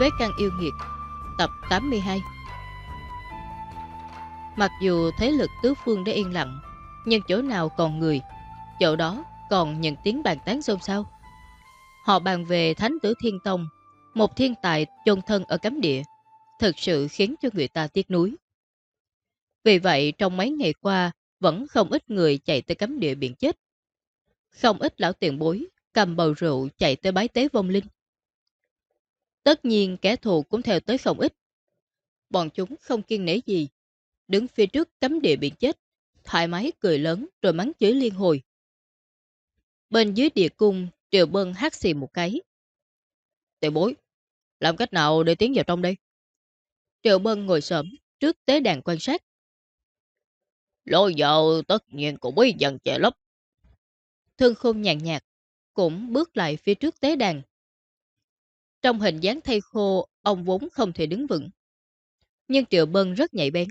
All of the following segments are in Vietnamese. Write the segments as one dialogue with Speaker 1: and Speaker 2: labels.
Speaker 1: Vết căn yêu nghiệt, Tập 82 Mặc dù thế lực tứ phương đã yên lặng, Nhưng chỗ nào còn người, Chỗ đó còn những tiếng bàn tán xôn xao. Họ bàn về Thánh tử Thiên Tông, Một thiên tài chôn thân ở cấm địa, Thực sự khiến cho người ta tiếc nuối. Vì vậy, trong mấy ngày qua, Vẫn không ít người chạy tới cấm địa biển chết. Không ít lão tiền bối Cầm bầu rượu chạy tới bái tế vong linh. Tất nhiên kẻ thù cũng theo tới không ít. Bọn chúng không kiên nể gì. Đứng phía trước cấm địa biển chết, thoải mái cười lớn rồi mắng chửi liên hồi. Bên dưới địa cung, Triều Bân hát xì một cái. Tiểu bối, làm cách nào để tiến vào trong đây? Triệu Bân ngồi sớm trước tế đàn quan sát. Lôi vào tất nhiên cũng biết dần trẻ lấp. Thương khôn nhàn nhạt, cũng bước lại phía trước tế đàn. Trong hình dáng thay khô, ông vốn không thể đứng vững. Nhưng Triệu Bân rất nhạy bén.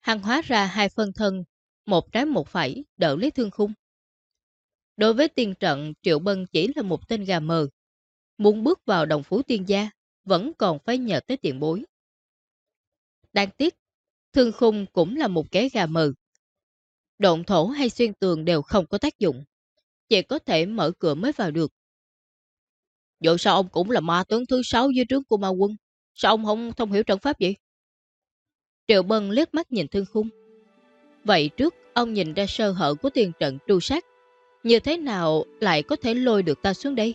Speaker 1: Hắn hóa ra hai phân thân, một trái một phải, đỡ lấy thương khung. Đối với tiên trận, Triệu Bân chỉ là một tên gà mờ. Muốn bước vào đồng phú tiên gia, vẫn còn phải nhờ tới tiền bối. Đáng tiếc, thương khung cũng là một cái gà mờ. Độn thổ hay xuyên tường đều không có tác dụng. Chỉ có thể mở cửa mới vào được. Dù sao ông cũng là ma tướng thứ sáu dưới trướng của ma quân. Sao ông không thông hiểu trận pháp vậy? Triệu Bân liếc mắt nhìn thương khung. Vậy trước ông nhìn ra sơ hở của tiền trận tru sát. Như thế nào lại có thể lôi được ta xuống đây?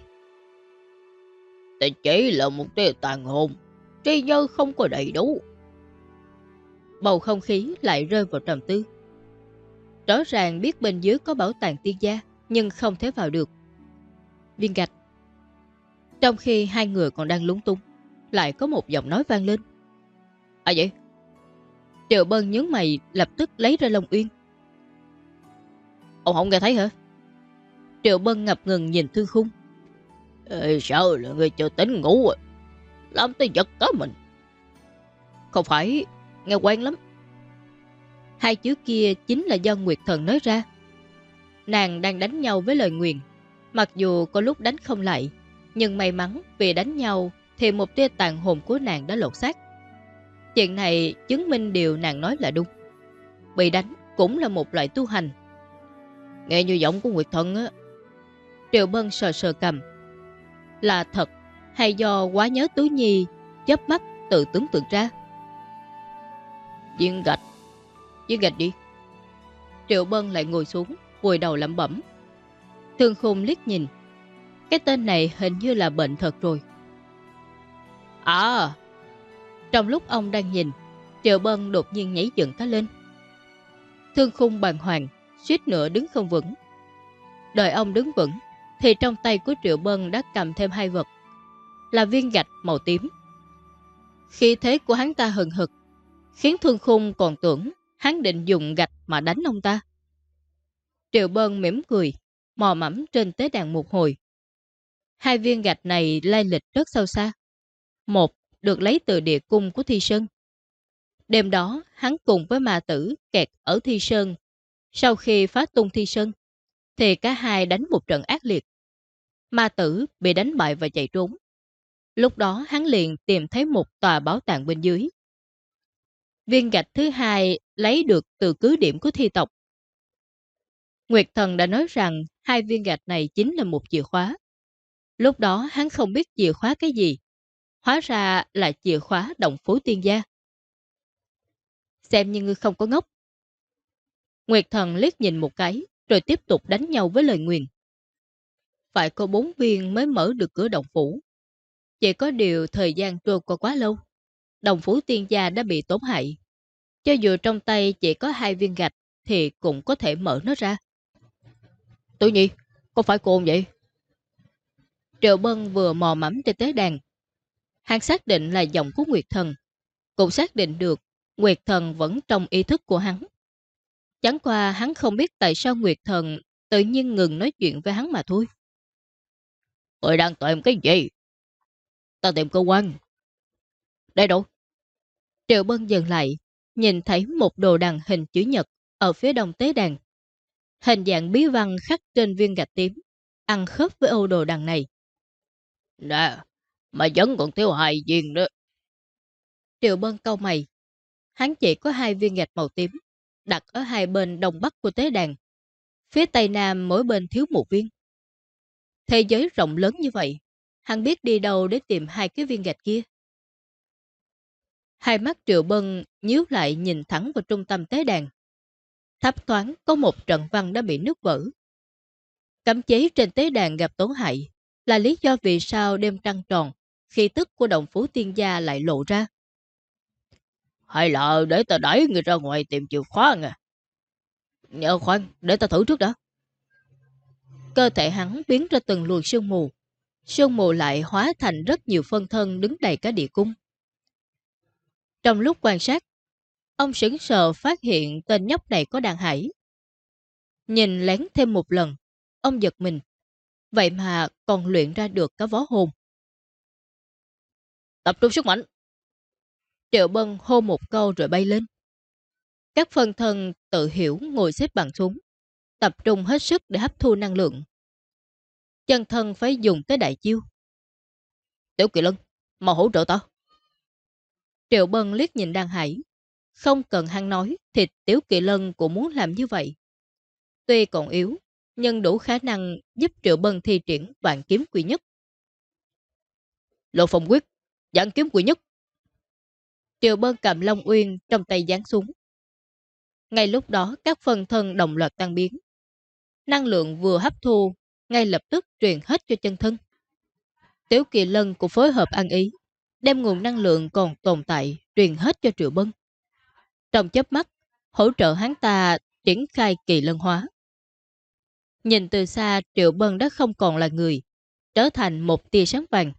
Speaker 1: Ta chỉ là một tia tàn hồn. Tri nhơ không có đầy đủ. Bầu không khí lại rơi vào trầm tư. Rõ ràng biết bên dưới có bảo tàng tiên gia, nhưng không thể vào được. Viên gạch trong khi hai người còn đang lúng túng, lại có một giọng nói vang lên. À vậy? Triệu Bân nhớ mày lập tức lấy ra Long Uyên. Ông không nghe thấy hả? Triệu Bân ngập ngừng nhìn Thương Khung. Ê, sao là người chờ tính ngủ à? Làm tôi giật cả mình. Không phải, nghe quen lắm. Hai chữ kia chính là do Nguyệt Thần nói ra. Nàng đang đánh nhau với lời nguyền. Mặc dù có lúc đánh không lại, nhưng may mắn vì đánh nhau thì một tia tàn hồn của nàng đã lột xác. Chuyện này chứng minh điều nàng nói là đúng. Bị đánh cũng là một loại tu hành. Nghe như giọng của Nguyệt Thần á. Triệu Bân sờ sờ cầm. Là thật hay do quá nhớ Tú Nhi chớp mắt tự tưởng tượng ra. Viên gạch. Viên gạch đi. Triệu Bân lại ngồi xuống, vùi đầu lẩm bẩm. Thương Khung liếc nhìn, cái tên này hình như là bệnh thật rồi. À! Trong lúc ông đang nhìn, Triệu Bân đột nhiên nhảy dựng cá lên. Thương khung bàn hoàng, suýt nữa đứng không vững. Đợi ông đứng vững, thì trong tay của Triệu Bân đã cầm thêm hai vật. Là viên gạch màu tím. Khi thế của hắn ta hừng hực, khiến thương khung còn tưởng hắn định dùng gạch mà đánh ông ta. Triệu Bân mỉm cười, mò mẫm trên tế đàn một hồi, Hai viên gạch này lai lịch rất sâu xa. Một được lấy từ địa cung của Thi Sơn. Đêm đó, hắn cùng với ma tử kẹt ở Thi Sơn. Sau khi phá tung Thi Sơn, thì cả hai đánh một trận ác liệt. Ma tử bị đánh bại và chạy trốn. Lúc đó hắn liền tìm thấy một tòa bảo tàng bên dưới. Viên gạch thứ hai lấy được từ cứ điểm của thi tộc. Nguyệt Thần đã nói rằng hai viên gạch này chính là một chìa khóa. Lúc đó hắn không biết chìa khóa cái gì. Hóa ra là chìa khóa động phố tiên gia. Xem như ngươi không có ngốc. Nguyệt thần liếc nhìn một cái, rồi tiếp tục đánh nhau với lời nguyền. Phải có bốn viên mới mở được cửa động phủ. Chỉ có điều thời gian trôi qua quá lâu. Đồng phủ tiên gia đã bị tổn hại. Cho dù trong tay chỉ có hai viên gạch, thì cũng có thể mở nó ra. Tự nhi, có phải cô không vậy? Triệu Bân vừa mò mắm trên tế đàn. Hắn xác định là giọng của Nguyệt Thần. Cũng xác định được Nguyệt Thần vẫn trong ý thức của hắn. Chẳng qua hắn không biết tại sao Nguyệt Thần tự nhiên ngừng nói chuyện với hắn mà thôi. Tôi đang tìm cái gì? Ta tìm cơ quan. Đây đâu? Triệu Bân dừng lại, nhìn thấy một đồ đằng hình chữ nhật ở phía đông tế đàn. Hình dạng bí văn khắc trên viên gạch tím, ăn khớp với ô đồ đằng này. Nè,
Speaker 2: Mà vẫn còn thiếu hai viên nữa.
Speaker 1: Triệu Bân câu mày. Hắn chỉ có hai viên gạch màu tím, đặt ở hai bên đông bắc của tế đàn. Phía tây nam mỗi bên thiếu một viên. Thế giới rộng lớn như vậy, hắn biết đi đâu để tìm hai cái viên gạch kia. Hai mắt Triệu Bân nhíu lại nhìn thẳng vào trung tâm tế đàn. tháp thoáng có một trận văn đã bị nước vỡ. Cấm chế trên tế đàn gặp tổn hại là lý do vì sao đêm trăng tròn khi tức của động phủ tiên gia lại lộ ra.
Speaker 2: Hay là để ta đẩy người ra ngoài tìm chìa khóa nè. Nhờ khoan, để ta thử trước đó.
Speaker 1: Cơ thể hắn biến ra từng luồng sương mù. Sương mù lại hóa thành rất nhiều phân thân đứng đầy cả địa cung. Trong lúc quan sát, ông sững sờ phát hiện tên nhóc này có đàn hải. Nhìn lén thêm một lần, ông giật mình. Vậy mà còn luyện ra được cả võ hồn.
Speaker 2: Tập trung sức mạnh.
Speaker 1: Triệu Bân hô một câu rồi bay lên. Các phân thân tự hiểu ngồi xếp bằng xuống, tập trung hết sức để hấp thu năng lượng. Chân thân phải dùng tới đại chiêu.
Speaker 2: Tiểu Kỳ Lân, mau hỗ trợ ta.
Speaker 1: Triệu Bân liếc nhìn Đan Hải. Không cần hắn nói thì Tiểu Kỳ Lân cũng muốn làm như vậy. Tuy còn yếu, nhưng đủ khả năng giúp Triệu Bân thi triển vạn kiếm quỷ nhất.
Speaker 2: Lộ phòng quyết, vạn kiếm quỷ nhất.
Speaker 1: Triệu Bân cầm Long Uyên trong tay giáng xuống. Ngay lúc đó các phần thân đồng loạt tăng biến. Năng lượng vừa hấp thu, ngay lập tức truyền hết cho chân thân. Tiểu Kỳ Lân cũng phối hợp ăn ý, đem nguồn năng lượng còn tồn tại truyền hết cho Triệu Bân. Trong chớp mắt, hỗ trợ hắn ta triển khai kỳ lân hóa. Nhìn từ xa Triệu Bân đã không còn là người, trở thành một tia sáng vàng.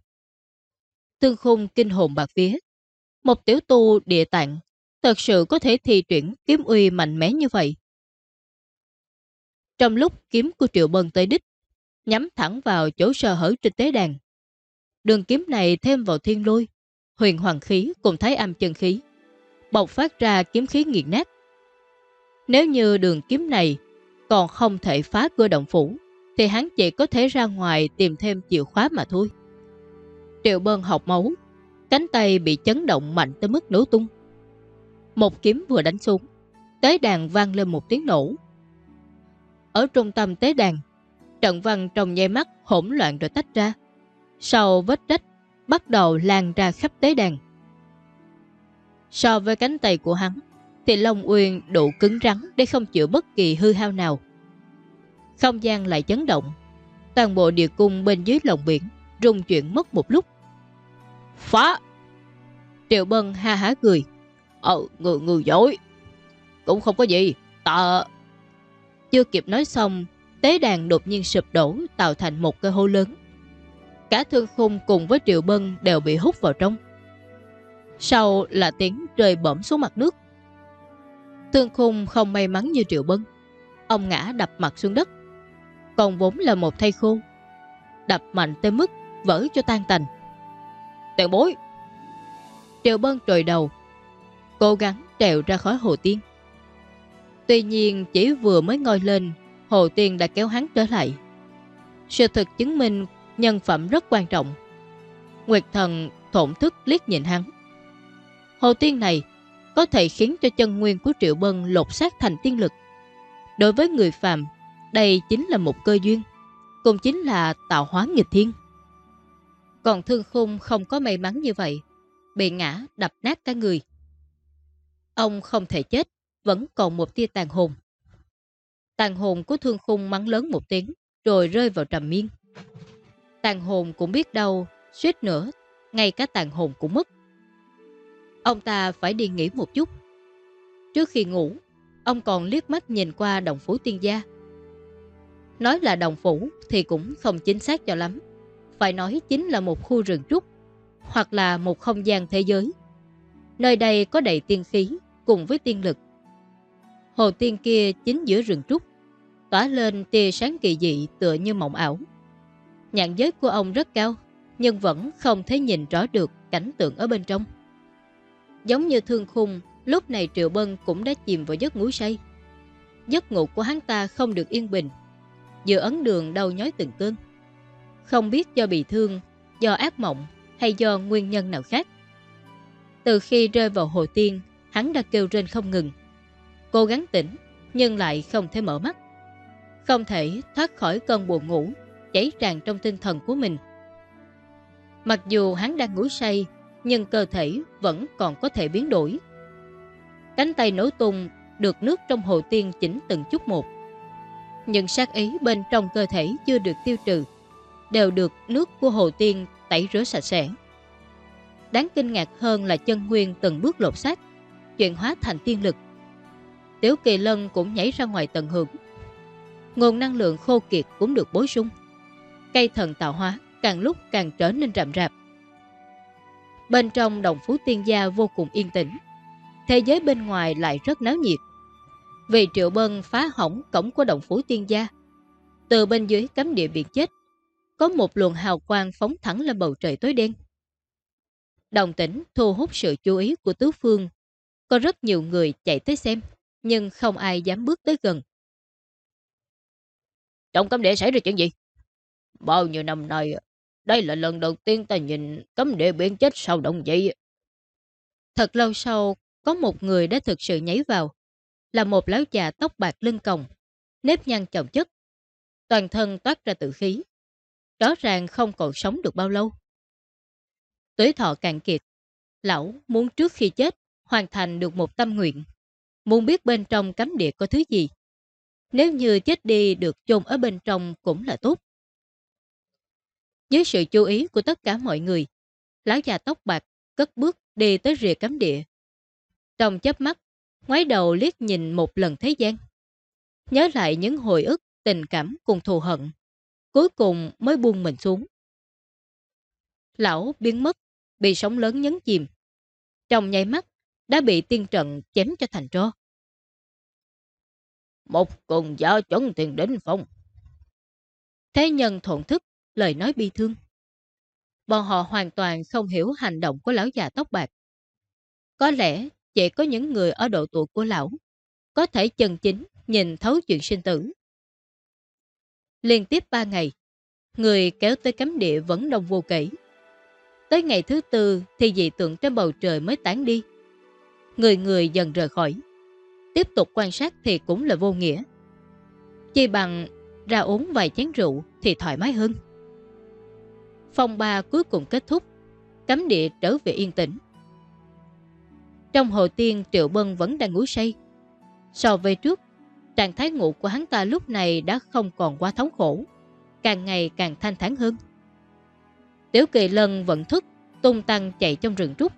Speaker 1: Tương khung kinh hồn bạc vía. Một tiểu tu địa tạng thật sự có thể thi chuyển kiếm uy mạnh mẽ như vậy. Trong lúc kiếm của Triệu Bân tới đích, nhắm thẳng vào chỗ sơ hở trên tế đàn. Đường kiếm này thêm vào thiên lôi, huyền hoàng khí cùng thái âm chân khí, bộc phát ra kiếm khí nghiệt nát. Nếu như đường kiếm này còn không thể phá cửa động phủ, thì hắn chỉ có thể ra ngoài tìm thêm chìa khóa mà thôi. Triệu Bân học máu, cánh tay bị chấn động mạnh tới mức nổ tung. Một kiếm vừa đánh xuống, tế đàn vang lên một tiếng nổ. Ở trung tâm tế đàn, trận văn trong nháy mắt hỗn loạn rồi tách ra. Sau vết rách, bắt đầu lan ra khắp tế đàn. So với cánh tay của hắn, thì Long Uyên đủ cứng rắn để không chịu bất kỳ hư hao nào. Không gian lại chấn động, toàn bộ địa cung bên dưới lòng biển rung chuyển mất một lúc.
Speaker 2: Phá!
Speaker 1: Triệu Bân ha há cười.
Speaker 2: Ờ, người, người dối. Cũng không có gì, ta...
Speaker 1: Chưa kịp nói xong, tế đàn đột nhiên sụp đổ tạo thành một cái hố lớn. Cả thương khung cùng với Triệu Bân đều bị hút vào trong. Sau là tiếng rơi bẩm xuống mặt nước. Tương khung không may mắn như Triệu Bân. Ông ngã đập mặt xuống đất. Còn vốn là một thay khô. Đập mạnh tới mức vỡ cho tan tành.
Speaker 2: Tiền bối!
Speaker 1: Triệu Bân trồi đầu. Cố gắng trèo ra khỏi hồ tiên. Tuy nhiên chỉ vừa mới ngồi lên, hồ tiên đã kéo hắn trở lại. Sự thực chứng minh nhân phẩm rất quan trọng. Nguyệt thần thổn thức liếc nhìn hắn. Hồ tiên này có thể khiến cho chân nguyên của Triệu Bân lột xác thành tiên lực. Đối với người phàm, đây chính là một cơ duyên, cũng chính là tạo hóa nghịch thiên. Còn thương khung không có may mắn như vậy, bị ngã đập nát cả người. Ông không thể chết, vẫn còn một tia tàn hồn. Tàn hồn của thương khung mắng lớn một tiếng, rồi rơi vào trầm miên. Tàn hồn cũng biết đâu, suýt nữa, ngay cả tàn hồn cũng mất. Ông ta phải đi nghỉ một chút. Trước khi ngủ, ông còn liếc mắt nhìn qua đồng phủ tiên gia. Nói là đồng phủ thì cũng không chính xác cho lắm. Phải nói chính là một khu rừng trúc, hoặc là một không gian thế giới. Nơi đây có đầy tiên khí cùng với tiên lực. Hồ tiên kia chính giữa rừng trúc, tỏa lên tia sáng kỳ dị tựa như mộng ảo. Nhạn giới của ông rất cao, nhưng vẫn không thể nhìn rõ được cảnh tượng ở bên trong. Giống như thương khung, lúc này Triệu Bân cũng đã chìm vào giấc ngủ say. Giấc ngủ của hắn ta không được yên bình, vừa ấn đường đau nhói từng cơn. Không biết do bị thương, do ác mộng hay do nguyên nhân nào khác. Từ khi rơi vào hồ tiên, hắn đã kêu rên không ngừng. Cố gắng tỉnh, nhưng lại không thể mở mắt. Không thể thoát khỏi cơn buồn ngủ, chảy tràn trong tinh thần của mình. Mặc dù hắn đang ngủ say, nhưng cơ thể vẫn còn có thể biến đổi. Cánh tay nổ tung được nước trong hồ tiên chỉnh từng chút một. những sát ý bên trong cơ thể chưa được tiêu trừ, đều được nước của hồ tiên tẩy rửa sạch sẽ. Đáng kinh ngạc hơn là chân nguyên từng bước lột xác, chuyển hóa thành tiên lực. Tiểu kỳ lân cũng nhảy ra ngoài tận hưởng. Nguồn năng lượng khô kiệt cũng được bối sung. Cây thần tạo hóa càng lúc càng trở nên rạm rạp. Bên trong đồng phú tiên gia vô cùng yên tĩnh. Thế giới bên ngoài lại rất náo nhiệt. Vì triệu bân phá hỏng cổng của đồng phú tiên gia. Từ bên dưới cấm địa biển chết, có một luồng hào quang phóng thẳng lên bầu trời tối đen. Đồng tĩnh thu hút sự chú ý của tứ phương. Có rất nhiều người chạy tới xem, nhưng không ai dám bước tới gần.
Speaker 2: Trong cấm địa xảy ra chuyện gì? Bao nhiêu năm nay, đây là lần đầu tiên ta nhìn cấm địa biển chết sau động vậy.
Speaker 1: Thật lâu sau, có một người đã thực sự nhảy vào. Là một lão già tóc bạc lưng còng, nếp nhăn chồng chất. Toàn thân toát ra tự khí. Rõ ràng không còn sống được bao lâu. Tuổi thọ cạn kiệt, lão muốn trước khi chết hoàn thành được một tâm nguyện. Muốn biết bên trong cấm địa có thứ gì. Nếu như chết đi được chôn ở bên trong cũng là tốt. Với sự chú ý của tất cả mọi người, lão già tóc bạc cất bước đi tới rìa cấm địa. Trong chớp mắt, ngoái đầu liếc nhìn một lần thế gian. Nhớ lại những hồi ức, tình cảm cùng thù hận. Cuối cùng mới buông mình xuống. Lão biến mất, bị sóng lớn nhấn chìm. Trong nháy mắt, đã bị tiên trận chém cho thành tro.
Speaker 2: Một cường giả chuẩn tiền đến phong.
Speaker 1: Thế nhân thổn thức, lời nói bi thương. Bọn họ hoàn toàn không hiểu hành động của lão già tóc bạc. Có lẽ chỉ có những người ở độ tuổi của lão có thể chân chính nhìn thấu chuyện sinh tử. Liên tiếp ba ngày, người kéo tới cấm địa vẫn đông vô kể. Tới ngày thứ tư thì dị tượng trên bầu trời mới tán đi. Người người dần rời khỏi. Tiếp tục quan sát thì cũng là vô nghĩa. Chỉ bằng ra uống vài chén rượu thì thoải mái hơn. Phong ba cuối cùng kết thúc, cấm địa trở về yên tĩnh. Trong hồ tiên Triệu Bân vẫn đang ngủ say. So với trước, trạng thái ngủ của hắn ta lúc này đã không còn quá thống khổ, càng ngày càng thanh thản hơn. Tiểu kỳ lân vẫn thức, tung tăng chạy trong rừng trúc.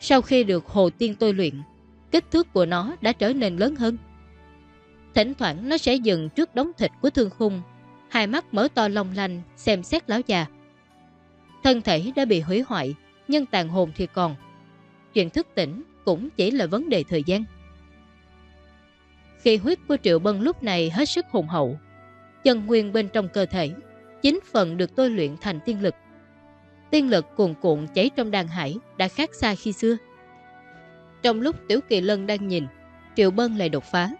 Speaker 1: Sau khi được hồ tiên tôi luyện, kích thước của nó đã trở nên lớn hơn. Thỉnh thoảng nó sẽ dừng trước đống thịt của thương khung, hai mắt mở to long lanh xem xét lão già. Thân thể đã bị hủy hoại, nhưng tàn hồn thì còn. Chuyện thức tỉnh cũng chỉ là vấn đề thời gian. Khi huyết của Triệu Bân lúc này hết sức hùng hậu, chân nguyên bên trong cơ thể, chính phần được tôi luyện thành tiên lực. Tiên lực cuồn cuộn cháy trong đàn hải đã khác xa khi xưa. Trong lúc Tiểu Kỳ Lân đang nhìn, Triệu Bân lại đột phá.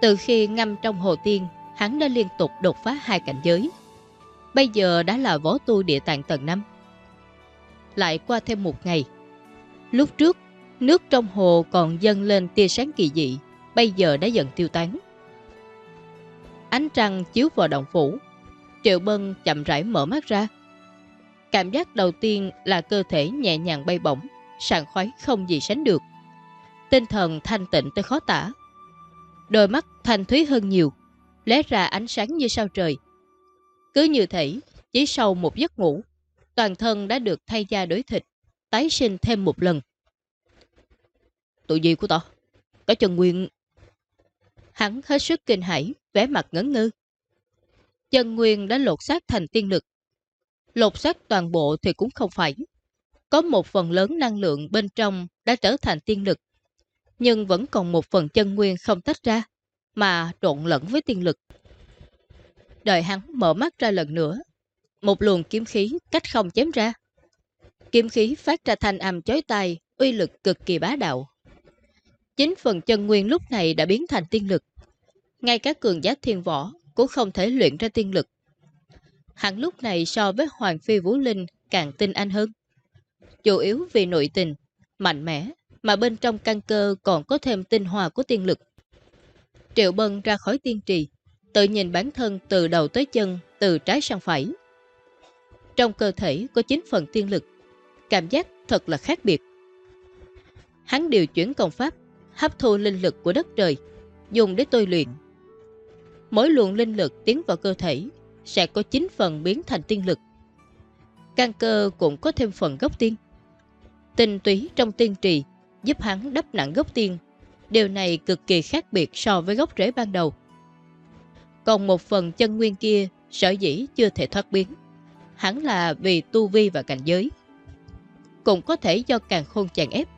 Speaker 1: Từ khi ngâm trong hồ tiên, hắn đã liên tục đột phá hai cảnh giới. Bây giờ đã là võ tu địa tạng tầng 5. Lại qua thêm một ngày. Lúc trước, nước trong hồ còn dâng lên tia sáng kỳ dị, bây giờ đã dần tiêu tán. Ánh trăng chiếu vào động phủ. Triệu Bân chậm rãi mở mắt ra. Cảm giác đầu tiên là cơ thể nhẹ nhàng bay bổng, sàng khoái không gì sánh được. Tinh thần thanh tịnh tới khó tả. Đôi mắt thanh thúy hơn nhiều, lé ra ánh sáng như sao trời. Cứ như thể, chỉ sau một giấc ngủ, toàn thân đã được thay da đối thịt, tái sinh thêm một lần. Tụi gì của tao? Có chân nguyên... Hắn hết sức kinh hãi, vẻ mặt ngấn ngư. Chân nguyên đã lột xác thành tiên lực. Lột xác toàn bộ thì cũng không phải. Có một phần lớn năng lượng bên trong đã trở thành tiên lực. Nhưng vẫn còn một phần chân nguyên không tách ra, mà trộn lẫn với tiên lực. Đợi hắn mở mắt ra lần nữa. Một luồng kiếm khí cách không chém ra. Kiếm khí phát ra thanh âm chói tai, uy lực cực kỳ bá đạo. Chính phần chân nguyên lúc này đã biến thành tiên lực. Ngay các cường giác thiên võ cũng không thể luyện ra tiên lực. Hắn lúc này so với Hoàng Phi Vũ Linh càng tinh anh hơn. Chủ yếu vì nội tình, mạnh mẽ, mà bên trong căn cơ còn có thêm tinh hoa của tiên lực. Triệu Bân ra khỏi tiên trì, tự nhìn bản thân từ đầu tới chân, từ trái sang phải. Trong cơ thể có 9 phần tiên lực, cảm giác thật là khác biệt. Hắn điều chuyển công pháp, hấp thu linh lực của đất trời, dùng để tôi luyện. Mỗi luồng linh lực tiến vào cơ thể sẽ có 9 phần biến thành tiên lực. Căn cơ cũng có thêm phần gốc tiên. Tinh túy trong tiên trì giúp hắn đắp nặng gốc tiên. Điều này cực kỳ khác biệt so với gốc rễ ban đầu. Còn một phần chân nguyên kia sở dĩ chưa thể thoát biến. hẳn là vì tu vi và cảnh giới. Cũng có thể do càng khôn chàng ép.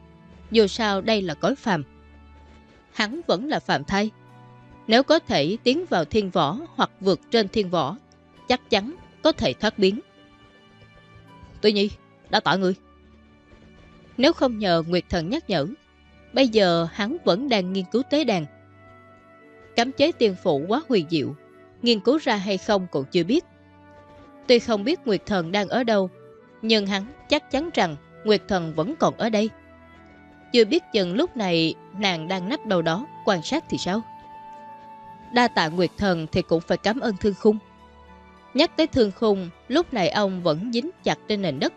Speaker 1: Dù sao đây là cõi phàm. Hắn vẫn là phạm thai. Nếu có thể tiến vào thiên võ hoặc vượt trên thiên võ, chắc chắn có thể thoát biến. Tuy nhi đã tỏ người. Nếu không nhờ Nguyệt Thần nhắc nhở, bây giờ hắn vẫn đang nghiên cứu tế đàn. Cấm chế tiên phụ quá huyền diệu, nghiên cứu ra hay không cũng chưa biết. Tuy không biết Nguyệt Thần đang ở đâu, nhưng hắn chắc chắn rằng Nguyệt Thần vẫn còn ở đây. Chưa biết chừng lúc này nàng đang nấp đâu đó quan sát thì sao? Đa tạ Nguyệt Thần thì cũng phải cảm ơn Thương Khung. Nhắc tới Thương Khung, lúc này ông vẫn dính chặt trên nền đất.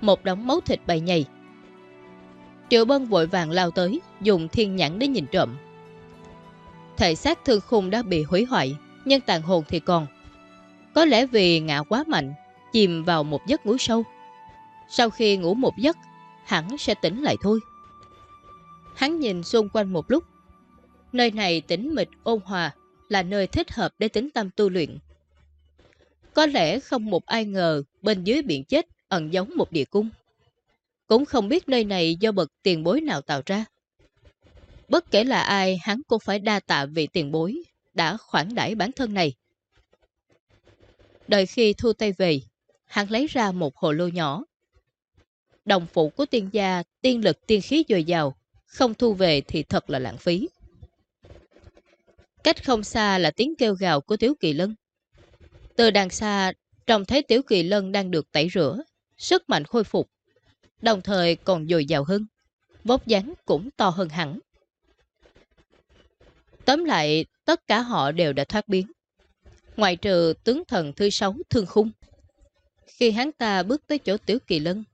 Speaker 1: Một đống máu thịt bầy nhầy. Triệu Bân vội vàng lao tới, dùng thiên nhãn để nhìn trộm. Thể xác Thương Khung đã bị hủy hoại, nhưng tàn hồn thì còn. Có lẽ vì ngã quá mạnh, chìm vào một giấc ngủ sâu. Sau khi ngủ một giấc, hẳn sẽ tỉnh lại thôi. Hắn nhìn xung quanh một lúc. Nơi này tĩnh mịch ôn hòa, là nơi thích hợp để tính tâm tu luyện. Có lẽ không một ai ngờ bên dưới biển chết ẩn giống một địa cung. Cũng không biết nơi này do bậc tiền bối nào tạo ra. Bất kể là ai, hắn cũng phải đa tạ vị tiền bối đã khoản đãi bản thân này. Đợi khi thu tay về, hắn lấy ra một hồ lô nhỏ. Đồng phụ của tiên gia, tiên lực tiên khí dồi dào, không thu về thì thật là lãng phí. Cách không xa là tiếng kêu gào của Tiếu Kỳ Lân. Từ đằng xa, trông thấy Tiếu Kỳ Lân đang được tẩy rửa, sức mạnh khôi phục, đồng thời còn dồi dào hơn, vóc dáng cũng to hơn hẳn. Tóm lại, tất cả họ đều đã thoát biến. Ngoại trừ tướng thần thứ sáu thương khung. Khi hắn ta bước tới chỗ Tiểu Kỳ Lân,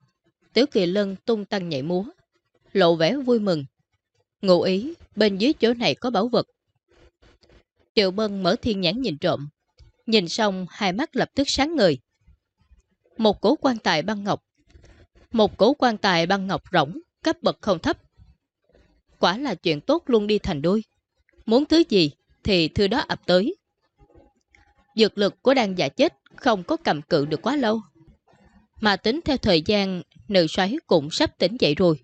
Speaker 1: Tiểu Kỳ Lân tung tăng nhảy múa, lộ vẻ vui mừng. Ngụ ý, bên dưới chỗ này có bảo vật. Triệu Bân mở thiên nhãn nhìn trộm. Nhìn xong, hai mắt lập tức sáng ngời. Một cổ quan tài băng ngọc. Một cổ quan tài băng ngọc rỗng, cấp bậc không thấp. Quả là chuyện tốt luôn đi thành đôi. Muốn thứ gì thì thứ đó ập tới. Dược lực của đàn giả chết không có cầm cự được quá lâu. Mà tính theo thời gian, nữ xoáy cũng sắp tỉnh dậy rồi.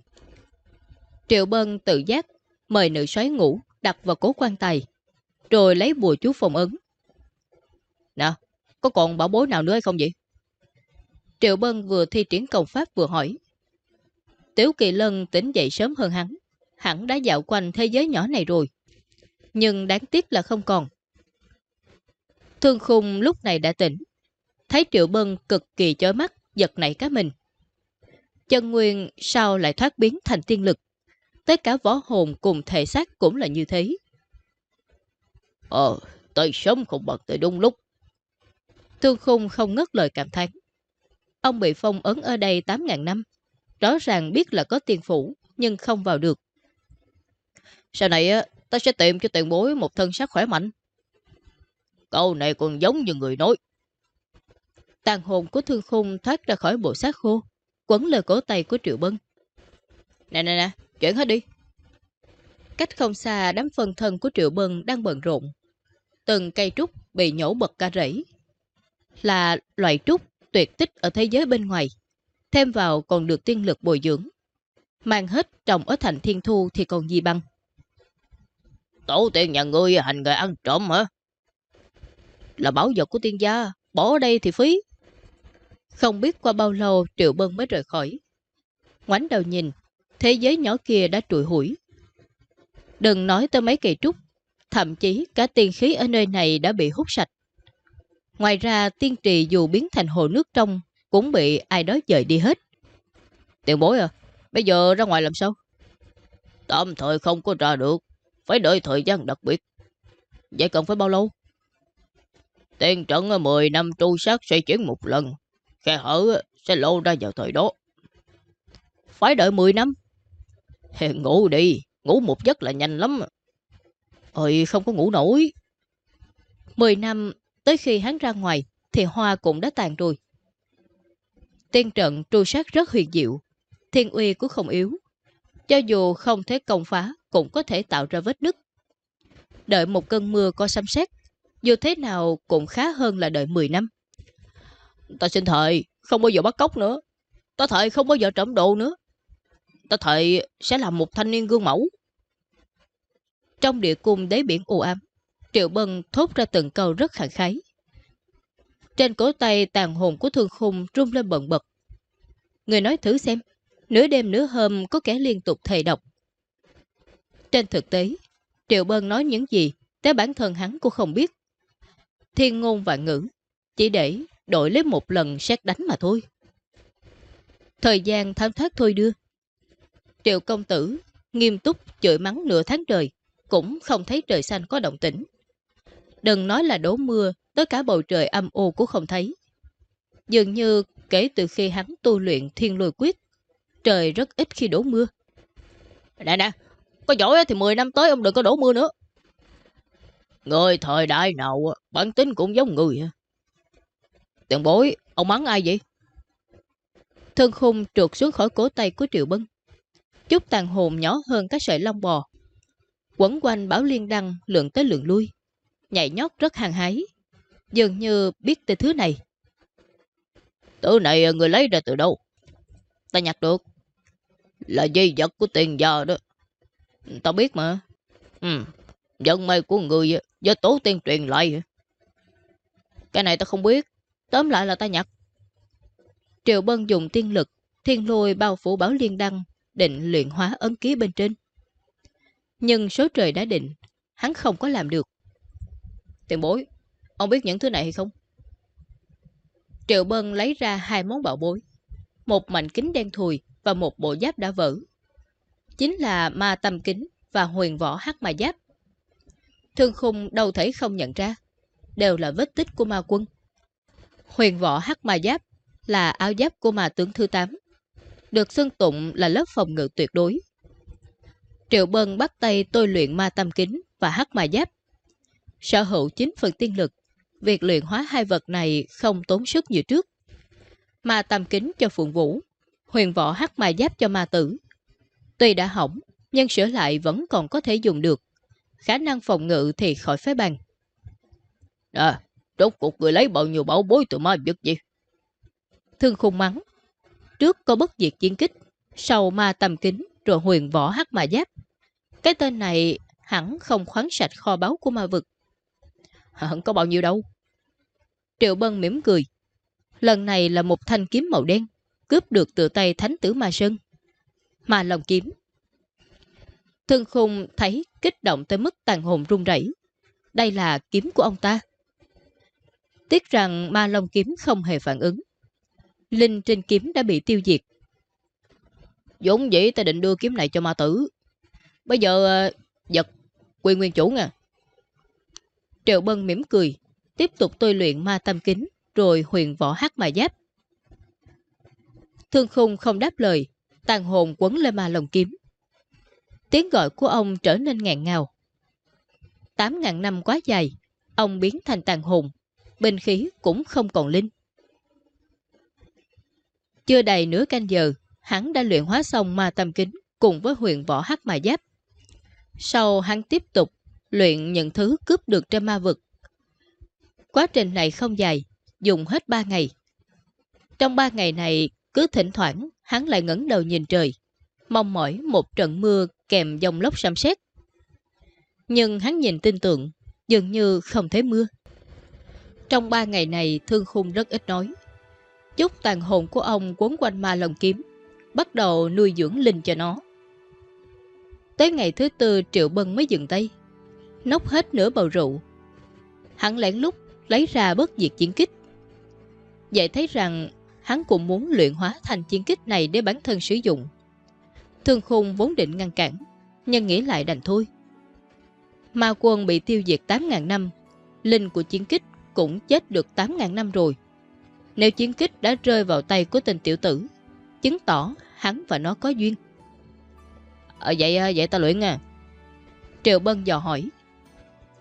Speaker 1: Triệu Bân tự giác mời nữ xoáy ngủ đặt vào cố quan tài, rồi lấy bùa chú phòng ứng. Nè, có còn bảo bối nào nữa hay không vậy? Triệu Bân vừa thi triển công pháp vừa hỏi. Tiếu Kỳ Lân tỉnh dậy sớm hơn hắn, hẳn đã dạo quanh thế giới nhỏ này rồi. Nhưng đáng tiếc là không còn. Thương khung lúc này đã tỉnh, thấy Triệu Bân cực kỳ chói mắt, giật nảy cá mình. Chân Nguyên sao lại thoát biến thành tiên lực? Tất cả võ hồn cùng thể xác cũng là như thế.
Speaker 2: Ờ, tới sớm không bật tới đúng lúc.
Speaker 1: Thương khung không ngất lời cảm thán. Ông bị phong ấn ở đây 8.000 năm. Rõ ràng biết là có tiền phủ, nhưng không vào được.
Speaker 2: Sau này ta sẽ tìm cho tiền bối một thân xác khỏe mạnh. Câu này còn giống như người nói.
Speaker 1: Tàn hồn của thương khung thoát ra khỏi bộ xác khô, quấn lời cổ tay của Triệu Bân.
Speaker 2: Nè nè nè, chuyển hết đi.
Speaker 1: Cách không xa đám phần thân của Triệu Bân đang bận rộn. Từng cây trúc bị nhổ bật cả rẫy. Là loại trúc tuyệt tích ở thế giới bên ngoài. Thêm vào còn được tiên lực bồi dưỡng. Mang hết trồng ở thành thiên thu thì còn gì bằng.
Speaker 2: Tổ tiên nhà ngươi hành nghề ăn trộm hả?
Speaker 1: Là bảo vật của tiên gia, bỏ đây thì phí. Không biết qua bao lâu Triệu Bân mới rời khỏi. Ngoánh đầu nhìn, thế giới nhỏ kia đã trụi hủi. Đừng nói tới mấy cây trúc, thậm chí cả tiên khí ở nơi này đã bị hút sạch. Ngoài ra tiên trì dù biến thành hồ nước trong cũng bị ai đó dời đi hết.
Speaker 2: Tiền bối à, bây giờ ra ngoài làm sao?
Speaker 3: Tạm thời không có ra được, phải đợi thời gian đặc biệt.
Speaker 2: Vậy cần phải bao lâu?
Speaker 3: Tiền trận 10 năm tru sát sẽ chuyển một lần, khe hở sẽ lộ ra vào thời đó.
Speaker 2: Phải đợi 10 năm?
Speaker 3: ngủ đi, ngủ một giấc là nhanh lắm.
Speaker 2: Ôi, không có ngủ nổi.
Speaker 1: 10 năm, tới khi hắn ra ngoài, thì hoa cũng đã tàn rồi. Tiên trận tru sát rất huyền diệu, thiên uy cũng không yếu. Cho dù không thể công phá, cũng có thể tạo ra vết nứt. Đợi một cơn mưa có xăm xét, dù thế nào cũng khá hơn là đợi 10 năm.
Speaker 2: Ta xin thầy, không bao giờ bắt cóc nữa. Ta thầy không bao giờ trộm đồ nữa. Ta thầy sẽ làm một thanh niên gương mẫu.
Speaker 1: Trong địa cung đáy biển u ám, Triệu Bân thốt ra từng câu rất khẳng khái. Trên cổ tay tàn hồn của thương khung rung lên bận bật. Người nói thử xem, nửa đêm nửa hôm có kẻ liên tục thầy độc. Trên thực tế, Triệu Bân nói những gì, tới bản thân hắn cũng không biết. Thiên ngôn và ngữ, chỉ để đổi lấy một lần xét đánh mà thôi. Thời gian thám thác thôi đưa. Triệu công tử nghiêm túc chửi mắng nửa tháng trời, cũng không thấy trời xanh có động tĩnh. Đừng nói là đổ mưa, tới cả bầu trời âm u cũng không thấy. Dường như kể từ khi hắn tu luyện thiên lôi quyết, trời rất ít khi đổ mưa.
Speaker 2: Nè nè, có giỏi thì 10 năm tới ông đừng có đổ mưa nữa.
Speaker 3: Người thời đại nào bản tính cũng giống người.
Speaker 2: Tiền bối, ông mắng ai vậy?
Speaker 1: Thân khung trượt xuống khỏi cổ tay của Triệu Bân. Chút tàn hồn nhỏ hơn các sợi lông bò. quấn quanh bảo liên đăng lượng tới lượng lui. Nhảy nhót rất hàng hái. Dường như biết tới thứ này.
Speaker 3: Thứ này người lấy ra từ đâu?
Speaker 2: Ta nhặt được.
Speaker 3: Là dây vật của tiền giờ đó.
Speaker 2: Tao biết mà.
Speaker 3: Ừ, dân may của người do tổ tiên truyền lại.
Speaker 2: Cái này tao không biết. Tóm lại là ta nhặt.
Speaker 1: Triệu Bân dùng tiên lực, thiên lôi bao phủ bảo liên đăng, định luyện hóa ấn ký bên trên. Nhưng số trời đã định, hắn không có làm được.
Speaker 2: Tiền bối, ông biết những thứ này hay không?
Speaker 1: Triệu Bân lấy ra hai món bảo bối. Một mảnh kính đen thùi và một bộ giáp đã vỡ. Chính là ma tâm kính và huyền võ hắc ma giáp. Thương khung đâu thể không nhận ra. Đều là vết tích của ma quân. Huyền võ hắc ma giáp là áo giáp của ma tướng thứ 8. Được xưng tụng là lớp phòng ngự tuyệt đối. Triệu Bân bắt tay tôi luyện ma tâm kính và hắc ma giáp. Sở hữu 9 phần tiên lực, việc luyện hóa hai vật này không tốn sức như trước. Ma tâm kính cho phượng vũ, huyền võ hắc ma giáp cho ma tử. Tuy đã hỏng, nhưng sửa lại vẫn còn có thể dùng được. Khả năng phòng ngự thì khỏi phế bàn.
Speaker 3: À, rốt cuộc người lấy bao nhiêu bảo bối từ ma vật gì?
Speaker 1: Thương khung mắng. Trước có bất diệt chiến kích, sau ma tầm kính, rồi huyền võ hắc ma giáp. Cái tên này hẳn không khoáng sạch kho báu của ma vực.
Speaker 2: Hẳn có bao nhiêu đâu.
Speaker 1: Triệu Bân mỉm cười. Lần này là một thanh kiếm màu đen, cướp được từ tay thánh tử Ma Sơn. Mà lòng kiếm. Thương khung thấy kích động tới mức tàn hồn run rẩy. Đây là kiếm của ông ta. Tiếc rằng ma long kiếm không hề phản ứng. Linh trên kiếm đã bị tiêu diệt.
Speaker 2: Dũng dĩ ta định đưa kiếm này cho ma tử. Bây giờ ờ, giật quyền nguyên chủ nha.
Speaker 1: Triệu Bân mỉm cười, tiếp tục tôi luyện ma tâm kính, rồi huyền võ hát mà giáp. Thương khung không đáp lời, tàn hồn quấn lên ma lồng kiếm. Tiếng gọi của ông trở nên ngạn ngào. Tám ngàn năm quá dài, ông biến thành tàn hồn, binh khí cũng không còn linh. Chưa đầy nửa canh giờ, hắn đã luyện hóa xong ma tâm kính cùng với huyền võ hắc mà giáp. Sau hắn tiếp tục luyện những thứ cướp được trên ma vực. Quá trình này không dài, dùng hết 3 ngày. Trong 3 ngày này, cứ thỉnh thoảng hắn lại ngẩng đầu nhìn trời, mong mỏi một trận mưa kèm dòng lốc sấm sét. Nhưng hắn nhìn tin tưởng, dường như không thấy mưa. Trong ba ngày này, Thương Khung rất ít nói. Chút tàn hồn của ông quấn quanh ma lồng kiếm, bắt đầu nuôi dưỡng linh cho nó. Tới ngày thứ tư Triệu Bân mới dừng tay, nốc hết nửa bầu rượu. Hắn lén lúc lấy ra bất diệt chiến kích. Vậy thấy rằng hắn cũng muốn luyện hóa thành chiến kích này để bản thân sử dụng. Thương khung vốn định ngăn cản, nhưng nghĩ lại đành thôi. Ma quân bị tiêu diệt 8.000 năm, linh của chiến kích cũng chết được 8.000 năm rồi. Nếu chiến kích đã rơi vào tay của tên tiểu tử, chứng tỏ hắn và nó có duyên.
Speaker 2: Ờ vậy ờ, vậy ta luyện nha.
Speaker 1: Triệu Bân dò hỏi.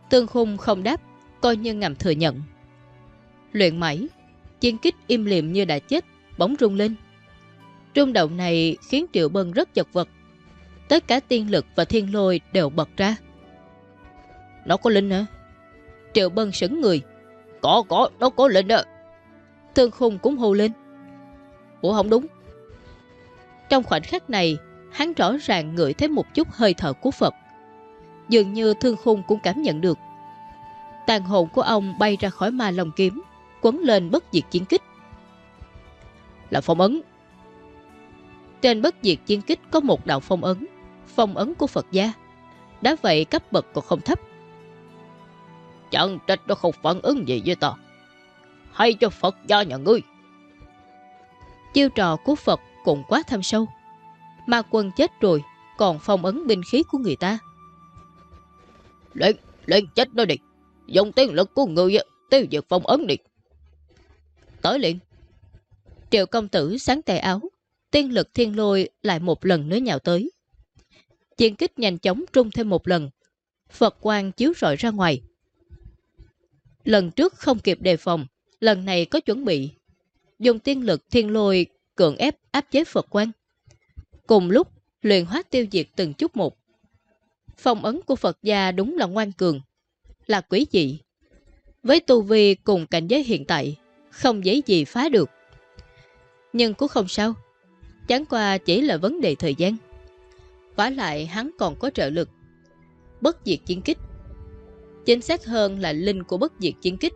Speaker 1: Tương Khung không đáp, coi như ngầm thừa nhận. Luyện mãi, chiến kích im liệm như đã chết, bóng rung lên. Rung động này khiến Triệu Bân rất chật vật. Tất cả tiên lực và thiên lôi đều bật ra.
Speaker 2: Nó có linh hả?
Speaker 1: Triệu Bân sững người.
Speaker 2: Có, có, nó có linh đó.
Speaker 1: Thương Khung cũng hô lên.
Speaker 2: Ủa không đúng.
Speaker 1: Trong khoảnh khắc này, hắn rõ ràng ngửi thấy một chút hơi thở của Phật. Dường như Thương Khung cũng cảm nhận được. Tàn hồn của ông bay ra khỏi ma lòng kiếm, quấn lên bất diệt chiến kích.
Speaker 2: Là phong ấn.
Speaker 1: Trên bất diệt chiến kích có một đạo phong ấn, phong ấn của Phật gia. Đã vậy cấp bậc còn không thấp.
Speaker 2: Chẳng trách nó không phản ứng gì với ta. Hay cho Phật gia nhà ngươi.
Speaker 1: Chiêu trò của Phật cũng quá thâm sâu. Ma quân chết rồi, còn phong ấn binh khí của người ta.
Speaker 2: Lên, lên chết nó đi. Dùng tiên lực của người tiêu diệt phong ấn đi.
Speaker 1: Tới liền. Triệu công tử sáng tay áo, tiên lực thiên lôi lại một lần nữa nhào tới. Chiến kích nhanh chóng trung thêm một lần. Phật quang chiếu rọi ra ngoài. Lần trước không kịp đề phòng, lần này có chuẩn bị. Dùng tiên lực thiên lôi cưỡng ép áp chế Phật quang. Cùng lúc, luyện hóa tiêu diệt từng chút một. Phong ấn của Phật gia đúng là ngoan cường, là quý dị. Với tu vi cùng cảnh giới hiện tại, không dễ gì phá được. Nhưng cũng không sao, chẳng qua chỉ là vấn đề thời gian. Vả lại hắn còn có trợ lực. Bất diệt chiến kích. Chính xác hơn là linh của bất diệt chiến kích.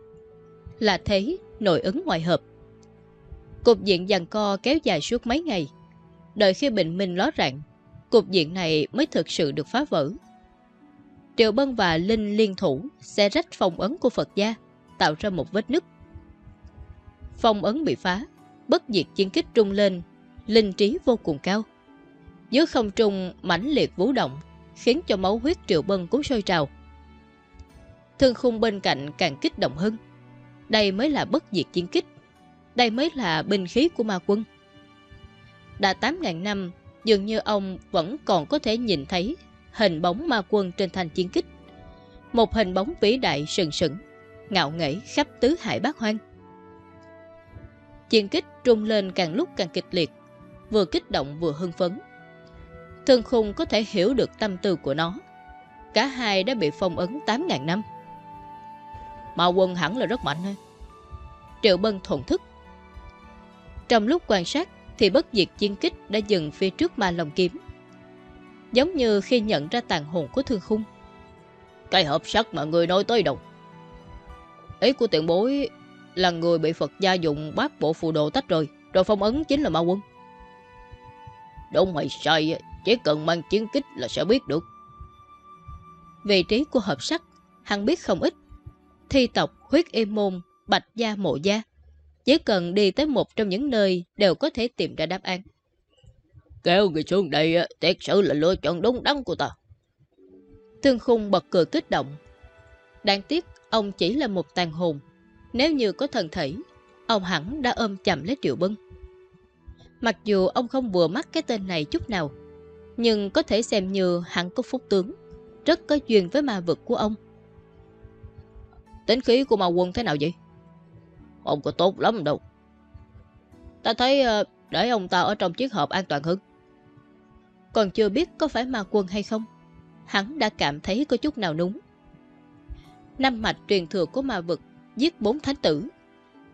Speaker 1: Là thế nội ứng ngoại hợp. Cục diện giằng co kéo dài suốt mấy ngày. Đợi khi bình minh ló rạng, cục diện này mới thực sự được phá vỡ. Triệu Bân và Linh liên thủ sẽ rách phòng ấn của Phật gia, tạo ra một vết nứt. Phong ấn bị phá, bất diệt chiến kích trung lên, linh trí vô cùng cao. Dưới không trung mãnh liệt vũ động, khiến cho máu huyết Triệu Bân cũng sôi trào. Thương khung bên cạnh càng kích động hơn. Đây mới là bất diệt chiến kích. Đây mới là binh khí của ma quân. Đã 8.000 năm, dường như ông vẫn còn có thể nhìn thấy hình bóng ma quân trên thành chiến kích. Một hình bóng vĩ đại sừng sững, ngạo nghễ khắp tứ hải bát hoang. Chiến kích trung lên càng lúc càng kịch liệt, vừa kích động vừa hưng phấn. Thương khung có thể hiểu được tâm tư của nó. Cả hai đã bị phong ấn 8.000 năm.
Speaker 2: Mạo quân hẳn là rất mạnh thôi.
Speaker 1: Triệu Bân thổn thức. Trong lúc quan sát thì bất diệt chiến kích đã dừng phía trước ma lòng kiếm. Giống như khi nhận ra tàn hồn của thương khung.
Speaker 2: Cái hợp sắc mà người nói tới đâu? Ý của tiện bối là người bị Phật gia dùng bát bộ phù đồ tách rồi, rồi phong ấn chính là ma quân. Đúng hay sai, chỉ cần mang chiến kích là sẽ biết được.
Speaker 1: Vị trí của hợp sắc, hắn biết không ít. Thi tộc, huyết êm môn, bạch gia mộ gia. Chỉ cần đi tới một trong những nơi đều có thể tìm ra đáp án.
Speaker 2: Kéo người xuống đây thật sự là lựa chọn đúng đắn của ta.
Speaker 1: Thương khung bật cười kích động. Đáng tiếc, ông chỉ là một tàn hồn. Nếu như có thần thể, ông hẳn đã ôm chầm lấy Triệu Bân. Mặc dù ông không vừa mắt cái tên này chút nào, nhưng có thể xem như hẳn có phúc tướng, rất có duyên với ma vực của ông.
Speaker 2: Tính khí của ma quân thế nào vậy? Ông có tốt lắm đâu. Ta thấy ờ, để ông ta ở trong chiếc hộp an toàn hơn.
Speaker 1: Còn chưa biết có phải ma quân hay không, hắn đã cảm thấy có chút nào núng. Năm mạch truyền thừa của ma vực giết bốn thánh tử.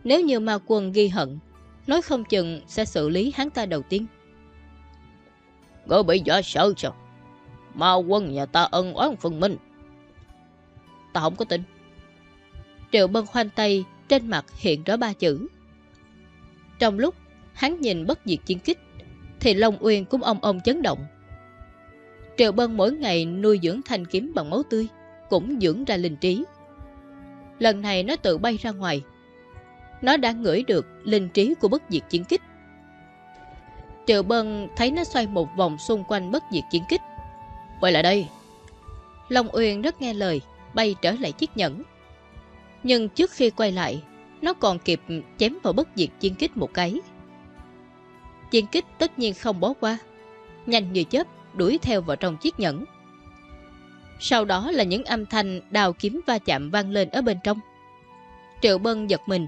Speaker 1: Nếu như ma quân ghi hận, nói không chừng sẽ xử lý hắn ta đầu tiên.
Speaker 2: Ngươi bị dọa sợ sao? Ma quân nhà ta ân oán phần minh. Ta không có tin.
Speaker 1: Triệu bân khoanh tay, trên mặt hiện rõ ba chữ. Trong lúc hắn nhìn bất diệt chiến kích, thì Long Uyên cũng ông ông chấn động. Triệu Bân mỗi ngày nuôi dưỡng thanh kiếm bằng máu tươi, cũng dưỡng ra linh trí. Lần này nó tự bay ra ngoài. nó đã ngửi được linh trí của bất diệt chiến kích. Triệu Bân thấy nó xoay một vòng xung quanh bất diệt chiến kích.
Speaker 2: Quay lại đây.
Speaker 1: Long Uyên rất nghe lời, bay trở lại chiếc nhẫn. Nhưng trước khi quay lại, nó còn kịp chém vào bất diệt chiến kích một cái. Chiến kích tất nhiên không bó qua, nhanh như chớp đuổi theo vào trong chiếc nhẫn. Sau đó là những âm thanh đào kiếm va chạm vang lên ở bên trong. Triệu Bân giật mình,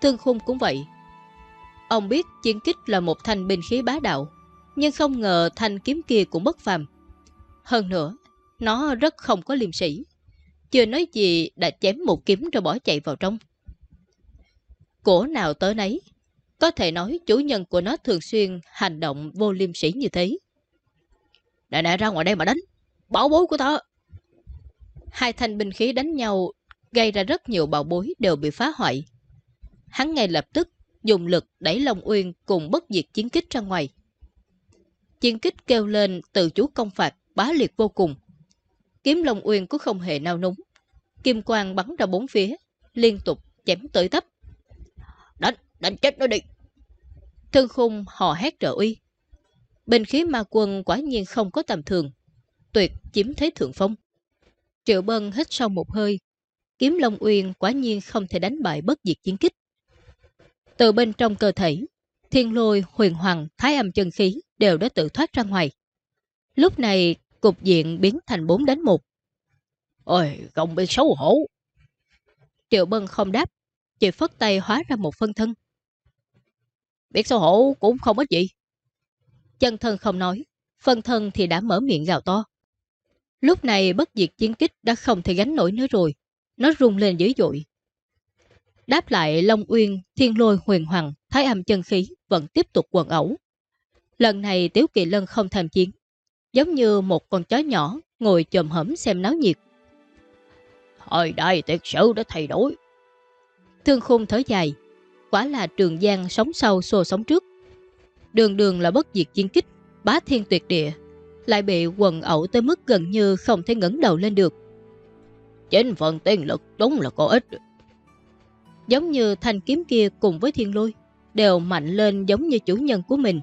Speaker 1: Thương Khung cũng vậy. Ông biết chiến kích là một thanh binh khí bá đạo, nhưng không ngờ thanh kiếm kia cũng bất phàm. Hơn nữa, nó rất không có liêm sĩ. Chưa nói gì đã chém một kiếm rồi bỏ chạy vào trong. Cổ nào tới nấy, có thể nói chủ nhân của nó thường xuyên hành động vô liêm sĩ như thế.
Speaker 2: Nè nè ra ngoài đây mà đánh, bảo bối của tao.
Speaker 1: Hai thanh binh khí đánh nhau gây ra rất nhiều bảo bối đều bị phá hoại. Hắn ngay lập tức dùng lực đẩy Long Uyên cùng bất diệt chiến kích ra ngoài. Chiến kích kêu lên từ chú công phạt bá liệt vô cùng. Kiếm Long Uyên cũng không hề nao núng. Kim quang bắn ra bốn phía, liên tục chém tới tấp.
Speaker 2: Đánh, đánh chết nó đi.
Speaker 1: Thương khung hò hét trợ uy. Bình khí ma quân quả nhiên không có tầm thường. Tuyệt chiếm thế thượng phong. Triệu Bân hít sâu một hơi. Kiếm Long Uyên quả nhiên không thể đánh bại bất diệt chiến kích. Từ bên trong cơ thể, thiên lôi, huyền hoàng, thái âm chân khí đều đã tự thoát ra ngoài. Lúc này, cục diện biến thành 4 đánh 1.
Speaker 2: Ôi, không biết xấu hổ.
Speaker 1: Triệu Bân không đáp, chỉ phất tay hóa ra một phân thân.
Speaker 2: Biết xấu hổ cũng không ít gì.
Speaker 1: Chân thân không nói, phân thân thì đã mở miệng gào to. Lúc này bất diệt chiến kích đã không thể gánh nổi nữa rồi. Nó rung lên dữ dội. Đáp lại Long Uyên, Thiên Lôi Huyền Hoàng, Thái Âm chân khí vẫn tiếp tục quần ẩu. Lần này Tiếu Kỳ Lân không tham chiến, giống như một con chó nhỏ ngồi chồm hẩm xem náo nhiệt.
Speaker 2: Thời đại tiệt sự đã thay đổi.
Speaker 1: Thương khung thở dài, quả là trường giang sống sau xô sống trước. Đường đường là bất diệt chiến kích, bá thiên tuyệt địa, lại bị quần ẩu tới mức gần như không thể ngẩng đầu lên được.
Speaker 2: Chính phần tiên lực đúng là có ích.
Speaker 1: Giống như thanh kiếm kia cùng với thiên lôi, đều mạnh lên giống như chủ nhân của mình.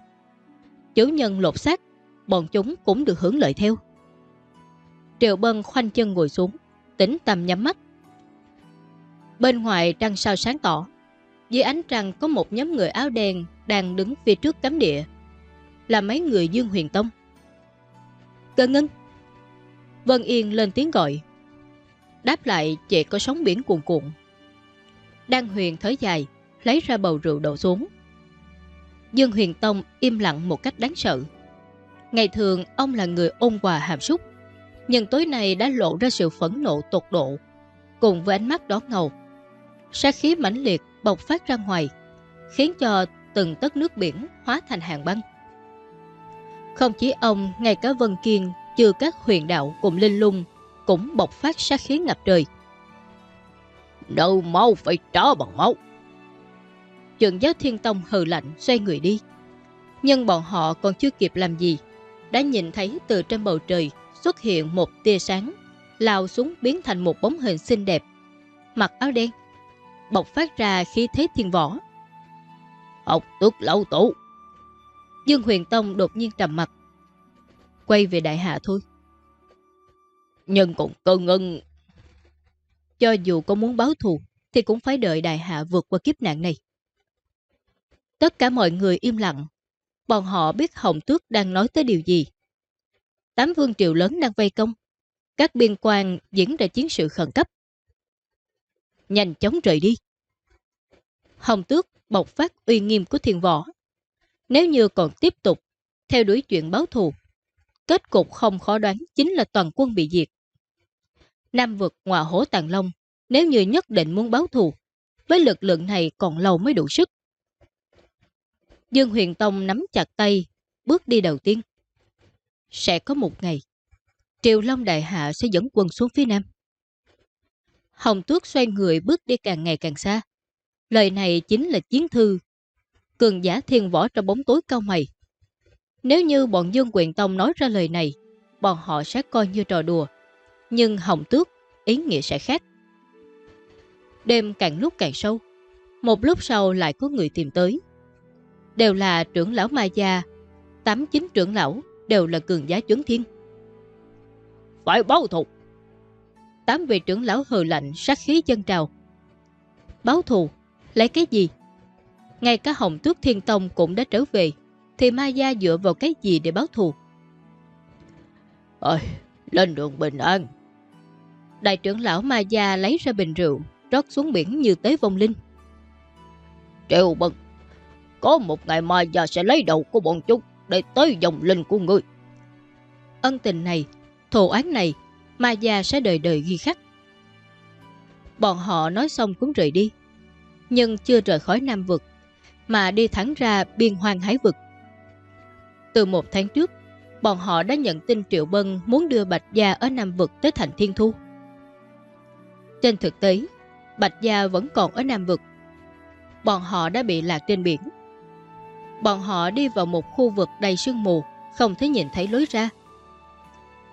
Speaker 1: Chủ nhân lột xác, bọn chúng cũng được hưởng lợi theo. Triệu Bân khoanh chân ngồi xuống, tĩnh tâm nhắm mắt. Bên ngoài trăng sao sáng tỏ, dưới ánh trăng có một nhóm người áo đen đang đứng phía trước cấm địa, là mấy người Dương Huyền Tông. Cơ ngân! Vân Yên lên tiếng gọi. Đáp lại chỉ có sóng biển cuồn cuộn. Đan Huyền thở dài, lấy ra bầu rượu đổ xuống. Dương Huyền Tông im lặng một cách đáng sợ. Ngày thường ông là người ôn hòa hàm súc, nhưng tối nay đã lộ ra sự phẫn nộ tột độ, cùng với ánh mắt đỏ ngầu. Sát khí mãnh liệt bộc phát ra ngoài, khiến cho từng tấc nước biển hóa thành hàng băng. Không chỉ ông, ngay cả Vân Kiên, chưa các huyền đạo cùng linh lung cũng bộc phát sát khí ngập trời.
Speaker 2: Đâu máu phải trả bằng máu.
Speaker 1: Trường giáo thiên tông hừ lạnh xoay người đi. Nhưng bọn họ còn chưa kịp làm gì. Đã nhìn thấy từ trên bầu trời xuất hiện một tia sáng, lao xuống biến thành một bóng hình xinh đẹp. Mặc áo đen, bộc phát ra khí thế thiên võ.
Speaker 2: Học tước lão tổ.
Speaker 1: Dương Huyền Tông đột nhiên trầm mặt. Quay về đại hạ thôi.
Speaker 2: Nhưng cũng cơ ngân...
Speaker 1: Cho dù có muốn báo thù, thì cũng phải đợi đại hạ vượt qua kiếp nạn này. Tất cả mọi người im lặng. Bọn họ biết Hồng Tước đang nói tới điều gì. Tám vương triều lớn đang vây công. Các biên quan diễn ra chiến sự khẩn cấp. Nhanh chóng rời đi. Hồng Tước bộc phát uy nghiêm của thiên võ. Nếu như còn tiếp tục theo đuổi chuyện báo thù, kết cục không khó đoán chính là toàn quân bị diệt. Nam vực ngoại hổ tàn long, nếu như nhất định muốn báo thù, với lực lượng này còn lâu mới đủ sức. Dương Huyền Tông nắm chặt tay, bước đi đầu tiên. Sẽ có một ngày, Triều Long Đại Hạ sẽ dẫn quân xuống phía Nam. Hồng Tước xoay người bước đi càng ngày càng xa. Lời này chính là chiến thư. Cường giả thiên võ trong bóng tối cao mày. Nếu như bọn Dương Quyền Tông nói ra lời này, bọn họ sẽ coi như trò đùa. Nhưng Hồng Tước, ý nghĩa sẽ khác. Đêm càng lúc càng sâu. Một lúc sau lại có người tìm tới. Đều là trưởng lão Ma Gia, tám chín trưởng lão đều là cường giá chấn thiên.
Speaker 3: Phải báo thù.
Speaker 1: Tám vị trưởng lão hờ lạnh sát khí chân trào. Báo thù? Lấy cái gì? Ngay cả Hồng Tước Thiên Tông cũng đã trở về, thì Ma Gia dựa vào cái gì để báo thù?
Speaker 3: Ôi, lên đường bình an.
Speaker 1: Đại trưởng lão Ma Gia lấy ra bình rượu, rót xuống biển như tế vong linh.
Speaker 3: Triệu bần, có một ngày Ma Gia sẽ lấy đầu của bọn chúng để tới dòng linh của ngươi.
Speaker 1: Ân tình này, thù oán này, Ma Gia sẽ đời đời ghi khắc. Bọn họ nói xong cũng rời đi, nhưng chưa rời khỏi Nam Vực, mà đi thẳng ra biên hoang hải vực. Từ một tháng trước, bọn họ đã nhận tin Triệu Bân muốn đưa Bạch Gia ở Nam Vực tới thành Thiên Thu. Trên thực tế, Bạch Gia vẫn còn ở Nam Vực. Bọn họ đã bị lạc trên biển. Bọn họ đi vào một khu vực đầy sương mù, không thể nhìn thấy lối ra.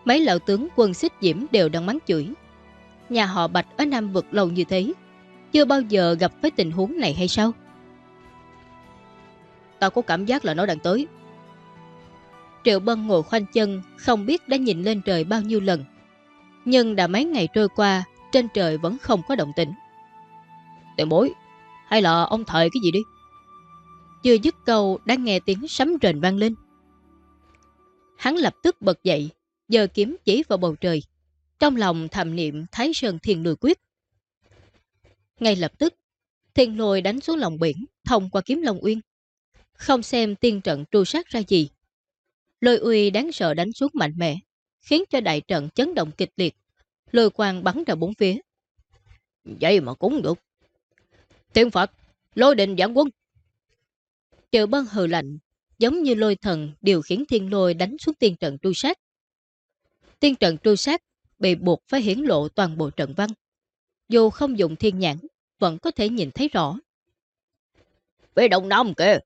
Speaker 1: Mấy lão tướng quân xích diễm đều đang mắng chửi. Nhà họ Bạch ở Nam Vực lâu như thế, chưa bao giờ gặp với tình huống này hay sao?
Speaker 2: Tao có cảm giác là nó đang tới.
Speaker 1: Triệu Bân ngồi khoanh chân, không biết đã nhìn lên trời bao nhiêu lần. Nhưng đã mấy ngày trôi qua, trên trời vẫn không có động tĩnh.
Speaker 2: Tiền bối, hay là ông thầy cái gì đi?
Speaker 1: Chưa dứt câu đã nghe tiếng sấm rền vang lên. Hắn lập tức bật dậy, giờ kiếm chỉ vào bầu trời. Trong lòng thầm niệm Thái Sơn Thiên Lùi Quyết. Ngay lập tức, thiên lùi đánh xuống lòng biển, thông qua kiếm Long Uyên. Không xem tiên trận tru sát ra gì. Lôi uy đáng sợ đánh xuống mạnh mẽ, khiến cho đại trận chấn động kịch liệt. Lôi quang bắn ra bốn phía.
Speaker 2: Vậy mà cũng được. Thiên Phật, lôi đình giảng quân.
Speaker 1: Triệu bân hừ lạnh, giống như lôi thần điều khiển thiên lôi đánh xuống tiên trận tru sát. Tiên trận tru sát bị buộc phải hiển lộ toàn bộ trận văn. Dù không dùng thiên nhãn, vẫn có thể nhìn thấy rõ.
Speaker 3: Về đông nam kìa!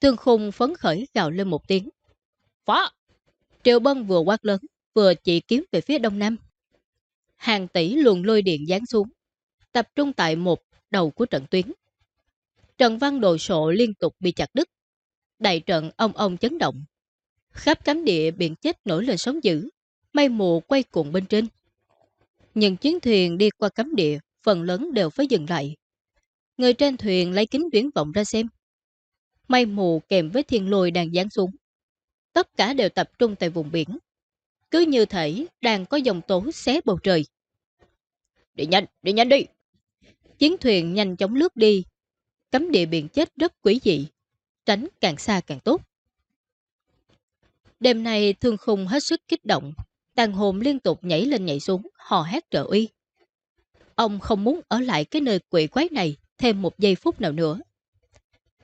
Speaker 1: Tương khung phấn khởi gào lên một tiếng.
Speaker 2: Phá!
Speaker 1: Triệu Bân vừa quát lớn, vừa chỉ kiếm về phía đông nam. Hàng tỷ luồng lôi điện giáng xuống, tập trung tại một đầu của trận tuyến. Trần văn đồ sộ liên tục bị chặt đứt. Đại trận ông ông chấn động. Khắp cánh địa biển chết nổi lên sóng dữ, mây mù quay cuộn bên trên. Những chiến thuyền đi qua cấm địa, phần lớn đều phải dừng lại. Người trên thuyền lấy kính viễn vọng ra xem. Mây mù kèm với thiên lôi đang giáng xuống. Tất cả đều tập trung tại vùng biển. Cứ như thể đang có dòng tố xé bầu trời.
Speaker 2: Đi nhanh, đi nhanh đi!
Speaker 1: Chiến thuyền nhanh chóng lướt đi. Cấm địa biển chết rất quỷ dị. Tránh càng xa càng tốt. Đêm nay thương khung hết sức kích động. Tàn hồn liên tục nhảy lên nhảy xuống, hò hét trợ uy. Ông không muốn ở lại cái nơi quỷ quái này thêm một giây phút nào nữa.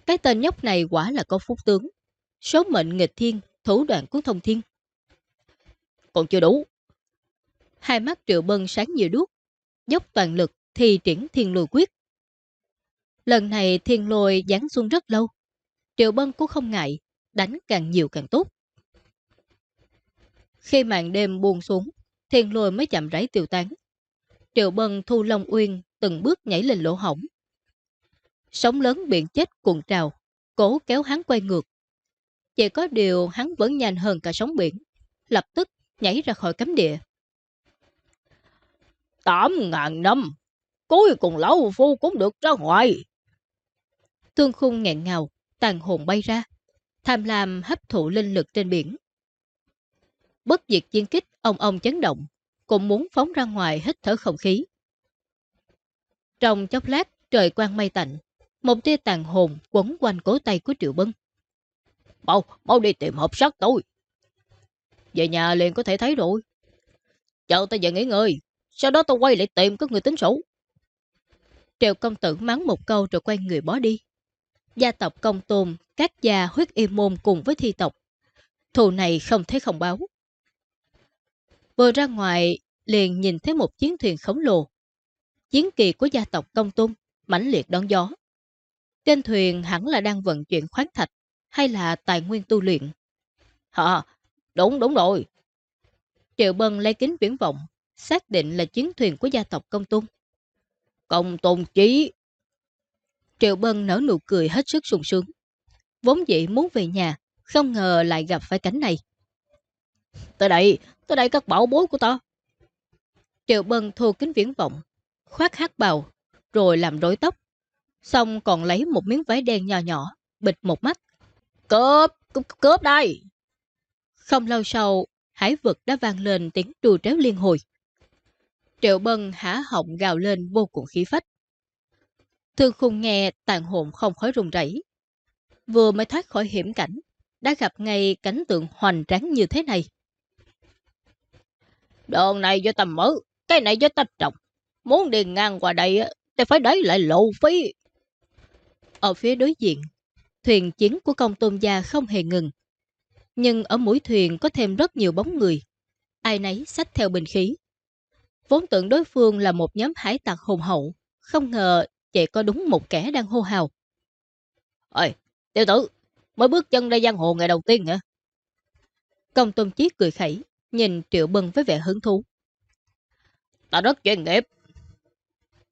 Speaker 1: Cái tên nhóc này quả là có phúc tướng. Số mệnh nghịch thiên, thủ đoạn của thông thiên.
Speaker 2: Còn chưa đủ.
Speaker 1: Hai mắt triệu bân sáng như đuốc. Dốc toàn lực thì triển thiên lùi quyết. Lần này thiên lôi giáng xuống rất lâu. Triệu bân cũng không ngại, đánh càng nhiều càng tốt. Khi màn đêm buông xuống, thiên lôi mới chậm rãi tiêu tán. Triệu Bân thu Long Uyên từng bước nhảy lên lỗ hỏng. Sóng lớn biển chết cuộn trào, cố kéo hắn quay ngược. Chỉ có điều hắn vẫn nhanh hơn cả sóng biển, lập tức nhảy ra khỏi cấm địa.
Speaker 3: Tám ngàn năm, cuối cùng lão phu cũng được ra ngoài.
Speaker 1: Tương khung nghẹn ngào, tàn hồn bay ra, tham lam hấp thụ linh lực trên biển. Bất diệt chiến kích, ông ông chấn động, cũng muốn phóng ra ngoài hít thở không khí. Trong chốc lát, trời quang mây tạnh, một tia tàn hồn quấn quanh cổ tay của Triệu Bân.
Speaker 3: Mau, mau đi tìm hộp sắt tôi.
Speaker 2: Về nhà liền có thể thấy rồi.
Speaker 3: Chờ ta về nghỉ ngơi, sau đó tao quay lại tìm các người tính sổ.
Speaker 1: Triệu công tử mắng một câu rồi quay người bỏ đi. Gia tộc công tôn, các gia huyết y môn cùng với thi tộc. Thù này không thấy không báo. Vừa ra ngoài, liền nhìn thấy một chiến thuyền khổng lồ. Chiến kỳ của gia tộc công tôn, mãnh liệt đón gió. Trên thuyền hẳn là đang vận chuyển khoáng thạch, hay là tài nguyên tu luyện.
Speaker 3: Hả? Đúng, đúng rồi.
Speaker 1: Triệu Bân lấy kính viễn vọng, xác định là chiến thuyền của gia tộc công tôn.
Speaker 3: Công tôn chí.
Speaker 1: Triệu Bân nở nụ cười hết sức sung sướng. Vốn dĩ muốn về nhà, không ngờ lại gặp phải cảnh này.
Speaker 2: Tới đây, tới đây các bảo bối của ta.
Speaker 1: Triệu Bân thu kính viễn vọng, khoác hát bào, rồi làm rối tóc. Xong còn lấy một miếng váy đen nhỏ nhỏ, bịt một mắt.
Speaker 2: Cướp, cướp, cướp đây.
Speaker 1: Không lâu sau, hải vực đã vang lên tiếng đùa tréo liên hồi. Triệu Bân há họng gào lên vô cùng khí phách. Thương khung nghe tàn hồn không khói rùng rẩy. Vừa mới thoát khỏi hiểm cảnh, đã gặp ngay cảnh tượng hoành tráng như thế này.
Speaker 2: Đồn này do tầm mở, cái này do ta trọng. Muốn đi ngang qua đây thì phải đẩy lại lộ phí.
Speaker 1: Ở phía đối diện, thuyền chiến của công tôn gia không hề ngừng. Nhưng ở mũi thuyền có thêm rất nhiều bóng người. Ai nấy xách theo bình khí. Vốn tưởng đối phương là một nhóm hải tặc hùng hậu. Không ngờ chỉ có đúng một kẻ đang hô hào.
Speaker 2: Ôi, tiểu tử, mới bước chân ra giang hồ ngày đầu tiên hả?
Speaker 1: Công tôn chiết cười khẩy, nhìn Triệu Bân với vẻ hứng thú.
Speaker 2: Ta rất chuyên nghiệp.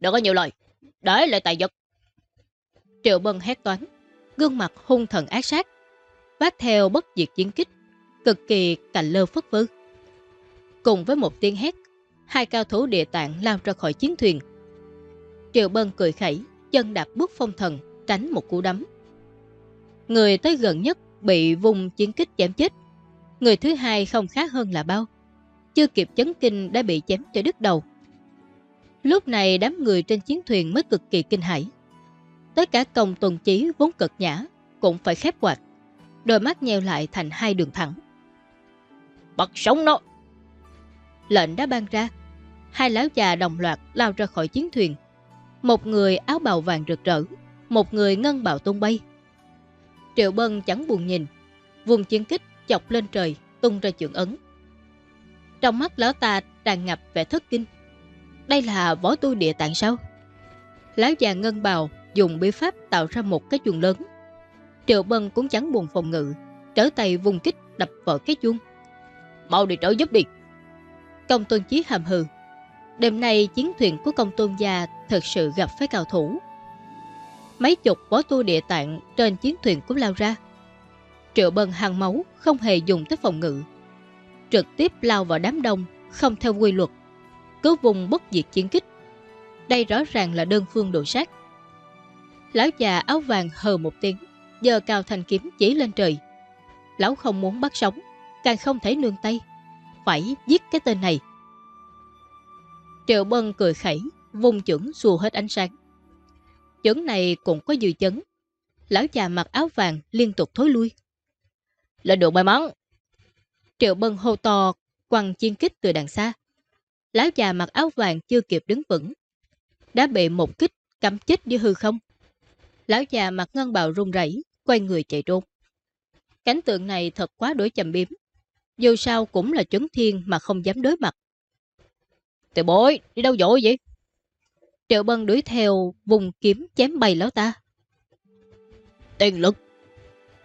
Speaker 2: Đừng có nhiều lời, để lại tài vật.
Speaker 1: Triệu Bân hét toán, gương mặt hung thần ác sát, vác theo bất diệt chiến kích, cực kỳ cạnh lơ phất vư. Cùng với một tiếng hét, hai cao thủ địa tạng lao ra khỏi chiến thuyền. Triệu Bân cười khẩy, chân đạp bước phong thần, tránh một cú đấm. Người tới gần nhất bị vùng chiến kích chém chết. Người thứ hai không khác hơn là bao. Chưa kịp chấn kinh đã bị chém cho đứt đầu. Lúc này đám người trên chiến thuyền mới cực kỳ kinh hãi. Tất cả công tuần chí vốn cực nhã cũng phải khép quạt. Đôi mắt nheo lại thành hai đường thẳng.
Speaker 2: Bắt sống nó!
Speaker 1: Lệnh đã ban ra. Hai lão già đồng loạt lao ra khỏi chiến thuyền. Một người áo bào vàng rực rỡ, một người ngân bào tung bay. Triệu Bân chẳng buồn nhìn, vùng chiến kích chọc lên trời, tung ra trường ấn. Trong mắt lão ta tràn ngập vẻ thất kinh. Đây là võ tu địa tạng sao? Lão già ngân bào dùng bí pháp tạo ra một cái chuông lớn. Triệu Bân cũng chẳng buồn phòng ngự, trở tay vùng kích đập vỡ cái chuông.
Speaker 2: Mau đi trợ giúp đi.
Speaker 1: Công tôn chí hàm hừ. Đêm nay chiến thuyền của công tôn gia thật sự gặp phải cao thủ. Mấy chục võ tu địa tạng trên chiến thuyền cũng lao ra. Triệu Bân hàng máu không hề dùng tới phòng ngự. Trực tiếp lao vào đám đông, không theo quy luật. Cứ vùng bất diệt chiến kích. Đây rõ ràng là đơn phương đồ sát. Lão già áo vàng hờ một tiếng, giờ cao thành kiếm chỉ lên trời. Lão không muốn bắt sống, càng không thể nương tay. Phải giết cái tên này. Triệu Bân cười khẩy, vùng chưởng xua hết ánh sáng. Chưởng này cũng có dư chấn. Lão già mặc áo vàng liên tục thối lui.
Speaker 2: Lên đường may mắn.
Speaker 1: Triệu Bân hô to, quăng chiên kích từ đằng xa. Lão già mặc áo vàng chưa kịp đứng vững. Đã bị một kích cắm chết như hư không. Lão già mặt ngân bào run rẩy quay người chạy trốn. Cảnh tượng này thật quá đối chầm biếm. Dù sao cũng là chấn thiên mà không dám đối mặt.
Speaker 2: Tiểu bối, đi đâu dội vậy?
Speaker 1: Triệu Bân đuổi theo vùng kiếm chém bay lão ta.
Speaker 2: Tiền lực.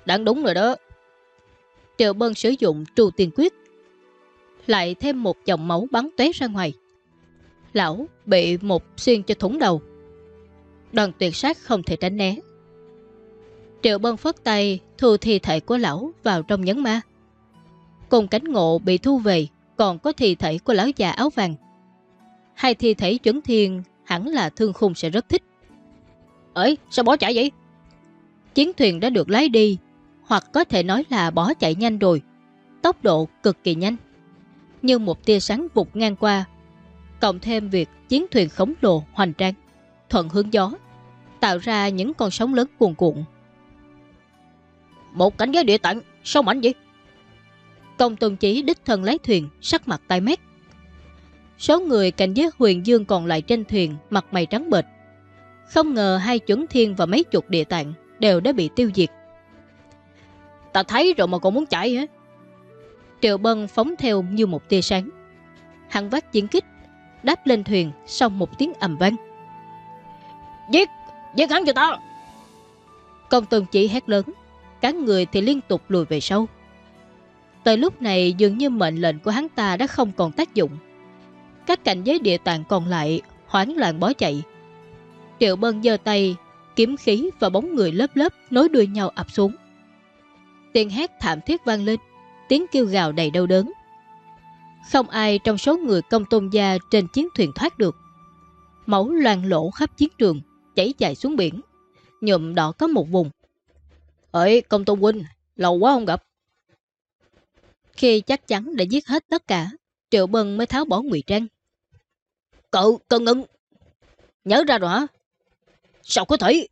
Speaker 2: Đáng đúng rồi đó.
Speaker 1: Triệu Bân sử dụng trù tiền quyết. Lại thêm một dòng máu bắn tuế ra ngoài. Lão bị một xuyên cho thủng đầu. Đoàn tuyệt sát không thể tránh né. Triệu Bân phất tay thu thi thể của lão vào trong nhấn ma. Cùng cánh ngộ bị thu về còn có thi thể của lão già áo vàng. Hai thi thể chuẩn thiên hẳn là thương khung sẽ rất thích.
Speaker 2: Ấy, sao bỏ chạy vậy?
Speaker 1: Chiến thuyền đã được lái đi, hoặc có thể nói là bỏ chạy nhanh rồi. Tốc độ cực kỳ nhanh. Như một tia sáng vụt ngang qua. Cộng thêm việc chiến thuyền khổng lồ hoành tráng, thuận hướng gió, tạo ra những con sóng lớn cuồn cuộn.
Speaker 2: Một cảnh giới địa tạng, sao mạnh vậy?
Speaker 1: Công tôn chí đích thân lái thuyền, sắc mặt tai mét. Số người cảnh giới huyền dương còn lại trên thuyền mặt mày trắng bệch. Không ngờ hai chuẩn thiên và mấy chục địa tạng đều đã bị tiêu diệt.
Speaker 2: Ta thấy rồi mà còn muốn chạy hả?
Speaker 1: Triệu Bân phóng theo như một tia sáng. Hắn vác chiến kích, đáp lên thuyền sau một tiếng ầm vang.
Speaker 2: Giết! Giết hắn cho ta!
Speaker 1: Công tôn chỉ hét lớn, các người thì liên tục lùi về sau. Tới lúc này dường như mệnh lệnh của hắn ta đã không còn tác dụng. Các cảnh giới địa tạng còn lại hoảng loạn bó chạy. Triệu Bân giơ tay, kiếm khí và bóng người lớp lớp nối đuôi nhau ập xuống. Tiếng hét thảm thiết vang lên, tiếng kêu gào đầy đau đớn. Không ai trong số người công tôn gia trên chiến thuyền thoát được. Máu loàn lỗ khắp chiến trường, chảy dài xuống biển, nhụm đỏ có một vùng.
Speaker 2: Ơi, công tôn huynh, lâu quá không gặp.
Speaker 1: Khi chắc chắn đã giết hết tất cả, Triệu Bân mới tháo bỏ ngụy trang.
Speaker 2: Cậu, cậu ngưng. Nhớ ra rồi hả? Sao có thể?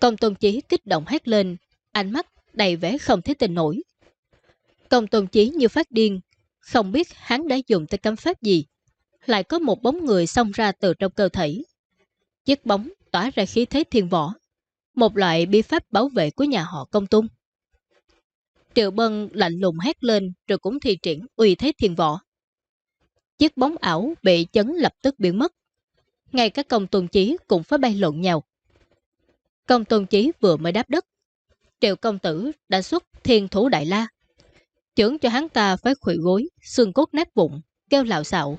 Speaker 1: Công tôn chí kích động hét lên, ánh mắt đầy vẻ không thể tin nổi. Công tôn chí như phát điên, không biết hắn đã dùng tới cấm pháp gì. Lại có một bóng người xông ra từ trong cơ thể. Chiếc bóng tỏa ra khí thế thiên võ, một loại bi pháp bảo vệ của nhà họ công tung. Triệu Bân lạnh lùng hét lên rồi cũng thi triển uy thế thiên võ. Chiếc bóng ảo bị chấn lập tức biến mất. Ngay các công tôn chí cũng phải bay lộn nhau. Công tôn chí vừa mới đáp đất. Triệu công tử đã xuất thiên thủ đại la. Chưởng cho hắn ta phải khuỵu gối, xương cốt nát bụng, kêu lạo xạo.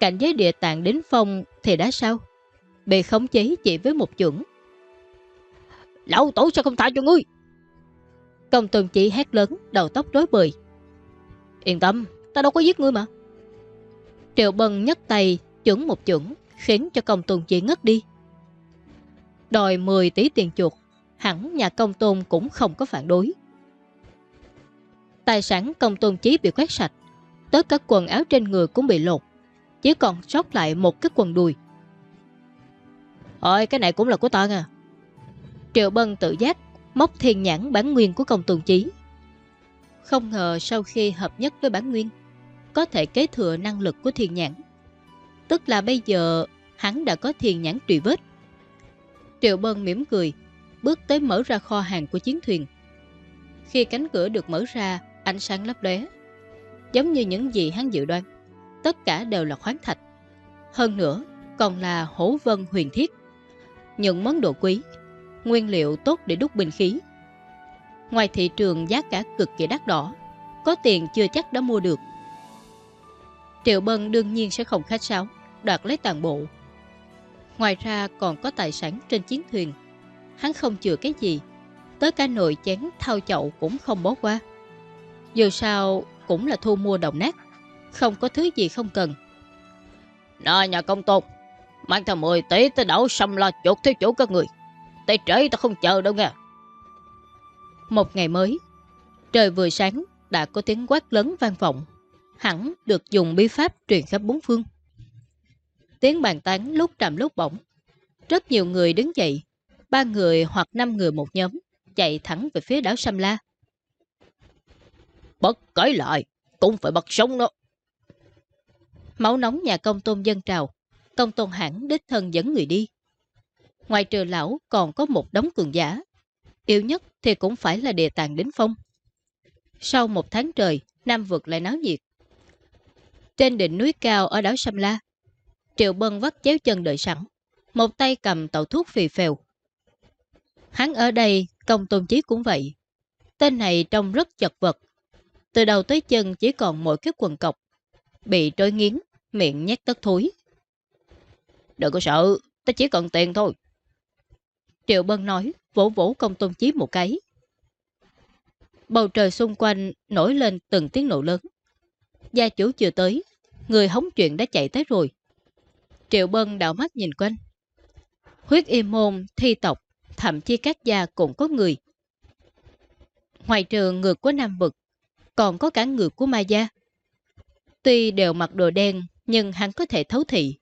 Speaker 1: Cảnh giới địa tạng đến phong thì đã sao? Bị khống chế chỉ với một chưởng.
Speaker 2: Lão tổ sao không tha cho ngươi?
Speaker 1: Công tôn chỉ hét lớn, đầu tóc rối bời.
Speaker 2: Yên tâm, ta đâu có giết ngươi mà.
Speaker 1: Triệu Bân nhấc tay, chuẩn một chuẩn, khiến cho công tôn chỉ ngất đi. Đòi 10 tỷ tiền chuột, hẳn nhà công tôn cũng không có phản đối. Tài sản công tôn chí bị quét sạch, tất cả quần áo trên người cũng bị lột, chỉ còn sót lại một cái quần đùi.
Speaker 2: Ôi, cái này cũng là của ta nha.
Speaker 1: Triệu Bân tự giác móc thiên nhãn bản nguyên của công tường chí. Không ngờ sau khi hợp nhất với bản nguyên, có thể kế thừa năng lực của thiên nhãn. Tức là bây giờ hắn đã có thiên nhãn trùy vết. Triệu Bân mỉm cười, bước tới mở ra kho hàng của chiến thuyền. Khi cánh cửa được mở ra, ánh sáng lấp lóe, giống như những gì hắn dự đoán. Tất cả đều là khoáng thạch. Hơn nữa, còn là hổ vân huyền thiết. Những món đồ quý, nguyên liệu tốt để đúc binh khí. Ngoài thị trường giá cả cực kỳ đắt đỏ, có tiền chưa chắc đã mua được. Triệu Bân đương nhiên sẽ không khách sáo, đoạt lấy toàn bộ. Ngoài ra còn có tài sản trên chiến thuyền. Hắn không chừa cái gì, tới cả nồi chén thao chậu cũng không bó qua. Dù sao cũng là thu mua đồng nát, không có thứ gì không cần.
Speaker 2: Nè nhà công tục, mang theo 10 tỷ tới đảo xăm lo chuột thiếu chủ các người. Tay trễ ta không chờ đâu nha.
Speaker 1: Một ngày mới, trời vừa sáng đã có tiếng quát lớn vang vọng, hẳn được dùng bí pháp truyền khắp bốn phương. Tiếng bàn tán lúc trầm lúc bổng. Rất nhiều người đứng dậy, ba người hoặc năm người một nhóm, chạy thẳng về phía đảo Sam La.
Speaker 2: Bất cởi lại, cũng phải bắt sống nó.
Speaker 1: Máu nóng nhà công tôn dân trào, công tôn hẳn đích thân dẫn người đi. Ngoài trừ lão còn có một đống cường giả. Yếu nhất thì cũng phải là địa tàng đến phong. Sau một tháng trời, Nam vực lại náo nhiệt. Trên đỉnh núi cao ở đảo sâm La, Triệu Bân vắt chéo chân đợi sẵn, một tay cầm tàu thuốc phì phèo. Hắn ở đây, công tôn chí cũng vậy. Tên này trông rất chật vật. Từ đầu tới chân chỉ còn mỗi cái quần cọc. Bị trôi nghiến, miệng nhét tất thối.
Speaker 2: Đừng có sợ, ta chỉ cần tiền thôi.
Speaker 1: Triệu Bân nói, vỗ vỗ công tôn chí một cái. Bầu trời xung quanh nổi lên từng tiếng nổ lớn. Gia chủ chưa tới, người hóng chuyện đã chạy tới rồi. Triệu Bân đảo mắt nhìn quanh. Huyết y môn, thi tộc, thậm chí các gia cũng có người. Ngoài trừ ngược của Nam Vực, còn có cả ngược của Ma Gia. Tuy đều mặc đồ đen, nhưng hắn có thể thấu thị.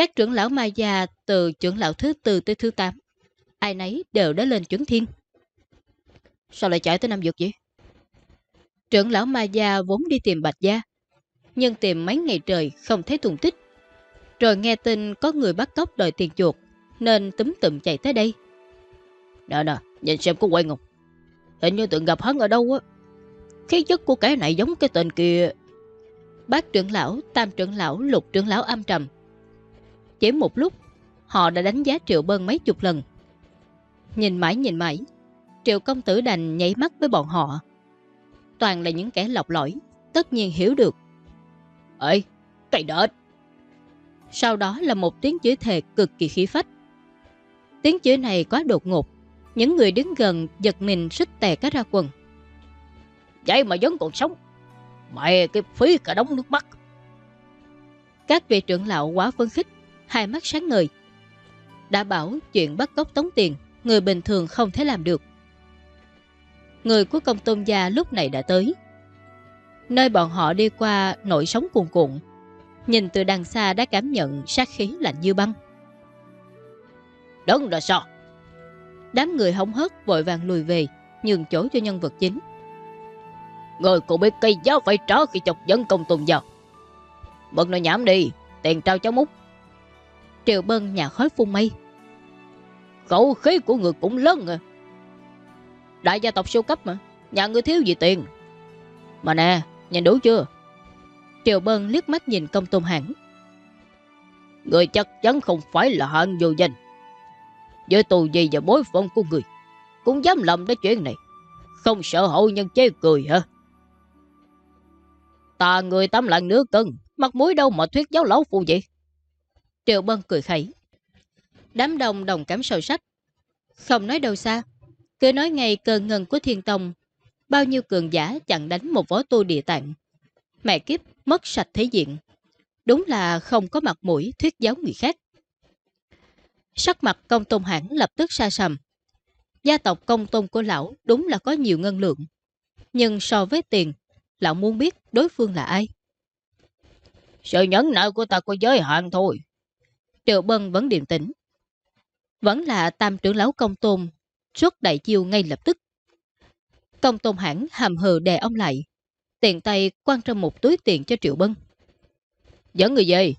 Speaker 1: Các trưởng lão Ma Gia từ trưởng lão thứ tư tới thứ tám ai nấy đều đã lên chuẩn thiên.
Speaker 2: Sao lại chạy tới Nam Dược vậy?
Speaker 1: Trưởng lão Ma Gia vốn đi tìm Bạch Gia, nhưng tìm mấy ngày trời không thấy tung tích. Rồi nghe tin có người bắt cóc đòi tiền chuột, nên túm tụm chạy tới đây.
Speaker 2: Nè nè, nhìn xem có quay không? Hình như tượng gặp hắn ở đâu á. Khí chất của cái này giống cái tên kia.
Speaker 1: Bác trưởng lão, tam trưởng lão, lục trưởng lão âm trầm. Chỉ một lúc, họ đã đánh giá Triệu Bân mấy chục lần. Nhìn mãi nhìn mãi, Triệu công tử đành nháy mắt với bọn họ. Toàn là những kẻ lọc lõi, tất nhiên hiểu được.
Speaker 2: Ê, cây đệt!
Speaker 1: Sau đó là một tiếng chửi thề cực kỳ khí phách. Tiếng chửi này quá đột ngột. Những người đứng gần giật mình xích tè cá ra quần.
Speaker 3: Vậy mà vẫn còn sống. Mẹ cái phí cả đống nước mắt.
Speaker 1: Các vị trưởng lão quá phấn khích, hai mắt sáng ngời. Đã bảo chuyện bắt cóc tống tiền, người bình thường không thể làm được. Người của công tôn gia lúc này đã tới. Nơi bọn họ đi qua nổi sóng cuồn cuộn. Nhìn từ đằng xa đã cảm nhận sát khí lạnh như băng.
Speaker 3: Đấng là sao?
Speaker 1: Đám người hống hớt vội vàng lùi về, nhường chỗ cho nhân vật chính.
Speaker 3: Người cũng biết cây giá phải trả khi chọc dẫn công tôn gia. Bận nó nhảm đi, tiền trao cháu mút.
Speaker 1: Triệu Bân nhà khói phun mây.
Speaker 3: Khẩu khí của người cũng lớn à. Đại gia tộc siêu cấp mà, nhà người thiếu gì tiền. Mà nè, nhìn đủ chưa?
Speaker 1: Triệu Bân liếc mắt nhìn công tôn hẳn.
Speaker 3: Người chắc chắn không phải là hạng vô danh. Với tù gì và bối phận của người, cũng dám làm cái chuyện này. Không sợ hậu nhân chế cười hả? Ta người tắm lạng nước cân, mặt mũi đâu mà thuyết giáo lão phụ vậy?
Speaker 1: Triệu Bân cười khẩy. Đám đông đồng cảm sâu sắc. Không nói đâu xa. Cứ nói ngay cơn ngân của thiên tông. Bao nhiêu cường giả chặn đánh một võ tu địa tạng. Mẹ kiếp mất sạch thế diện. Đúng là không có mặt mũi thuyết giáo người khác. Sắc mặt công tôn hãng lập tức xa sầm. Gia tộc công tôn của lão đúng là có nhiều ngân lượng. Nhưng so với tiền, lão muốn biết đối phương là ai.
Speaker 3: Sự nhẫn nợ của ta có giới hạn thôi.
Speaker 1: Triệu Bân vẫn điềm tĩnh. Vẫn là tam trưởng lão công tôn, xuất đại chiêu ngay lập tức. Công tôn hãng hàm hờ đè ông lại. Tiền tay quăng trong một túi tiền cho Triệu Bân.
Speaker 3: Dẫn người về.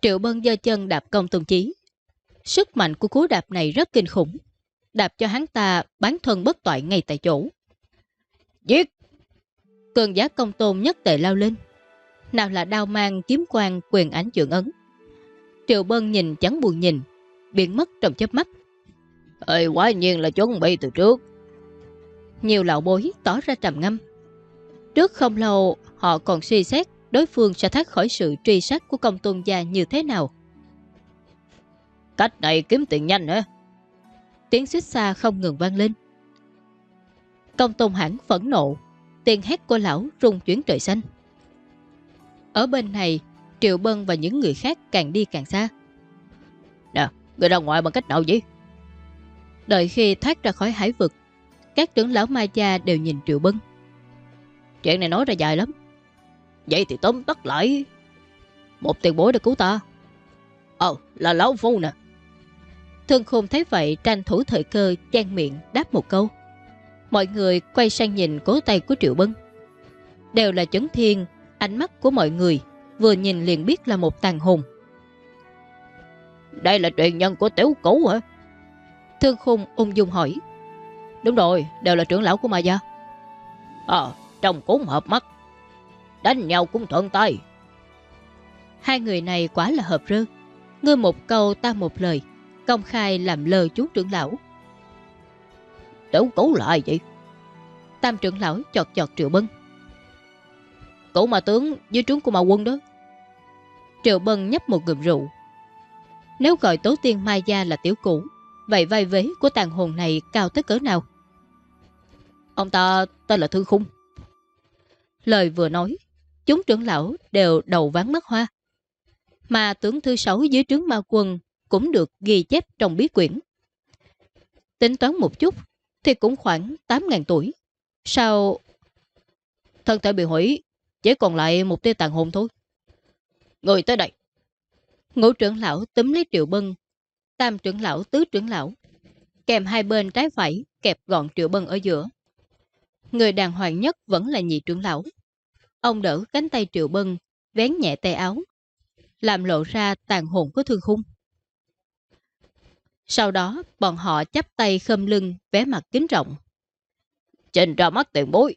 Speaker 1: Triệu Bân giơ chân đạp công tôn chí. Sức mạnh của cú đạp này rất kinh khủng. Đạp cho hắn ta bán thân bất toại ngay tại chỗ.
Speaker 3: Giết!
Speaker 1: Cường giá công tôn nhất tệ lao lên. Nào là đao mang kiếm quang quyền ánh trượng ấn. Triệu Bân nhìn chẳng buồn nhìn, biến mất trong chớp mắt.
Speaker 3: Ê, quá nhiên là chuẩn bị từ trước.
Speaker 1: Nhiều lão bối tỏ ra trầm ngâm. Trước không lâu, họ còn suy xét đối phương sẽ thoát khỏi sự truy sát của công tôn gia như thế nào.
Speaker 3: Cách này kiếm tiền nhanh hả?
Speaker 1: Tiếng xích xa không ngừng vang lên. Công tôn hãng phẫn nộ, tiền hét của lão rung chuyển trời xanh. Ở bên này, Triệu Bân và những người khác càng đi càng xa.
Speaker 3: Nè, người ra ngoài bằng cách nào vậy?
Speaker 1: Đợi khi thoát ra khỏi hải vực, các trưởng lão ma gia đều nhìn Triệu Bân.
Speaker 3: Chuyện này nói ra dài lắm. Vậy thì tóm tắt lại. Một tiền bối đã cứu ta. Ờ, là lão phu nè.
Speaker 1: Thương khôn thấy vậy tranh thủ thời cơ chan miệng đáp một câu. Mọi người quay sang nhìn cố tay của Triệu Bân. Đều là chấn thiên, ánh mắt của mọi người vừa nhìn liền biết là một tàn hồn.
Speaker 3: Đây là truyền nhân của tiểu cũ hả?
Speaker 1: Thương khôn ung dung hỏi.
Speaker 3: Đúng rồi, đều là trưởng lão của Ma Gia. Ờ, trông cũng hợp mắt. Đánh nhau cũng thuận tay.
Speaker 1: Hai người này quá là hợp rơ. Ngươi một câu ta một lời, công khai làm lờ chú trưởng lão.
Speaker 3: Tiểu cũ là ai vậy?
Speaker 1: Tam trưởng lão chọt chọt Triệu Bân
Speaker 3: cổ mà tướng dưới trướng của mà quân đó.
Speaker 1: Triệu Bân nhấp một ngụm rượu. Nếu gọi tố tiên Mai Gia là tiểu cũ, vậy vai vế của tàn hồn này cao tới cỡ nào?
Speaker 3: Ông ta tên là Thương Khung.
Speaker 1: Lời vừa nói, chúng trưởng lão đều đầu ván mắt hoa. Mà tướng thứ sáu dưới trướng ma quân cũng được ghi chép trong bí quyển. Tính toán một chút thì cũng khoảng 8.000 tuổi. Sao...
Speaker 3: Thân thể bị hủy, chỉ còn lại một tia tàn hồn thôi. Người tới đây.
Speaker 1: Ngũ trưởng lão túm lấy triệu bân, tam trưởng lão tứ trưởng lão, kèm hai bên trái phải kẹp gọn triệu bân ở giữa. Người đàng hoàng nhất vẫn là nhị trưởng lão. Ông đỡ cánh tay triệu bân, vén nhẹ tay áo, làm lộ ra tàn hồn của thương khung. Sau đó, bọn họ chắp tay khâm lưng, vé mặt kính rộng,
Speaker 3: Trên ra mắt tiền bối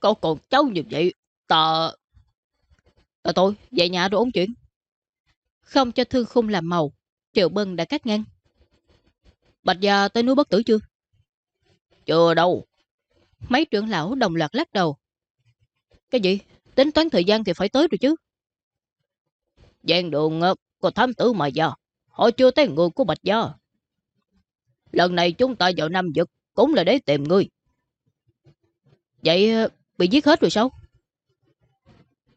Speaker 3: cô còn cháu như vậy, tờ... Tờ tôi, về nhà rồi ổn chuyện.
Speaker 1: Không cho thương khung làm màu, Triệu Bân đã cắt ngang.
Speaker 3: Bạch gia tới núi bất tử chưa? Chưa đâu.
Speaker 1: Mấy trưởng lão đồng loạt lắc đầu.
Speaker 3: Cái gì? Tính toán thời gian thì phải tới rồi chứ. Giang đường ờ, có thám tử mà giờ. họ chưa tới người của Bạch Gia. Lần này chúng ta vào Nam Dực cũng là để tìm ngươi.
Speaker 2: Vậy ờ, bị giết hết rồi sao?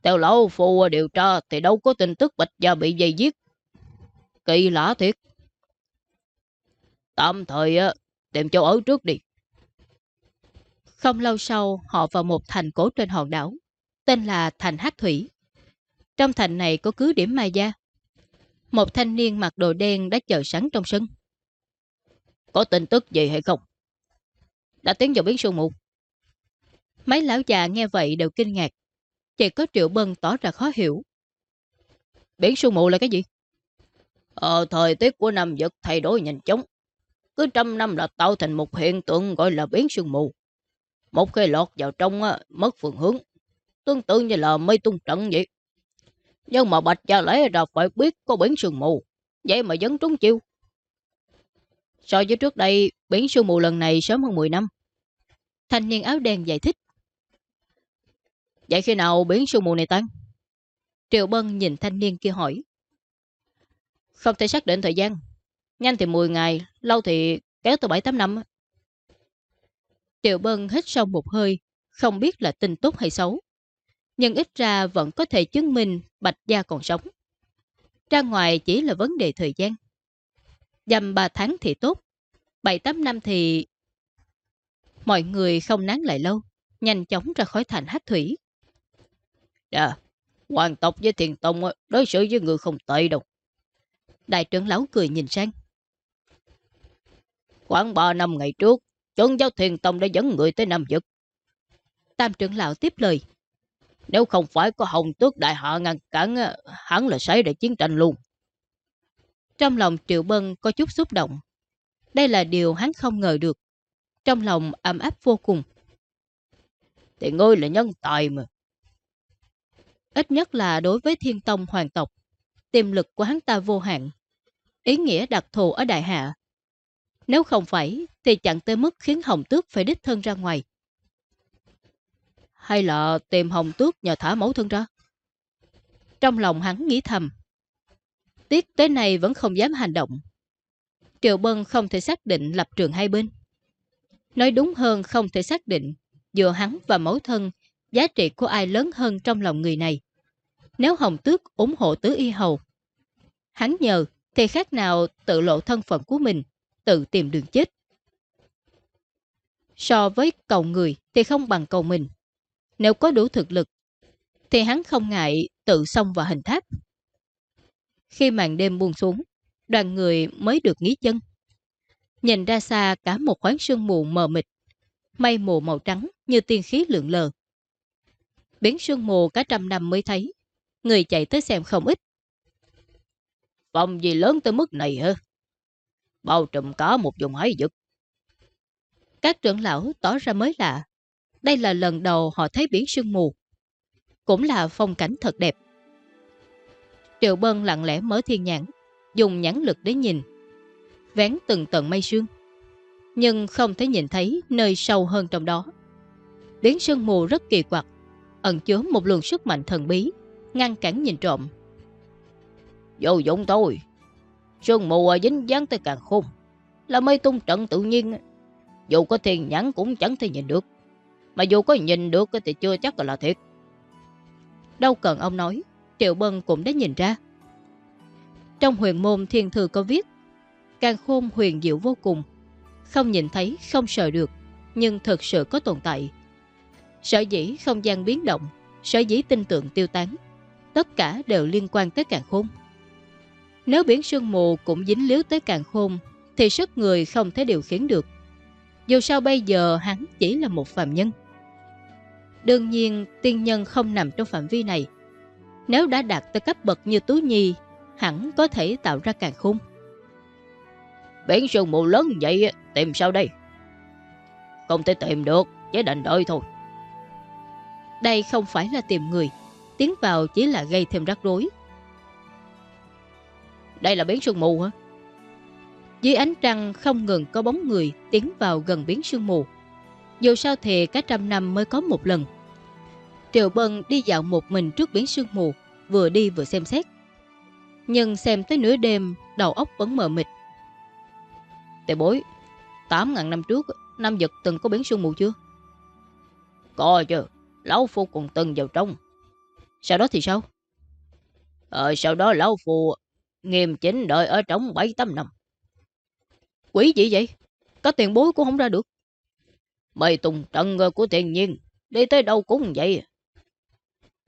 Speaker 3: Theo lão phù điều tra thì đâu có tin tức Bạch Gia bị dây giết.
Speaker 2: Kỳ lạ thiệt.
Speaker 3: Tạm thời tìm chỗ ở trước đi.
Speaker 1: Không lâu sau, họ vào một thành cổ trên hòn đảo, tên là Thành Hát Thủy. Trong thành này có cứ điểm mai gia. Một thanh niên mặc đồ đen đã chờ sẵn trong sân.
Speaker 3: Có tin tức gì hay không?
Speaker 2: Đã tiến vào biến sương mù.
Speaker 1: Mấy lão già nghe vậy đều kinh ngạc. Chỉ có Triệu Bân tỏ ra khó hiểu.
Speaker 2: Biển sương mù là cái gì?
Speaker 3: Ờ, thời tiết của năm vật thay đổi nhanh chóng. Cứ trăm năm là tạo thành một hiện tượng gọi là biến sương mù. Một khi lọt vào trong á mất phương hướng. Tương tự như là mây tung trận vậy. Nhưng mà Bạch Gia lễ đã phải biết có biến sương mù. Vậy mà vẫn trúng chiêu.
Speaker 2: So với trước đây, biến sương mù lần này sớm hơn 10 năm.
Speaker 1: Thanh niên áo đen giải thích.
Speaker 2: Vậy khi nào biến sương mù này tan?
Speaker 1: Triệu Bân nhìn thanh niên kia hỏi.
Speaker 2: Không thể xác định thời gian. Nhanh thì 10 ngày, lâu thì kéo từ 7-8 năm.
Speaker 1: Triệu Bân hít sâu một hơi, không biết là tin tốt hay xấu. Nhưng ít ra vẫn có thể chứng minh Bạch Gia còn sống. Ra ngoài chỉ là vấn đề thời gian. dầm 3 tháng thì tốt, 7-8 năm thì... Mọi người không nán lại lâu, nhanh chóng ra khỏi thành hát thủy.
Speaker 3: Dạ, hoàng tộc với thiền tông đối xử với người không tệ đâu.
Speaker 1: Đại trưởng lão cười nhìn sang.
Speaker 3: Khoảng 3 năm ngày trước, chốn giáo thiền tông đã dẫn người tới Nam Dực.
Speaker 1: Tam trưởng lão tiếp lời.
Speaker 3: Nếu không phải có hồng tước đại hạ ngăn cản, hắn là xảy ra chiến tranh luôn.
Speaker 1: Trong lòng Triệu Bân có chút xúc động. Đây là điều hắn không ngờ được. Trong lòng ấm áp vô cùng.
Speaker 3: Thì ngươi là nhân tài mà.
Speaker 1: Ít nhất là đối với thiên tông hoàng tộc, tiềm lực của hắn ta vô hạn. Ý nghĩa đặc thù ở đại hạ. Nếu không phải, thì chẳng tới mức khiến Hồng Tước phải đích thân ra ngoài.
Speaker 2: Hay là tìm Hồng Tước nhờ thả mẫu thân ra?
Speaker 1: Trong lòng hắn nghĩ thầm. Tiếc tới nay vẫn không dám hành động. Triệu Bân không thể xác định lập trường hai bên. Nói đúng hơn không thể xác định giữa hắn và mẫu thân giá trị của ai lớn hơn trong lòng người này. Nếu Hồng Tước ủng hộ tứ y hầu, hắn nhờ thì khác nào tự lộ thân phận của mình, tự tìm đường chết. So với cầu người thì không bằng cầu mình. Nếu có đủ thực lực, thì hắn không ngại tự xông vào hình tháp. Khi màn đêm buông xuống, đoàn người mới được nghỉ chân. Nhìn ra xa cả một khoáng sương mù mờ mịt, mây mù màu trắng như tiên khí lượng lờ. Biến sương mù cả trăm năm mới thấy, người chạy tới xem không ít.
Speaker 3: Phòng gì lớn tới mức này hả? Bao trùm có một vùng hải vực.
Speaker 1: Các trưởng lão tỏ ra mới lạ. Đây là lần đầu họ thấy biển sương mù. Cũng là phong cảnh thật đẹp. Triệu Bân lặng lẽ mở thiên nhãn, dùng nhãn lực để nhìn. Vén từng tầng mây sương. Nhưng không thể nhìn thấy nơi sâu hơn trong đó. Biến sương mù rất kỳ quặc, ẩn chứa một luồng sức mạnh thần bí, ngăn cản nhìn trộm.
Speaker 3: Vô dụng thôi, sương mù dính dáng tới càng khôn, là mây tung trận tự nhiên. Dù có thiên nhãn cũng chẳng thể nhìn được, mà dù có nhìn được thì chưa chắc là thiệt.
Speaker 1: Đâu cần ông nói, Triệu Bân cũng đã nhìn ra. Trong huyền môn thiên thư có viết, càng khôn huyền diệu vô cùng, không nhìn thấy, không sợ được, nhưng thực sự có tồn tại. Sở dĩ không gian biến động, sở dĩ tinh tượng tiêu tán, tất cả đều liên quan tới càng khôn. Nếu biển sương mù cũng dính líu tới càng khôn, thì sức người không thể điều khiển được. Dù sao bây giờ hắn chỉ là một phạm nhân. Đương nhiên, tiên nhân không nằm trong phạm vi này. Nếu đã đạt tới cấp bậc như Tú Nhi, hẳn có thể tạo ra càng khôn.
Speaker 3: Biển sương mù lớn vậy, tìm sao đây? Không thể tìm được, chỉ đành đợi thôi.
Speaker 1: Đây không phải là tìm người, tiến vào chỉ là gây thêm rắc rối.
Speaker 2: Đây là biến sương mù hả?
Speaker 1: Dưới ánh trăng không ngừng có bóng người tiến vào gần biến sương mù. Dù sao thì cả trăm năm mới có một lần. Triệu Bân đi dạo một mình trước biến sương mù, vừa đi vừa xem xét. Nhưng xem tới nửa đêm đầu óc vẫn mờ mịt.
Speaker 3: Tệ bối, 8.000 năm trước, Nam Dật từng có biến sương mù chưa? Có chứ, Lão Phu còn từng vào trong.
Speaker 1: Sau đó thì sao?
Speaker 3: Ờ, sau đó Lão Phu nghiêm chính đợi ở trong 7-8 năm.
Speaker 1: Quỷ gì vậy? Có tiền bối cũng không ra được.
Speaker 3: Mây tùng trận của thiên nhiên, đi tới đâu cũng vậy.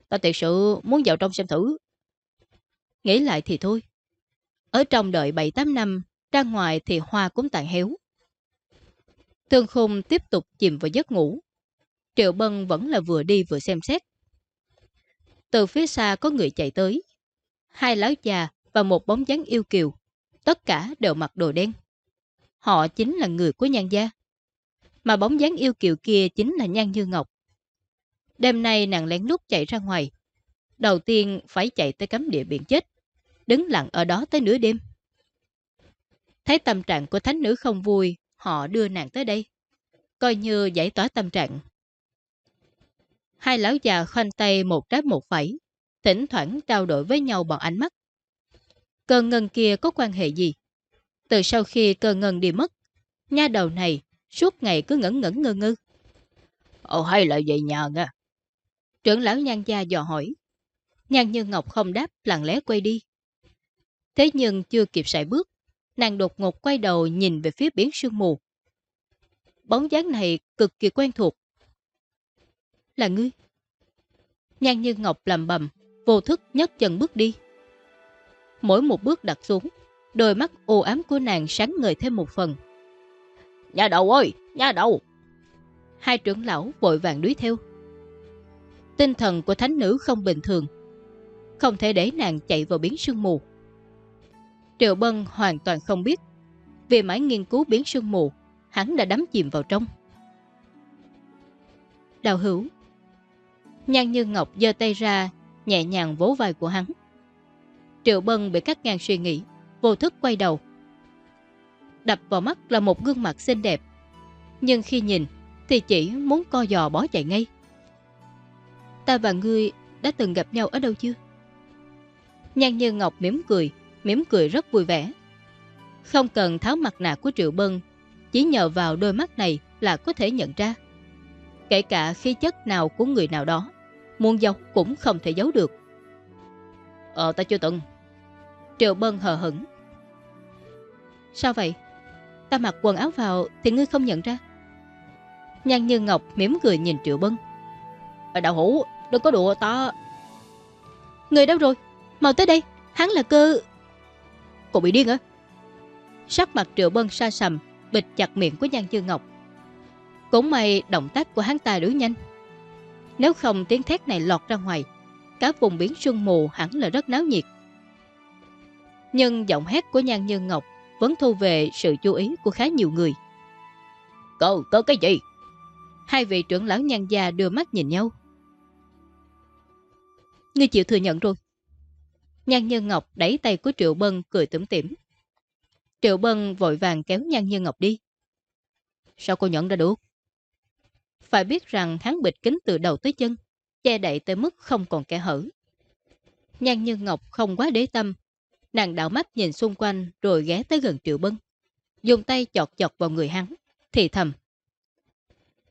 Speaker 1: Ta thiệt sự muốn vào trong xem thử. Nghĩ lại thì thôi. Ở trong đợi 7-8 năm, ra ngoài thì hoa cũng tàn héo. Thương khung tiếp tục chìm vào giấc ngủ. Triệu Bân vẫn là vừa đi vừa xem xét. Từ phía xa có người chạy tới. Hai lão già và một bóng dáng yêu kiều. Tất cả đều mặc đồ đen. Họ chính là người của nhan gia. Mà bóng dáng yêu kiều kia chính là nhan như ngọc. Đêm nay nàng lén lút chạy ra ngoài. Đầu tiên phải chạy tới cấm địa biển chết. Đứng lặng ở đó tới nửa đêm. Thấy tâm trạng của thánh nữ không vui, họ đưa nàng tới đây. Coi như giải tỏa tâm trạng. Hai lão già khoanh tay một trái một phẩy, thỉnh thoảng trao đổi với nhau bằng ánh mắt. Cờ ngân kia có quan hệ gì? Từ sau khi cờ ngân đi mất, nha đầu này suốt ngày cứ ngẩn ngẩn ngơ ngơ.
Speaker 3: Ồ hay là về nhà nha.
Speaker 1: Trưởng lão nhan gia dò hỏi. Nhan như ngọc không đáp lặng lẽ quay đi. Thế nhưng chưa kịp sải bước, nàng đột ngột quay đầu nhìn về phía biển sương mù. Bóng dáng này cực kỳ quen thuộc. Là ngươi. Nhan như ngọc làm bầm, vô thức nhấc chân bước đi. Mỗi một bước đặt xuống, đôi mắt ô ám của nàng sáng ngời thêm một phần.
Speaker 3: Nhà đầu ơi, nhà đầu!
Speaker 1: Hai trưởng lão vội vàng đuối theo. Tinh thần của thánh nữ không bình thường. Không thể để nàng chạy vào biến sương mù. Triệu Bân hoàn toàn không biết. Vì mãi nghiên cứu biến sương mù, hắn đã đắm chìm vào trong. Đào hữu Nhan Như Ngọc giơ tay ra, nhẹ nhàng vỗ vai của hắn. Triệu Bân bị cắt ngang suy nghĩ, vô thức quay đầu. Đập vào mắt là một gương mặt xinh đẹp. Nhưng khi nhìn, thì chỉ muốn co giò bó chạy ngay. Ta và ngươi đã từng gặp nhau ở đâu chưa? Nhan Như Ngọc mỉm cười, mỉm cười rất vui vẻ. Không cần tháo mặt nạ của Triệu Bân, chỉ nhờ vào đôi mắt này là có thể nhận ra. Kể cả khí chất nào của người nào đó, muốn giấu cũng không thể giấu được.
Speaker 3: Ờ, ta chưa từng.
Speaker 1: Triệu Bân hờ hững. Sao vậy? Ta mặc quần áo vào thì ngươi không nhận ra. Nhan Như Ngọc mỉm cười nhìn Triệu Bân.
Speaker 3: Ờ, đạo hữu, đừng có đùa ta.
Speaker 1: Người đâu rồi? Mau tới đây, hắn là cơ...
Speaker 3: Cô bị điên hả?
Speaker 1: Sắc mặt Triệu Bân sa sầm, bịt chặt miệng của Nhan Như Ngọc. Cũng may động tác của hắn ta đủ nhanh. Nếu không tiếng thét này lọt ra ngoài, cả vùng biển sương mù hẳn là rất náo nhiệt. Nhưng giọng hét của Nhan Như Ngọc vẫn thu về sự chú ý của khá nhiều người.
Speaker 3: Cậu, cậu cái gì?
Speaker 1: Hai vị trưởng lão nhan gia đưa mắt nhìn nhau. Ngươi chịu thừa nhận rồi. Nhan Như Ngọc đẩy tay của Triệu Bân cười tủm tỉm. Triệu Bân vội vàng kéo Nhan Như Ngọc đi. Sao cô nhận ra được? Phải biết rằng hắn bịt kính từ đầu tới chân, che đậy tới mức không còn kẻ hở. Nhan Như Ngọc không quá để tâm. Nàng đảo mắt nhìn xung quanh rồi ghé tới gần Triệu Bân. Dùng tay chọt chọt vào người hắn, thì thầm.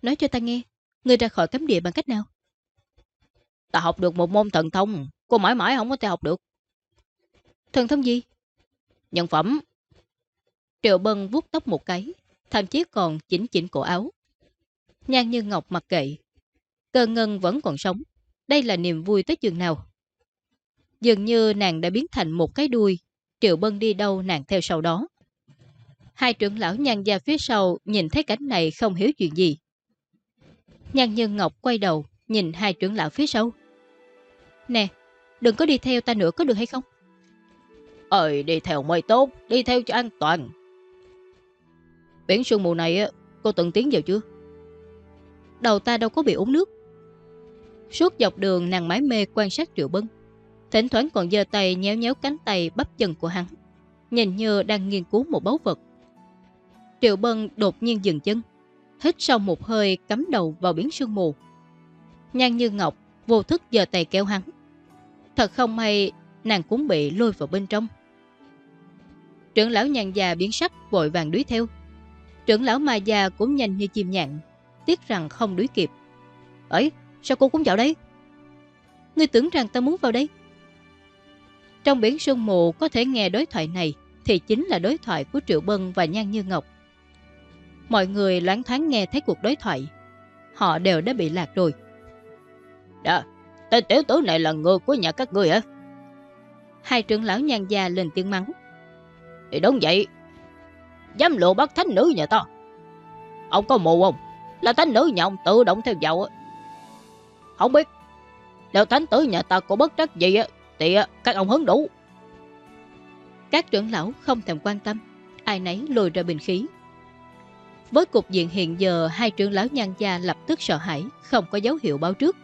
Speaker 1: Nói cho ta nghe, ngươi ra khỏi cấm địa bằng cách nào?
Speaker 3: Ta học được một môn thần thông, cô mãi mãi không có thể học được.
Speaker 1: Thần thông gì?
Speaker 3: Nhân phẩm.
Speaker 1: Triệu Bân vuốt tóc một cái, thậm chí còn chỉnh chỉnh cổ áo. Nhan như ngọc mặc kệ. Cơ ngân vẫn còn sống. Đây là niềm vui tới chừng nào. Dường như nàng đã biến thành một cái đuôi. Triệu Bân đi đâu nàng theo sau đó. Hai trưởng lão nhan gia phía sau nhìn thấy cảnh này không hiểu chuyện gì. Nhan Nhân Ngọc quay đầu nhìn hai trưởng lão phía sau. Nè, đừng có đi theo ta nữa có được hay không?
Speaker 3: Ơi, đi theo mới tốt, đi theo cho an toàn. Biển sương mù này cô từng tiến vào chưa?
Speaker 1: Đầu ta đâu có bị uống nước. Suốt dọc đường nàng mái mê quan sát Triệu Bân. Thỉnh thoảng còn giơ tay nhéo nhéo cánh tay bắp chân của hắn. Nhìn như đang nghiên cứu một báu vật. Triệu Bân đột nhiên dừng chân. Hít sau một hơi cắm đầu vào biển sương mù. Nhan như ngọc vô thức giơ tay kéo hắn. Thật không may nàng cũng bị lôi vào bên trong. Trưởng lão nhàn già biến sắc vội vàng đuổi theo. Trưởng lão ma già cũng nhanh như chim nhạn, tiếc rằng không đuổi kịp. Ấy, sao cô cũng vào đây? Ngươi tưởng rằng ta muốn vào đây? Trong biển sương mù có thể nghe đối thoại này thì chính là đối thoại của Triệu Bân và Nhan Như Ngọc. Mọi người loáng thoáng nghe thấy cuộc đối thoại. Họ đều đã bị lạc rồi.
Speaker 3: Đó, tên tiểu tử này là người của nhà các ngươi hả?
Speaker 1: Hai trưởng lão nhan già lên tiếng mắng.
Speaker 3: Thì đúng vậy. Dám lộ bắt thánh nữ nhà ta. Ông có mù không? Là thánh nữ nhà ông tự động theo vào. Không biết. Nếu thánh tử nhà ta có bất trắc gì thì các ông hứng đủ.
Speaker 1: Các trưởng lão không thèm quan tâm. Ai nấy lùi ra bình khí. Với cục diện hiện giờ, hai trưởng lão nhan gia lập tức sợ hãi, không có dấu hiệu báo trước.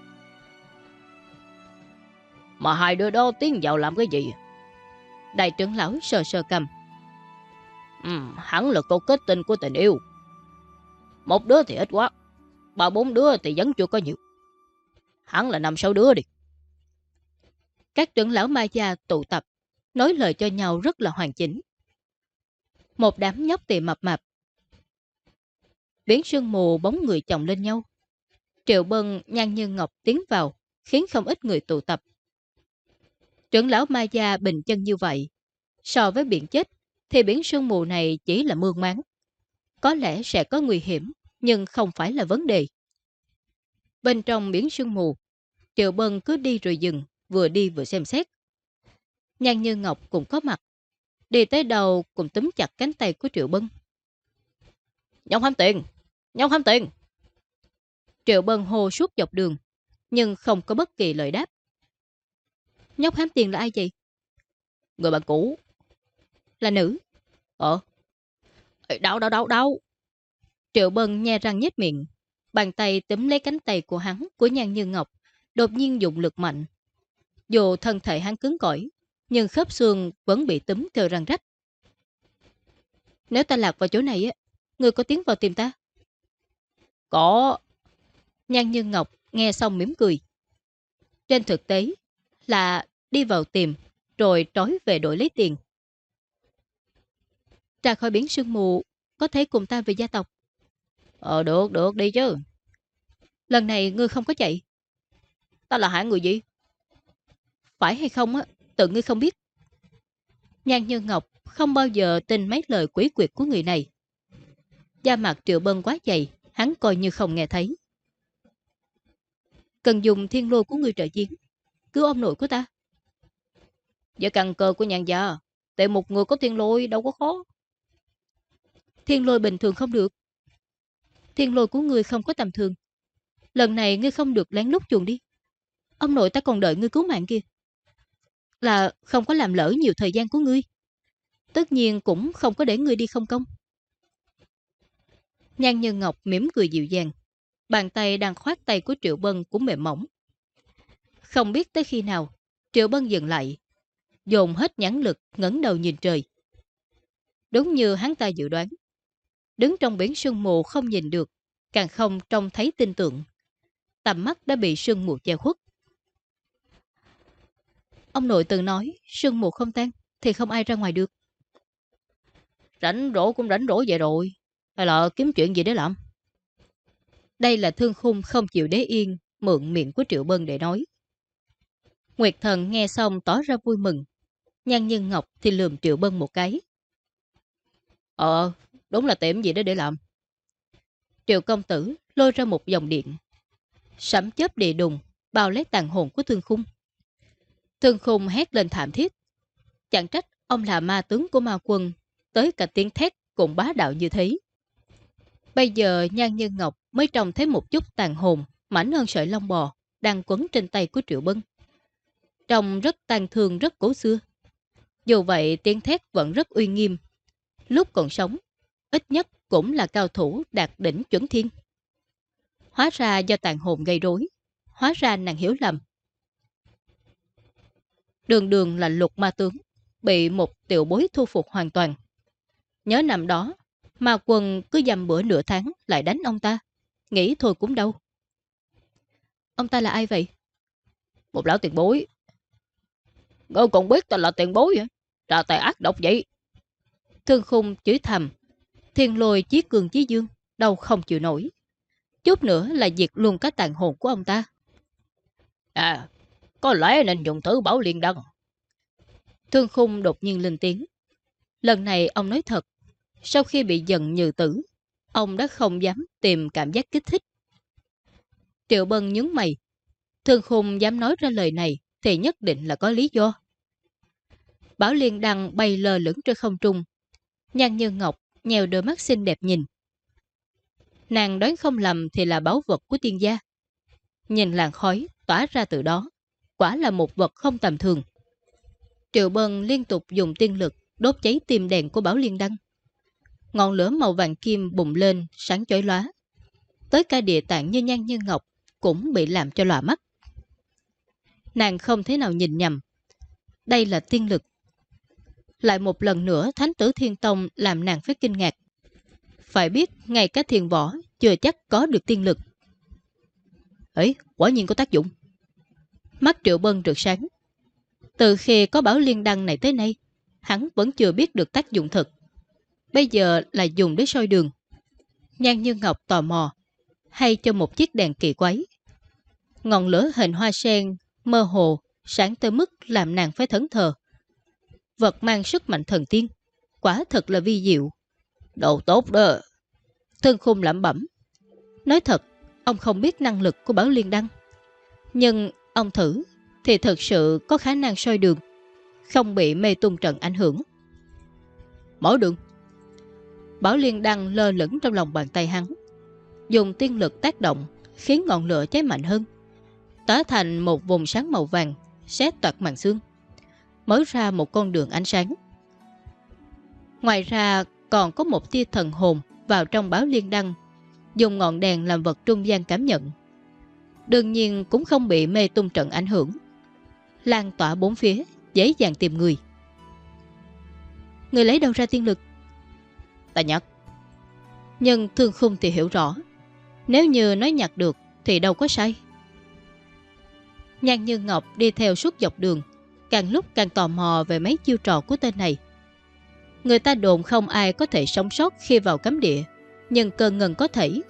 Speaker 3: Mà hai đứa đó tiến vào làm cái gì?
Speaker 1: Đại trưởng lão sờ sờ cầm.
Speaker 3: Ừ, hẳn là câu kết tinh của tình yêu. Một đứa thì ít quá, ba bốn đứa thì vẫn chưa có nhiều. Hẳn là năm sáu đứa đi.
Speaker 1: Các trưởng lão ma gia tụ tập, nói lời cho nhau rất là hoàn chỉnh. Một đám nhóc tì mập mập. Biến sương mù bóng người chồng lên nhau. Triệu Bân nhan như ngọc tiến vào, khiến không ít người tụ tập. Trưởng lão ma gia bình chân như vậy. So với biển chết, thì biển sương mù này chỉ là mương máng. Có lẽ sẽ có nguy hiểm, nhưng không phải là vấn đề. Bên trong biển sương mù, Triệu Bân cứ đi rồi dừng, vừa đi vừa xem xét. Nhan Như Ngọc cũng có mặt. Đi tới đầu cùng túm chặt cánh tay của Triệu Bân.
Speaker 3: Nhông ham tiền! Nhông ham tiền!
Speaker 1: Triệu Bân hô suốt dọc đường, nhưng không có bất kỳ lời đáp. Nhóc hám tiền là ai vậy?
Speaker 3: Người bạn cũ.
Speaker 1: Là nữ.
Speaker 3: Ờ. Đau, đau, đau, đau.
Speaker 1: Triệu Bân nhe răng nhếch miệng. Bàn tay túm lấy cánh tay của hắn, của nhan như ngọc. Đột nhiên dùng lực mạnh. Dù thân thể hắn cứng cỏi, nhưng khớp xương vẫn bị túm theo răng rách. Nếu ta lạc vào chỗ này, á, người có tiến vào tìm ta?
Speaker 3: Có.
Speaker 1: Nhan Như Ngọc nghe xong mỉm cười. Trên thực tế, là đi vào tìm, rồi trói về đổi lấy tiền. Ra khỏi biển sương mù, có thể cùng ta về gia tộc.
Speaker 3: Ờ được, được, đi chứ.
Speaker 1: Lần này ngươi không có chạy.
Speaker 3: Ta là hạng người gì?
Speaker 1: Phải hay không á, tự ngươi không biết. Nhan Như Ngọc không bao giờ tin mấy lời quỷ quyệt của người này. Da mặt triệu bân quá dày, hắn coi như không nghe thấy. Cần dùng thiên lô của người trợ chiến cứu ông nội của ta.
Speaker 3: Với căn cơ của nhàn gia, tìm một người có thiên lôi đâu có khó.
Speaker 1: Thiên lôi bình thường không được. Thiên lôi của ngươi không có tầm thường. Lần này ngươi không được lén lút chuồn đi. Ông nội ta còn đợi ngươi cứu mạng kia. Là không có làm lỡ nhiều thời gian của ngươi. Tất nhiên cũng không có để ngươi đi không công. Nhan Nhân Ngọc mỉm cười dịu dàng. Bàn tay đang khoát tay của Triệu Bân cũng mềm mỏng. Không biết tới khi nào, Triệu Bân dừng lại, dồn hết nhãn lực ngấn đầu nhìn trời. Đúng như hắn ta dự đoán, đứng trong biển sương mù không nhìn được, càng không trông thấy tin tượng. Tầm mắt đã bị sương mù che khuất. Ông nội từng nói, sương mù không tan, thì không ai ra ngoài được.
Speaker 3: Rảnh rỗi cũng rảnh rỗi vậy rồi, hay là kiếm chuyện gì để làm?
Speaker 1: Đây là thương khung không chịu đế yên, mượn miệng của Triệu Bân để nói. Nguyệt thần nghe xong tỏ ra vui mừng. Nhan Nhân Ngọc thì lườm Triệu Bân một cái.
Speaker 3: Ờ, đúng là tiệm gì đó để làm.
Speaker 1: Triệu công tử lôi ra một dòng điện. Sấm chớp địa đùng, bao lấy tàn hồn của thương khung. Thương khung hét lên thảm thiết. Chẳng trách ông là ma tướng của ma quân, tới cả tiếng thét cũng bá đạo như thế. Bây giờ Nhan Nhân Ngọc mới trông thấy một chút tàn hồn, mảnh hơn sợi lông bò, đang quấn trên tay của Triệu Bân trông rất tàn thương rất cổ xưa. Dù vậy tiếng thét vẫn rất uy nghiêm. Lúc còn sống, ít nhất cũng là cao thủ đạt đỉnh chuẩn thiên. Hóa ra do tàn hồn gây rối, hóa ra nàng hiểu lầm. Đường đường là lục ma tướng, bị một tiểu bối thu phục hoàn toàn. Nhớ năm đó, ma quần cứ dầm bữa nửa tháng lại đánh ông ta. Nghĩ thôi cũng đâu. Ông ta là ai vậy?
Speaker 3: Một lão tiền bối, Ngươi còn biết ta là tiền bối hả? Ra tài ác độc vậy.
Speaker 1: Thương khung chửi thầm. Thiên lôi chí cường chí dương, đâu không chịu nổi. Chút nữa là diệt luôn cái tàn hồn của ông ta.
Speaker 3: À, có lẽ nên dùng thử bảo liên đăng.
Speaker 1: Thương khung đột nhiên lên tiếng. Lần này ông nói thật. Sau khi bị giận như tử, ông đã không dám tìm cảm giác kích thích. Triệu Bân nhướng mày. Thương khung dám nói ra lời này thì nhất định là có lý do. Bảo Liên Đăng bay lờ lửng trên không trung. Nhan như ngọc, nhèo đôi mắt xinh đẹp nhìn. Nàng đoán không lầm thì là báu vật của tiên gia. Nhìn làn khói tỏa ra từ đó, quả là một vật không tầm thường. Triệu Bân liên tục dùng tiên lực đốt cháy tim đèn của Bảo Liên Đăng. Ngọn lửa màu vàng kim bùng lên, sáng chói lóa. Tới cả địa tạng như nhan như ngọc cũng bị làm cho lòa mắt. Nàng không thế nào nhìn nhầm. Đây là tiên lực. Lại một lần nữa Thánh tử Thiên Tông làm nàng phải kinh ngạc. Phải biết ngay cả thiền võ chưa chắc có được tiên lực. Ấy, quả nhiên có tác dụng. Mắt Triệu Bân rực sáng. Từ khi có bảo liên đăng này tới nay, hắn vẫn chưa biết được tác dụng thực. Bây giờ là dùng để soi đường. Nhan Như Ngọc tò mò, hay cho một chiếc đèn kỳ quái. Ngọn lửa hình hoa sen, mơ hồ, sáng tới mức làm nàng phải thấn thờ. Vật mang sức mạnh thần tiên, quả thật là vi diệu.
Speaker 3: Đồ tốt đó.
Speaker 1: Thân khung lẩm bẩm. Nói thật, ông không biết năng lực của Bảo Liên Đăng. Nhưng ông thử thì thật sự có khả năng soi đường, không bị mê tung trận ảnh hưởng.
Speaker 3: Mở đường.
Speaker 1: Bảo Liên Đăng lơ lửng trong lòng bàn tay hắn. Dùng tiên lực tác động, khiến ngọn lửa cháy mạnh hơn. Tỏa thành một vùng sáng màu vàng, xét toạt màn xương. Mở ra một con đường ánh sáng. Ngoài ra còn có một tia thần hồn vào trong báo liên đăng, dùng ngọn đèn làm vật trung gian cảm nhận. Đương nhiên cũng không bị mê tung trận ảnh hưởng. Lan tỏa bốn phía, dễ dàng tìm người. Người lấy đâu ra tiên lực?
Speaker 3: Ta nhặt.
Speaker 1: Nhưng thương khung thì hiểu rõ. Nếu như nói nhặt được thì đâu có sai. Nhan Như Ngọc đi theo suốt dọc đường, càng lúc càng tò mò về mấy chiêu trò của tên này. Người ta đồn không ai có thể sống sót khi vào cấm địa, nhưng cơ ngân có thể.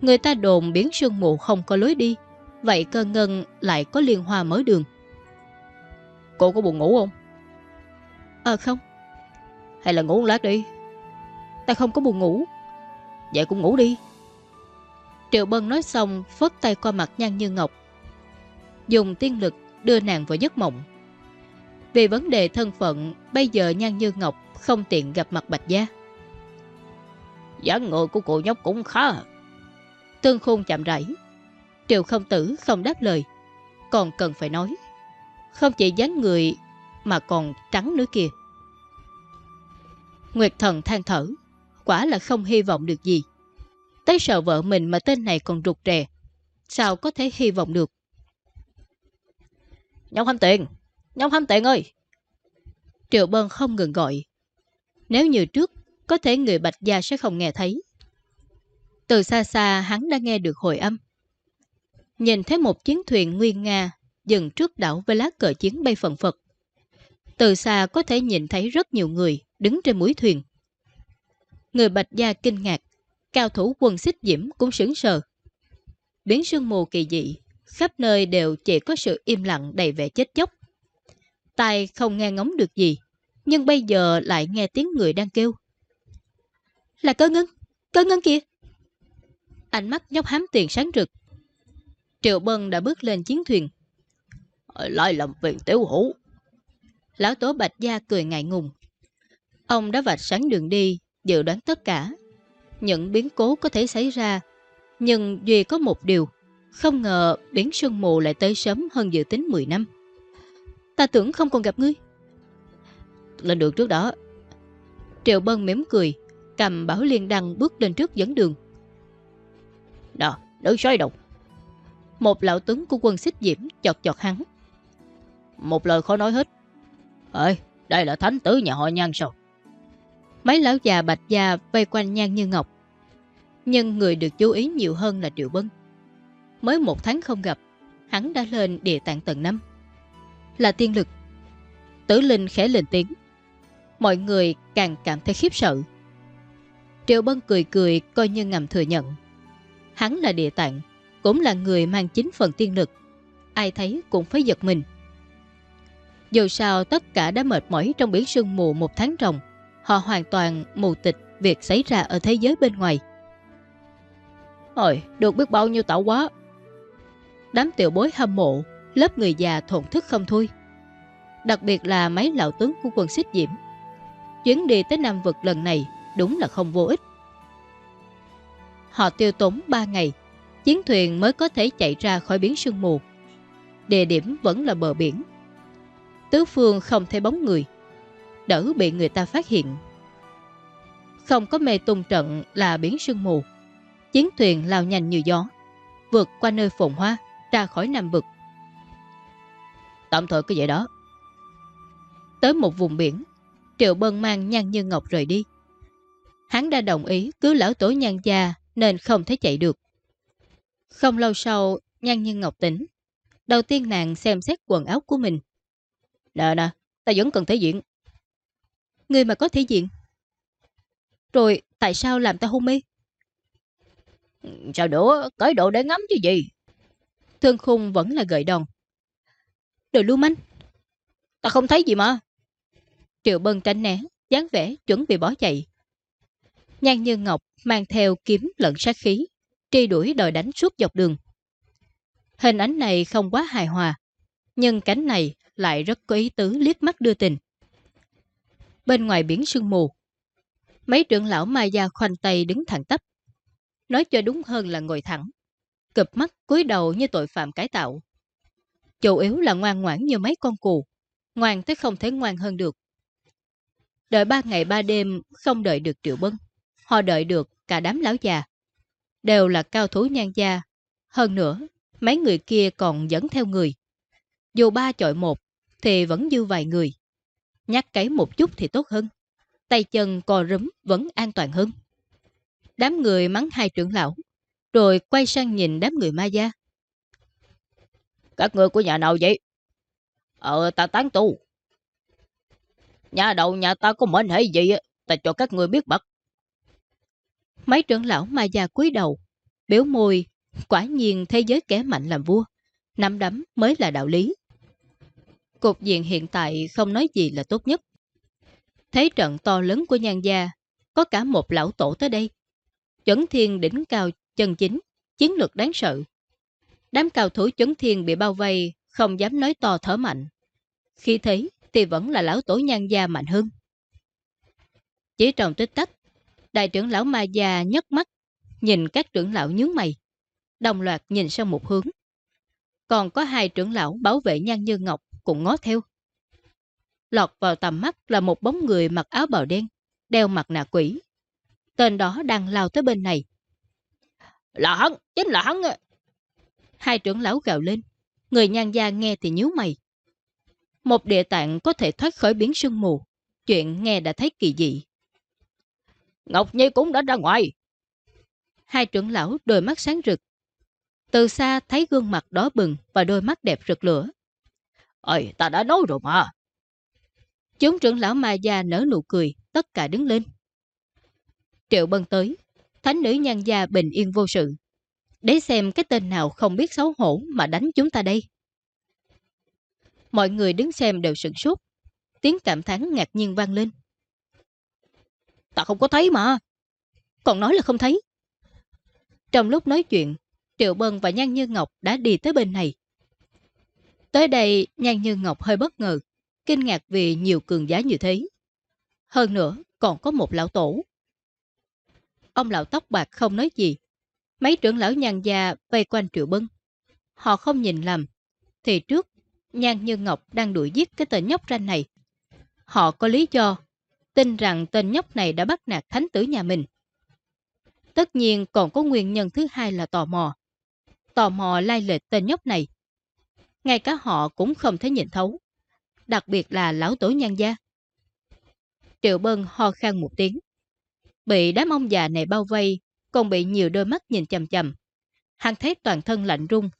Speaker 1: Người ta đồn biến sương mù không có lối đi, vậy cơ ngân lại có liên hoa mở đường.
Speaker 3: Cô có buồn ngủ không?
Speaker 1: Ờ không.
Speaker 3: Hay là ngủ một lát đi?
Speaker 1: Ta không có buồn ngủ.
Speaker 3: Vậy cũng ngủ đi.
Speaker 1: Triệu Bân nói xong phớt tay qua mặt Nhan Như Ngọc. Dùng tiên lực đưa nàng vào giấc mộng. Vì vấn đề thân phận, bây giờ Nhan Như Ngọc không tiện gặp mặt Bạch Gia.
Speaker 3: dáng người của cô nhóc cũng khá.
Speaker 1: Tương khôn chạm rãi. Triệu không tử không đáp lời. Còn cần phải nói. Không chỉ dáng người mà còn trắng nữa kìa. Nguyệt thần than thở. Quả là không hy vọng được gì. Tới sợ vợ mình mà tên này còn rụt rè. Sao có thể hy vọng được?
Speaker 3: Nhóc ham tiền! Nhóm ham tiền ơi!
Speaker 1: Triệu Bân không ngừng gọi. Nếu như trước, có thể người Bạch Gia sẽ không nghe thấy. Từ xa xa hắn đã nghe được hồi âm. Nhìn thấy một chiến thuyền nguyên Nga dừng trước đảo với lá cờ chiến bay phần phật. Từ xa có thể nhìn thấy rất nhiều người đứng trên mũi thuyền. Người Bạch Gia kinh ngạc, cao thủ quân xích diễm cũng sững sờ. Biến sương mù kỳ dị, khắp nơi đều chỉ có sự im lặng đầy vẻ chết chóc. Tai không nghe ngóng được gì, nhưng bây giờ lại nghe tiếng người đang kêu. Là cơ ngân, cơ ngân kìa. Ánh mắt nhóc hám tiền sáng rực. Triệu Bân đã bước lên chiến thuyền.
Speaker 3: Lại làm việc tiểu hữu.
Speaker 1: Lão Tố Bạch Gia cười ngại ngùng. Ông đã vạch sáng đường đi, dự đoán tất cả. Những biến cố có thể xảy ra. Nhưng duy có một điều. Không ngờ biến sương mù lại tới sớm hơn dự tính 10 năm. Ta tưởng không còn gặp ngươi.
Speaker 3: Lên đường trước đó.
Speaker 1: Triệu Bân mỉm cười, cầm bảo liên đăng bước lên trước dẫn đường.
Speaker 3: Nào, đỡ xoay động.
Speaker 1: Một lão tướng của quân xích diễm chọt chọt hắn.
Speaker 3: Một lời khó nói hết. Ê, đây là thánh tử nhà họ nhan sao?
Speaker 1: Mấy lão già bạch già vây quanh nhan như ngọc. Nhưng người được chú ý nhiều hơn là Triệu Bân. Mới một tháng không gặp, hắn đã lên địa tạng tầng 5. Là tiên lực. Tử Linh khẽ lên tiếng. mọi người càng cảm thấy khiếp sợ. Triệu Bân cười cười coi như ngầm thừa nhận. Hắn là địa tạng, cũng là người mang chính phần tiên lực. Ai thấy cũng phải giật mình. Dù sao tất cả đã mệt mỏi trong biển sương mù một tháng ròng, họ hoàn toàn mù tịch việc xảy ra ở thế giới bên ngoài.
Speaker 2: Ôi, được biết bao nhiêu tạo quá.
Speaker 1: Đám tiểu bối hâm mộ, lớp người già thổn thức không thôi. Đặc biệt là mấy lão tướng của quân xích diễm. Chuyến đi tới Nam Vực lần này đúng là không vô ích. Họ tiêu tốn 3 ngày, chiến thuyền mới có thể chạy ra khỏi biển sương mù. Địa điểm vẫn là bờ biển. Tứ phương không thấy bóng người, đỡ bị người ta phát hiện. Không có mê tung trận là biển sương mù. Chiến thuyền lao nhanh như gió, vượt qua nơi phồn hoa, ra khỏi Nam Vực.
Speaker 2: Tạm thời cái vậy đó.
Speaker 1: Tới một vùng biển, Triệu Bân mang Nhan Như Ngọc rời đi. Hắn đã đồng ý cứu lão tổ Nhan gia nên không thể chạy được. Không lâu sau, Nhan Như Ngọc tỉnh. Đầu tiên nàng xem xét quần áo của mình.
Speaker 2: Nè nè, ta vẫn cần thể diện.
Speaker 1: Người mà có thể diện. Rồi tại sao làm ta hôn mê?
Speaker 2: Sao nữa, cởi độ để ngắm chứ gì?
Speaker 1: Thương khung vẫn là gợi đòn. Đồ lưu manh.
Speaker 2: Ta không thấy gì mà.
Speaker 1: Triệu Bân tránh né, dáng vẻ chuẩn bị bỏ chạy. Nhan Như Ngọc mang theo kiếm lẫn sát khí, truy đuổi đòi đánh suốt dọc đường. Hình ảnh này không quá hài hòa, nhưng cánh này lại rất có ý tứ liếc mắt đưa tình. Bên ngoài biển sương mù, mấy trưởng lão Mai Gia khoanh tay đứng thẳng tắp. Nói cho đúng hơn là ngồi thẳng, cụp mắt cúi đầu như tội phạm cải tạo. Chủ yếu là ngoan ngoãn như mấy con cù, ngoan tới không thể ngoan hơn được. Đợi ba ngày ba đêm không đợi được Triệu Bân, họ đợi được cả đám lão già. Đều là cao thủ nhan gia. Hơn nữa, mấy người kia còn dẫn theo người. Dù ba chọi một, thì vẫn dư vài người. Nhắc cấy một chút thì tốt hơn. Tay chân cò rúm vẫn an toàn hơn. Đám người mắng hai trưởng lão, rồi quay sang nhìn đám người ma gia.
Speaker 2: Các người của nhà nào vậy? Ờ, ta tán tu. Nhà đầu nhà ta có mệnh hệ gì, ta cho các người biết bật.
Speaker 1: Mấy trưởng lão ma gia cúi đầu, biểu môi, quả nhiên thế giới kẻ mạnh làm vua, nắm đấm mới là đạo lý. Cục diện hiện tại không nói gì là tốt nhất. Thế trận to lớn của nhan gia, có cả một lão tổ tới đây. Chấn thiên đỉnh cao chân chính, chiến lược đáng sợ. Đám cao thủ chấn thiên bị bao vây, không dám nói to thở mạnh. Khi thấy thì vẫn là lão tổ nhan gia mạnh hơn. Chỉ trong tích tắc, đại trưởng lão ma già nhấc mắt, nhìn các trưởng lão nhướng mày, đồng loạt nhìn sang một hướng. Còn có hai trưởng lão bảo vệ nhan như ngọc cũng ngó theo. Lọt vào tầm mắt là một bóng người mặc áo bào đen, đeo mặt nạ quỷ. Tên đó đang lao tới bên này.
Speaker 2: Là hắn, chính là hắn.
Speaker 1: Hai trưởng lão gào lên. Người nhan gia nghe thì nhíu mày. Một địa tạng có thể thoát khỏi biến sương mù. Chuyện nghe đã thấy kỳ dị.
Speaker 2: Ngọc Nhi cũng đã ra ngoài.
Speaker 1: Hai trưởng lão đôi mắt sáng rực. Từ xa thấy gương mặt đỏ bừng và đôi mắt đẹp rực lửa.
Speaker 2: Ơi, ta đã nói rồi mà.
Speaker 1: Chúng trưởng lão ma gia nở nụ cười, tất cả đứng lên. Triệu bân tới, thánh nữ nhan gia bình yên vô sự. Để xem cái tên nào không biết xấu hổ mà đánh chúng ta đây. Mọi người đứng xem đều sửng sốt. Tiếng cảm thán ngạc nhiên vang lên.
Speaker 2: Ta không có thấy mà.
Speaker 1: Còn nói là không thấy. Trong lúc nói chuyện, Triệu Bân và Nhan Như Ngọc đã đi tới bên này. Tới đây, Nhan Như Ngọc hơi bất ngờ, kinh ngạc vì nhiều cường giá như thế. Hơn nữa, còn có một lão tổ. Ông lão tóc bạc không nói gì. Mấy trưởng lão nhàn già vây quanh Triệu Bân. Họ không nhìn lầm. Thì trước, Nhan Như Ngọc đang đuổi giết cái tên nhóc ranh này. Họ có lý do tin rằng tên nhóc này đã bắt nạt thánh tử nhà mình. Tất nhiên còn có nguyên nhân thứ hai là tò mò. Tò mò lai lịch tên nhóc này. Ngay cả họ cũng không thể nhìn thấu. Đặc biệt là lão tổ nhan gia. Triệu Bân ho khan một tiếng. Bị đám ông già này bao vây, còn bị nhiều đôi mắt nhìn chầm chầm. Hắn thấy toàn thân lạnh rung,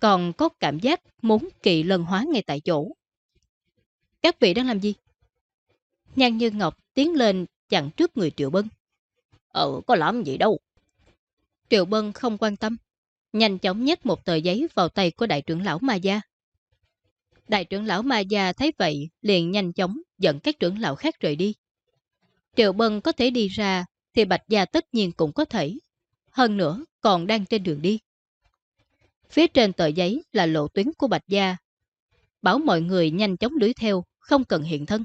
Speaker 1: còn có cảm giác muốn kỳ lân hóa ngay tại chỗ. Các vị đang làm gì? Nhan Như Ngọc tiến lên chặn trước người Triệu Bân.
Speaker 3: Ờ, có làm gì đâu.
Speaker 1: Triệu Bân không quan tâm. Nhanh chóng nhét một tờ giấy vào tay của đại trưởng lão Ma Gia. Đại trưởng lão Ma Gia thấy vậy liền nhanh chóng dẫn các trưởng lão khác rời đi. Triệu Bân có thể đi ra thì Bạch Gia tất nhiên cũng có thể. Hơn nữa còn đang trên đường đi. Phía trên tờ giấy là lộ tuyến của Bạch Gia. Bảo mọi người nhanh chóng đuổi theo, không cần hiện thân.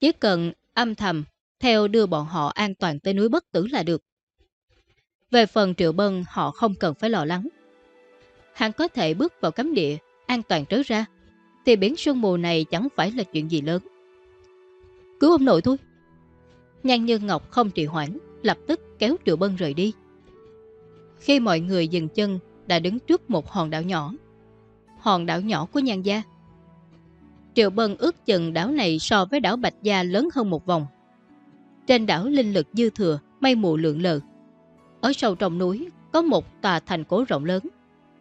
Speaker 1: Chỉ cần âm thầm theo đưa bọn họ an toàn tới núi bất tử là được. Về phần Triệu Bân họ không cần phải lo lắng. Hắn có thể bước vào cấm địa, an toàn trớ ra, thì biển sương mù này chẳng phải là chuyện gì lớn. Cứu ông nội thôi. Nhan Như Ngọc không trì hoãn, lập tức kéo Triệu Bân rời đi. Khi mọi người dừng chân, đã đứng trước một hòn đảo nhỏ. Hòn đảo nhỏ của Nhan Gia. Triệu Bân ước chừng đảo này so với đảo Bạch Gia lớn hơn một vòng. Trên đảo linh lực dư thừa, mây mù lượng lờ. Ở sâu trong núi có một tòa thành cổ rộng lớn,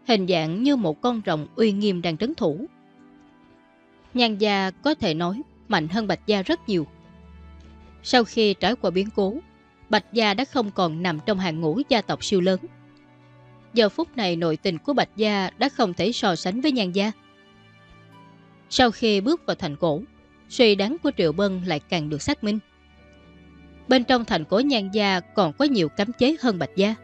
Speaker 1: hình dạng như một con rồng uy nghiêm đang trấn thủ. Nhan gia có thể nói mạnh hơn Bạch gia rất nhiều. Sau khi trải qua biến cố, Bạch gia đã không còn nằm trong hàng ngũ gia tộc siêu lớn. Giờ phút này nội tình của Bạch gia đã không thể so sánh với Nhan gia. Sau khi bước vào thành cổ, suy đoán của Triệu Bân lại càng được xác minh. Bên trong thành cổ Nhan Gia còn có nhiều cấm chế hơn Bạch Gia.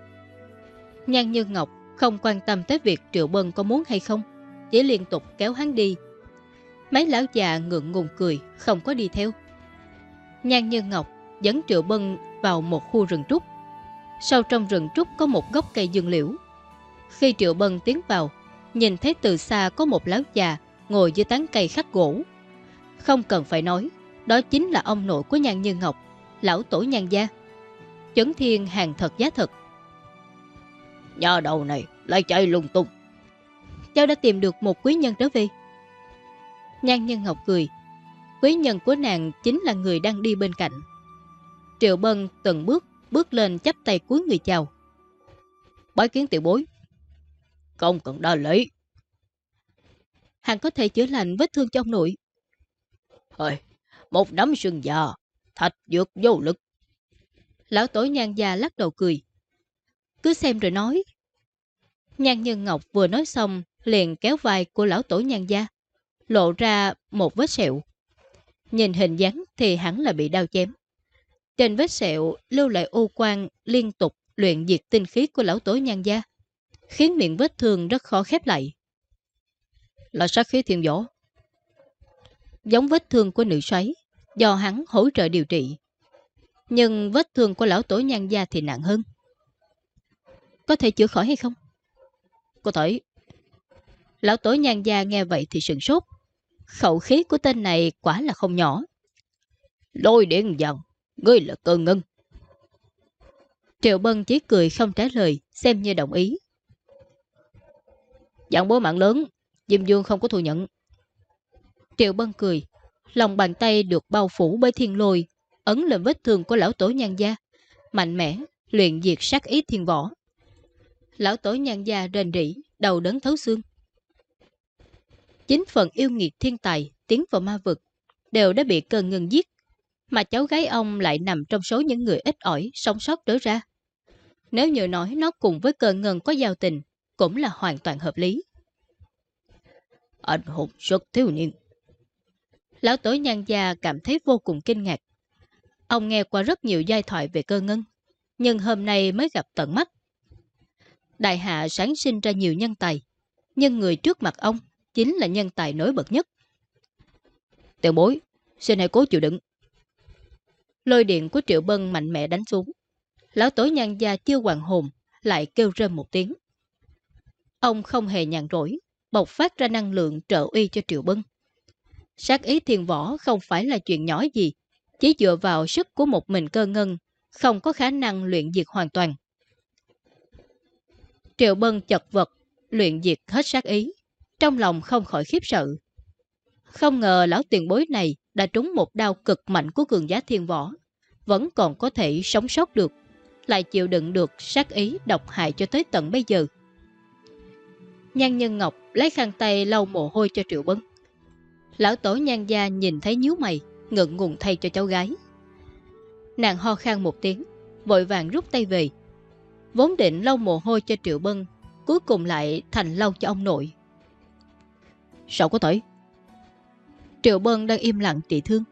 Speaker 1: Nhan Như Ngọc không quan tâm tới việc Triệu Bân có muốn hay không, chỉ liên tục kéo hắn đi. Mấy lão già ngượng ngùng cười, không có đi theo. Nhan Như Ngọc dẫn Triệu Bân vào một khu rừng trúc. Sau trong rừng trúc có một gốc cây dương liễu. Khi Triệu Bân tiến vào, nhìn thấy từ xa có một lão già ngồi dưới tán cây khắc gỗ. Không cần phải nói, đó chính là ông nội của Nhan Như Ngọc lão tổ nhan gia. Chấn thiên hàng thật giá thật.
Speaker 3: Nhà đầu này lại chạy lung tung.
Speaker 1: Cháu đã tìm được một quý nhân trở về. Nhan nhân ngọc cười. Quý nhân của nàng chính là người đang đi bên cạnh. Triệu Bân từng bước, bước lên chắp tay cuối người chào. Bái kiến tiểu bối.
Speaker 3: Không cần đa lễ.
Speaker 1: Hàng có thể chữa lành vết thương trong nội.
Speaker 3: Hơi, một nắm sừng già thạch dược vô lực.
Speaker 1: Lão tổ nhan già lắc đầu cười. Cứ xem rồi nói. Nhan Nhân Ngọc vừa nói xong, liền kéo vai của lão tổ nhan gia, lộ ra một vết sẹo. Nhìn hình dáng thì hẳn là bị đau chém. Trên vết sẹo lưu lại u quan liên tục luyện diệt tinh khí của lão tối nhan gia, khiến miệng vết thương rất khó khép lại.
Speaker 3: Là sát khí thiên võ.
Speaker 1: Giống vết thương của nữ xoáy, do hắn hỗ trợ điều trị. Nhưng vết thương của lão tối nhan gia thì nặng hơn. Có thể chữa khỏi hay không?
Speaker 3: Có thể.
Speaker 1: Lão tối nhan gia nghe vậy thì sừng sốt. Khẩu khí của tên này quả là không nhỏ.
Speaker 3: Lôi điện dần, ngươi là cơ ngân.
Speaker 1: Triệu Bân chỉ cười không trả lời, xem như đồng ý.
Speaker 3: Dặn bố mạng lớn, Diêm Dương không có thừa nhận.
Speaker 1: Triệu Bân cười, Lòng bàn tay được bao phủ bởi thiên lôi, ấn lên vết thương của lão tổ nhan gia, mạnh mẽ, luyện diệt sát ý thiên võ. Lão tổ nhan gia rền rỉ, đầu đớn thấu xương. Chính phần yêu nghiệt thiên tài tiến vào ma vực đều đã bị cơn ngừng giết, mà cháu gái ông lại nằm trong số những người ít ỏi sống sót trở ra. Nếu như nói nó cùng với cơn ngân có giao tình, cũng là hoàn toàn hợp lý.
Speaker 3: Anh hùng xuất thiếu niên.
Speaker 1: Lão tổ nhan gia cảm thấy vô cùng kinh ngạc. Ông nghe qua rất nhiều giai thoại về cơ ngân, nhưng hôm nay mới gặp tận mắt. Đại hạ sáng sinh ra nhiều nhân tài, nhưng người trước mặt ông chính là nhân tài nổi bật nhất.
Speaker 3: Tiểu bối, xin hãy cố chịu đựng.
Speaker 1: Lôi điện của Triệu Bân mạnh mẽ đánh xuống. Lão tối nhan gia chưa hoàng hồn, lại kêu rên một tiếng. Ông không hề nhàn rỗi, bộc phát ra năng lượng trợ uy cho Triệu Bân. Sát ý thiền võ không phải là chuyện nhỏ gì, chỉ dựa vào sức của một mình cơ ngân, không có khả năng luyện diệt hoàn toàn. Triệu Bân chật vật, luyện diệt hết sát ý, trong lòng không khỏi khiếp sợ. Không ngờ lão tiền bối này đã trúng một đau cực mạnh của cường giá thiên võ, vẫn còn có thể sống sót được, lại chịu đựng được sát ý độc hại cho tới tận bây giờ. Nhan Nhân Ngọc lấy khăn tay lau mồ hôi cho Triệu Bân. Lão tổ nhan gia nhìn thấy nhíu mày, ngượng ngùng thay cho cháu gái. Nàng ho khan một tiếng, vội vàng rút tay về. Vốn định lau mồ hôi cho Triệu Bân, cuối cùng lại thành lau cho ông nội.
Speaker 2: Sao có thể?
Speaker 1: Triệu Bân đang im lặng trị thương.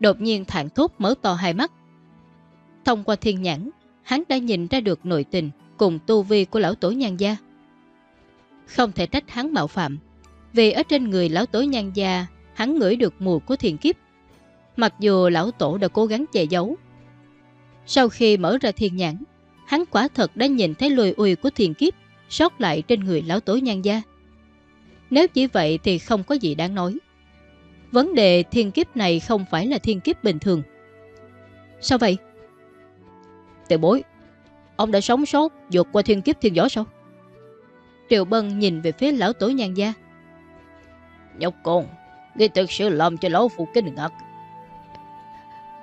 Speaker 1: Đột nhiên thản thốt mở to hai mắt. Thông qua thiên nhãn, hắn đã nhìn ra được nội tình cùng tu vi của lão tổ nhan gia. Không thể trách hắn mạo phạm, vì ở trên người lão tổ nhan gia, hắn ngửi được mùi của thiền kiếp. Mặc dù lão tổ đã cố gắng che giấu. Sau khi mở ra thiên nhãn, hắn quả thật đã nhìn thấy lùi ùi của thiền kiếp sót lại trên người lão tổ nhan gia. Nếu chỉ vậy thì không có gì đáng nói. Vấn đề thiên kiếp này không phải là thiên kiếp bình thường. Sao vậy?
Speaker 2: Tiểu bối, ông đã sống sót vượt qua thiên kiếp thiên gió sao?
Speaker 1: Triệu Bân nhìn về phía lão tổ nhan gia.
Speaker 3: Nhóc con, ngươi thực sự làm cho lão phụ kinh ngạc.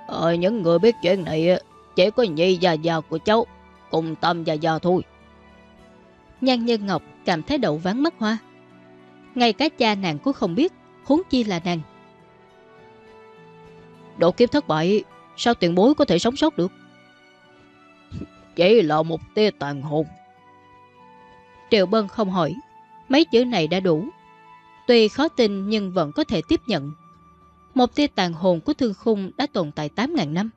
Speaker 3: Ờ, những người biết chuyện này chỉ có nhị già già của cháu, cùng tam già già thôi.
Speaker 1: Nhan Nhân Ngọc cảm thấy đầu ván mất hoa. Ngay cả cha nàng cũng không biết, huống chi là nàng.
Speaker 2: Độ kiếp thất bại, sao tiền bối có thể sống sót được?
Speaker 3: Chỉ là một tia tàn hồn.
Speaker 1: Triệu Bân không hỏi, mấy chữ này đã đủ. Tuy khó tin nhưng vẫn có thể tiếp nhận. Một tia tàn hồn của thương khung đã tồn tại 8.000 năm,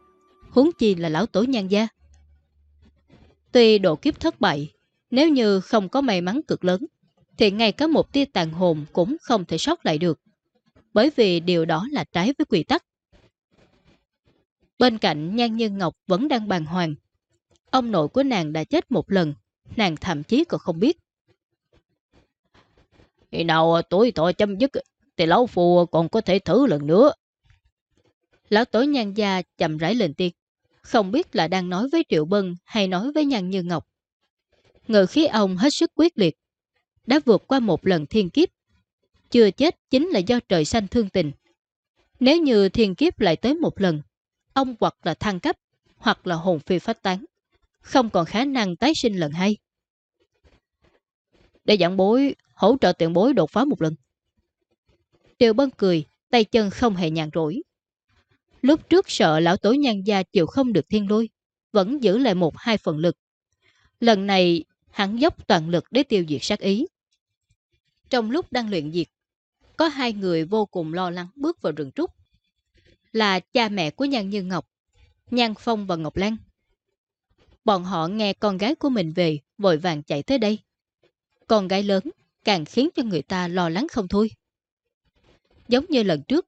Speaker 1: huống chi là lão tổ nhan gia. Tuy độ kiếp thất bại, nếu như không có may mắn cực lớn, thì ngay cả một tia tàn hồn cũng không thể sót lại được. Bởi vì điều đó là trái với quy tắc. Bên cạnh Nhan Nhân Ngọc vẫn đang bàn hoàng. Ông nội của nàng đã chết một lần, nàng thậm chí còn không biết.
Speaker 3: Khi nào tuổi thọ chấm dứt thì lão phù còn có thể thử lần nữa.
Speaker 1: Lão tối nhan gia chậm rãi lên tiếng. Không biết là đang nói với Triệu Bân hay nói với Nhan Như Ngọc. Ngự khí ông hết sức quyết liệt. Đã vượt qua một lần thiên kiếp. Chưa chết chính là do trời xanh thương tình. Nếu như thiên kiếp lại tới một lần, ông hoặc là thăng cấp, hoặc là hồn phi phát tán. Không còn khả năng tái sinh lần hai.
Speaker 2: Để giảng bối, hỗ trợ tiện bối đột phá một lần.
Speaker 1: Tiêu Bân cười, tay chân không hề nhàn rỗi. Lúc trước sợ lão tối nhan gia chịu không được thiên lôi, vẫn giữ lại một hai phần lực. Lần này, hắn dốc toàn lực để tiêu diệt sát ý. Trong lúc đang luyện diệt, có hai người vô cùng lo lắng bước vào rừng trúc. Là cha mẹ của Nhan Như Ngọc, Nhan Phong và Ngọc Lan. Bọn họ nghe con gái của mình về, vội vàng chạy tới đây. Con gái lớn càng khiến cho người ta lo lắng không thôi. Giống như lần trước,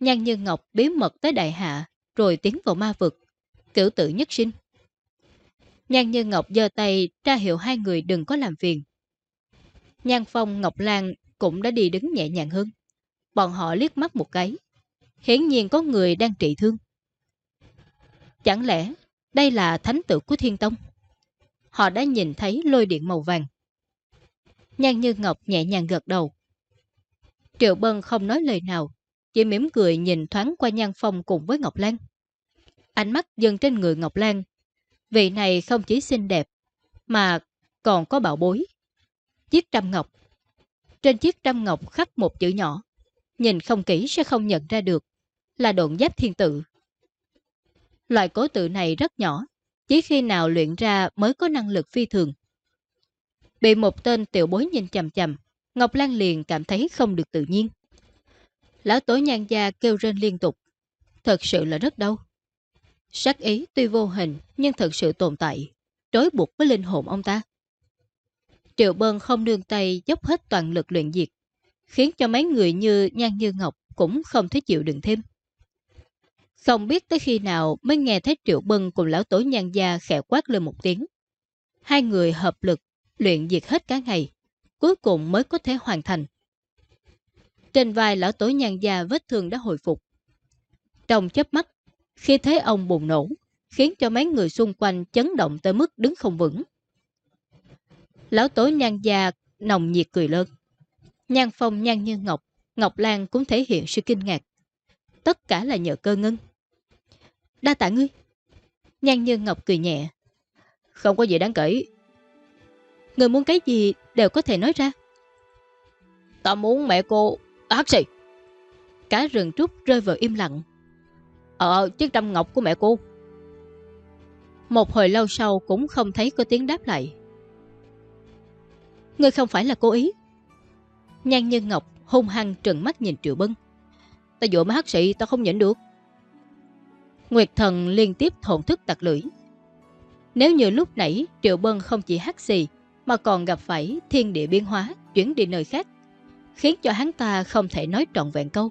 Speaker 1: Nhan Như Ngọc bí mật tới đại hạ, rồi tiến vào ma vực, cửu tử nhất sinh. Nhan Như Ngọc giơ tay ra hiệu hai người đừng có làm phiền. Nhan Phong Ngọc Lan cũng đã đi đứng nhẹ nhàng hơn. Bọn họ liếc mắt một cái. Hiển nhiên có người đang trị thương. Chẳng lẽ đây là thánh tử của Thiên Tông? Họ đã nhìn thấy lôi điện màu vàng. Nhan Như Ngọc nhẹ nhàng gật đầu. Triệu Bân không nói lời nào, chỉ mỉm cười nhìn thoáng qua Nhan Phong cùng với Ngọc Lan. Ánh mắt dần trên người Ngọc Lan. Vị này không chỉ xinh đẹp, mà còn có bảo bối. Chiếc trăm ngọc. Trên chiếc trăm ngọc khắc một chữ nhỏ. Nhìn không kỹ sẽ không nhận ra được. Là độn giáp thiên tự. Loại cố tự này rất nhỏ. Chỉ khi nào luyện ra mới có năng lực phi thường. Bị một tên tiểu bối nhìn chầm chầm, Ngọc Lan liền cảm thấy không được tự nhiên. Lão tổ nhan gia kêu rên liên tục. Thật sự là rất đau. Sắc ý tuy vô hình nhưng thật sự tồn tại, đối buộc với linh hồn ông ta. Triệu Bân không nương tay dốc hết toàn lực luyện diệt, khiến cho mấy người như Nhan Như Ngọc cũng không thể chịu đựng thêm. Không biết tới khi nào mới nghe thấy Triệu Bân cùng lão tổ nhan gia khẽ quát lên một tiếng. Hai người hợp lực, luyện diệt hết cả ngày, cuối cùng mới có thể hoàn thành. Trên vai lão tổ nhan gia vết thương đã hồi phục. Trong chớp mắt, khi thấy ông bùng nổ, khiến cho mấy người xung quanh chấn động tới mức đứng không vững. Lão tố nhan già nồng nhiệt cười lớn. Nhan phong nhan như ngọc, Ngọc Lan cũng thể hiện sự kinh ngạc. Tất cả là nhờ cơ ngân. Đa tạ ngươi. Nhan như ngọc cười nhẹ.
Speaker 2: Không có gì đáng kể.
Speaker 1: Người muốn cái gì đều có thể nói ra.
Speaker 3: Ta muốn mẹ cô ác gì?
Speaker 1: Cả rừng trúc rơi vào im lặng.
Speaker 3: Ờ, chiếc trăm ngọc của mẹ cô.
Speaker 1: Một hồi lâu sau cũng không thấy có tiếng đáp lại. Ngươi không phải là cố ý. Nhan Nhân Ngọc hung hăng trừng mắt nhìn Triệu Bân.
Speaker 3: Ta dụ má hắc sĩ ta không nhịn được.
Speaker 1: Nguyệt Thần liên tiếp thổn thức tặc lưỡi. Nếu như lúc nãy Triệu Bân không chỉ hắc xì mà còn gặp phải thiên địa biến hóa chuyển đi nơi khác, khiến cho hắn ta không thể nói trọn vẹn câu,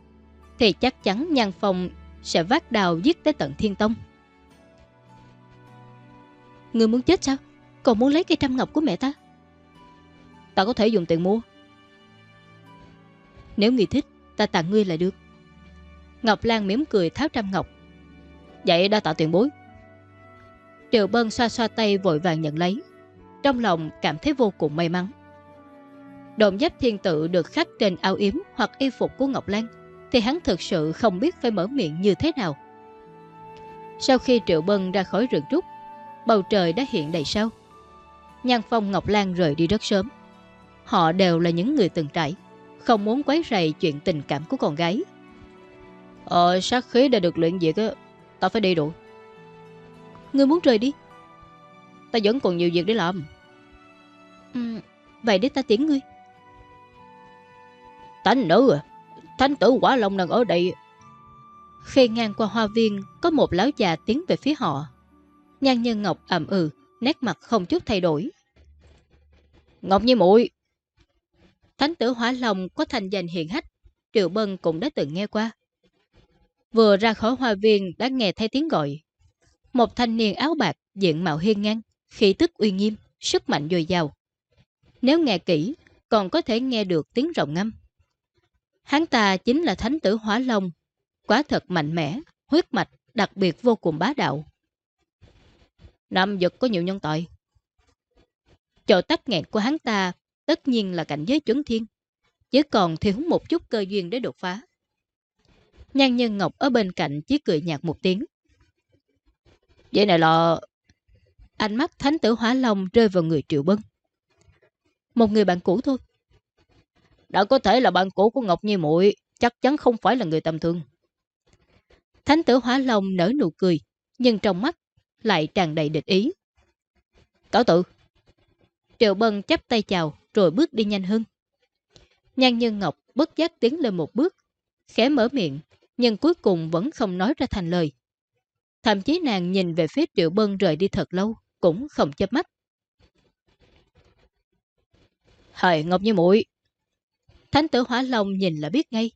Speaker 1: thì chắc chắn Nhan Phong sẽ vác đào giết tới tận thiên tông. Ngươi muốn chết sao? Còn muốn lấy cây trăm ngọc của mẹ ta?
Speaker 3: Ta có thể dùng tiền mua.
Speaker 1: Nếu ngươi thích, ta tặng ngươi là được. Ngọc Lan mỉm cười tháo trăm ngọc.
Speaker 3: Vậy đã tạo tiền bối.
Speaker 1: Triệu Bân xoa xoa tay vội vàng nhận lấy. Trong lòng cảm thấy vô cùng may mắn. Độn giáp thiên tự được khắc trên áo yếm hoặc y phục của Ngọc Lan thì hắn thực sự không biết phải mở miệng như thế nào. Sau khi Triệu Bân ra khỏi rừng trúc, bầu trời đã hiện đầy sao. Nhan Phong Ngọc Lan rời đi rất sớm. Họ đều là những người từng trải, không muốn quấy rầy chuyện tình cảm của con gái.
Speaker 3: Ờ, sát khí đã được luyện diệt ta phải đi rồi.
Speaker 1: Ngươi muốn rời đi?
Speaker 3: Ta vẫn còn nhiều việc để làm.
Speaker 1: Ừ, vậy để ta tiễn ngươi.
Speaker 3: Thánh nữ à, thánh tử quả long đang ở đây.
Speaker 1: Khi ngang qua hoa viên, có một lão già tiến về phía họ. Nhan Nhân Ngọc ẩm ừ, nét mặt không chút thay đổi.
Speaker 3: Ngọc Nhi muội
Speaker 1: Thánh tử Hỏa Long có thành danh hiện hách, Triệu Bân cũng đã từng nghe qua. Vừa ra khỏi hoa viên đã nghe thấy tiếng gọi. Một thanh niên áo bạc, diện mạo hiên ngang, khí tức uy nghiêm, sức mạnh dồi dào. Nếu nghe kỹ, còn có thể nghe được tiếng rồng ngâm. Hắn ta chính là thánh tử Hỏa Long, quá thật mạnh mẽ, huyết mạch, đặc biệt vô cùng bá đạo.
Speaker 3: Nam vực có nhiều nhân tội
Speaker 1: Chỗ tắc nghẹn của hắn ta tất nhiên là cảnh giới chuẩn thiên, chỉ còn thiếu một chút cơ duyên để đột phá. Nhan Nhân Ngọc ở bên cạnh chỉ cười nhạt một tiếng.
Speaker 3: Vậy này là...
Speaker 1: Ánh mắt thánh tử Hỏa Long rơi vào người Triệu Bân. Một người bạn cũ thôi.
Speaker 3: Đã có thể là bạn cũ của Ngọc Nhi muội chắc chắn không phải là người tầm thường.
Speaker 1: Thánh tử Hỏa Long nở nụ cười, nhưng trong mắt lại tràn đầy địch ý.
Speaker 3: Cáo tự.
Speaker 1: Triệu Bân chắp tay chào rồi bước đi nhanh hơn. Nhan Nhân Ngọc bất giác tiến lên một bước, khẽ mở miệng, nhưng cuối cùng vẫn không nói ra thành lời. Thậm chí nàng nhìn về phía Triệu Bân rời đi thật lâu, cũng không chớp mắt.
Speaker 3: Hời Ngọc Như muội
Speaker 1: Thánh tử Hỏa Long nhìn là biết ngay.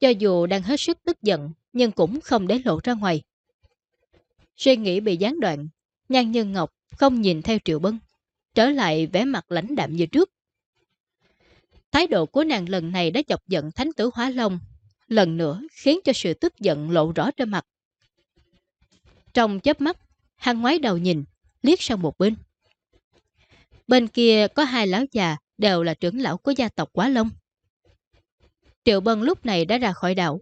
Speaker 1: Cho dù đang hết sức tức giận, nhưng cũng không để lộ ra ngoài. Suy nghĩ bị gián đoạn, Nhan Nhân Ngọc không nhìn theo Triệu Bân, trở lại vẻ mặt lãnh đạm như trước. Thái độ của nàng lần này đã chọc giận Thánh tử Hóa Long, lần nữa khiến cho sự tức giận lộ rõ trên mặt. Trong chớp mắt, hắn ngoái đầu nhìn, liếc sang một bên. Bên kia có hai lão già đều là trưởng lão của gia tộc Quá Long. Triệu Bân lúc này đã ra khỏi đảo,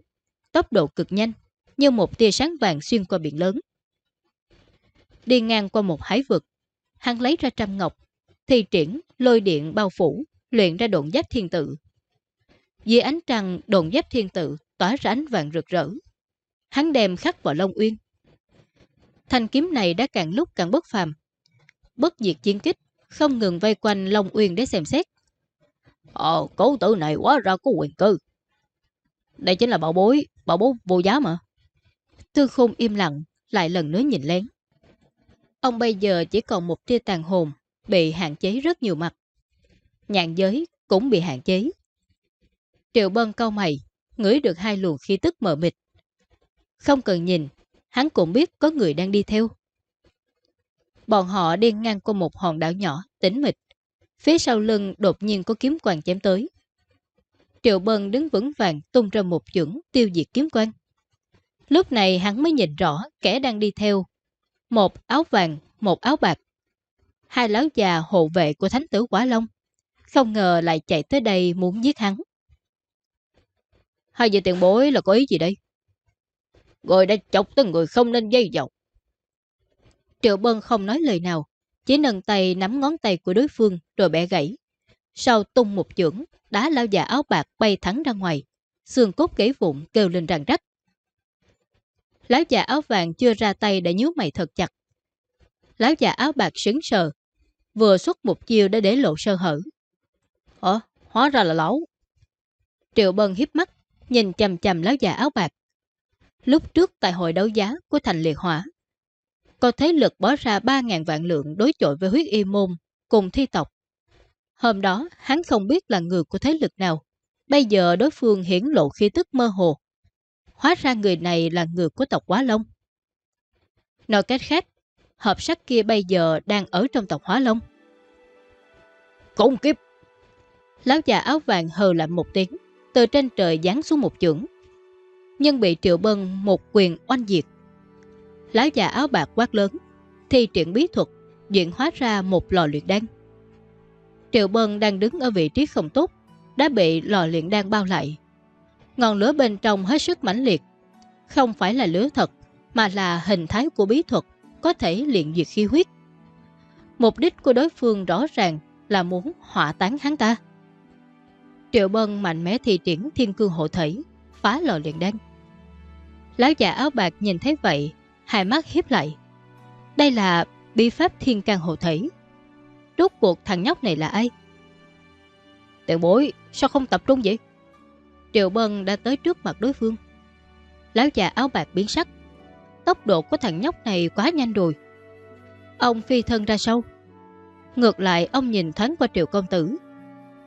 Speaker 1: tốc độ cực nhanh, như một tia sáng vàng xuyên qua biển lớn. Đi ngang qua một hải vực, hắn lấy ra trăm ngọc, thi triển lôi điện bao phủ, luyện ra độn giáp thiên tự. Dưới ánh trăng, độn giáp thiên tự tỏa ra ánh vàng rực rỡ. Hắn đem khắc vào Long Uyên. Thanh kiếm này đã càng lúc càng bất phàm. Bất diệt chiến kích, không ngừng vây quanh Long Uyên để xem xét.
Speaker 3: Ồ, cố tử này quá ra có quyền cư. Đây chính là bảo bối, bảo bối vô giá mà.
Speaker 1: Tư khôn im lặng, lại lần nữa nhìn lén. Ông bây giờ chỉ còn một tia tàn hồn, bị hạn chế rất nhiều mặt. Nhạn giới cũng bị hạn chế. Triệu Bân câu mày, ngửi được hai luồng khí tức mờ mịt. Không cần nhìn, hắn cũng biết có người đang đi theo. Bọn họ đi ngang qua một hòn đảo nhỏ, tĩnh mịch. Phía sau lưng đột nhiên có kiếm quang chém tới. Triệu Bân đứng vững vàng tung ra một chưởng tiêu diệt kiếm quang. Lúc này hắn mới nhìn rõ kẻ đang đi theo. Một áo vàng, một áo bạc. Hai lão già hộ vệ của thánh tử Quả Long. Không ngờ lại chạy tới đây muốn giết hắn.
Speaker 3: Hai vị tiền bối là có ý gì đây? Người đã chọc tới người không nên dây dầu.
Speaker 1: Triệu Bân không nói lời nào, chỉ nâng tay nắm ngón tay của đối phương rồi bẻ gãy. Sau tung một chưởng, đá lao già áo bạc bay thẳng ra ngoài. Xương cốt gãy vụn kêu lên ràng rắc. Lão già áo vàng chưa ra tay đã nhíu mày thật chặt. Lão già áo bạc sững sờ, vừa xuất một chiêu đã để lộ sơ hở.
Speaker 3: Ờ, hóa ra là lão.
Speaker 1: Triệu Bân hiếp mắt, nhìn chầm chầm lão già áo bạc. Lúc trước tại hội đấu giá của thành liệt hỏa, có thế lực bỏ ra 3.000 vạn lượng đối chọi với huyết y môn cùng thi tộc. Hôm đó, hắn không biết là người của thế lực nào. Bây giờ đối phương hiển lộ khi tức mơ hồ. Hóa ra người này là người của tộc Quá Long. Nói cách khác, hợp sắc kia bây giờ đang ở trong tộc Hóa Long.
Speaker 3: Khủng kiếp!
Speaker 1: Lão già áo vàng hờ lạnh một tiếng, từ trên trời giáng xuống một chưởng. Nhưng bị Triệu Bân một quyền oanh diệt. Lão già áo bạc quát lớn, thi triển bí thuật, diễn hóa ra một lò luyện đan. Triệu Bân đang đứng ở vị trí không tốt, đã bị lò luyện đan bao lại. Ngọn lửa bên trong hết sức mãnh liệt, không phải là lửa thật, mà là hình thái của bí thuật có thể luyện diệt khí huyết. Mục đích của đối phương rõ ràng là muốn hỏa tán hắn ta. Triệu Bân mạnh mẽ thi triển thiên cương hộ thể, phá lò luyện đan. Lão già áo bạc nhìn thấy vậy, hai mắt hiếp lại. Đây là bi pháp thiên can hộ thể. Rốt cuộc thằng nhóc này là ai?
Speaker 3: Tiểu bối, sao không tập trung vậy?
Speaker 1: Triệu Bân đã tới trước mặt đối phương. Lão già áo bạc biến sắc. Tốc độ của thằng nhóc này quá nhanh rồi. Ông phi thân ra sau. Ngược lại ông nhìn thoáng qua triệu công tử.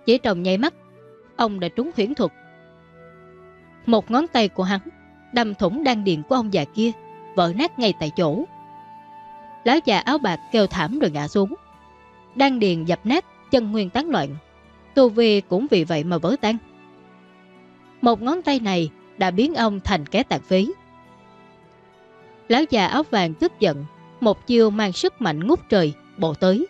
Speaker 1: Chỉ trong nháy mắt, ông đã trúng huyễn thuật. Một ngón tay của hắn đâm thủng đan điện của ông già kia, vỡ nát ngay tại chỗ. Lão già áo bạc kêu thảm rồi ngã xuống. Đan điền dập nát, chân nguyên tán loạn. Tu vi cũng vì vậy mà vỡ tan. Một ngón tay này đã biến ông thành kẻ tàn phí. Lão già áo vàng tức giận, một chiêu mang sức mạnh ngút trời, bộ tới.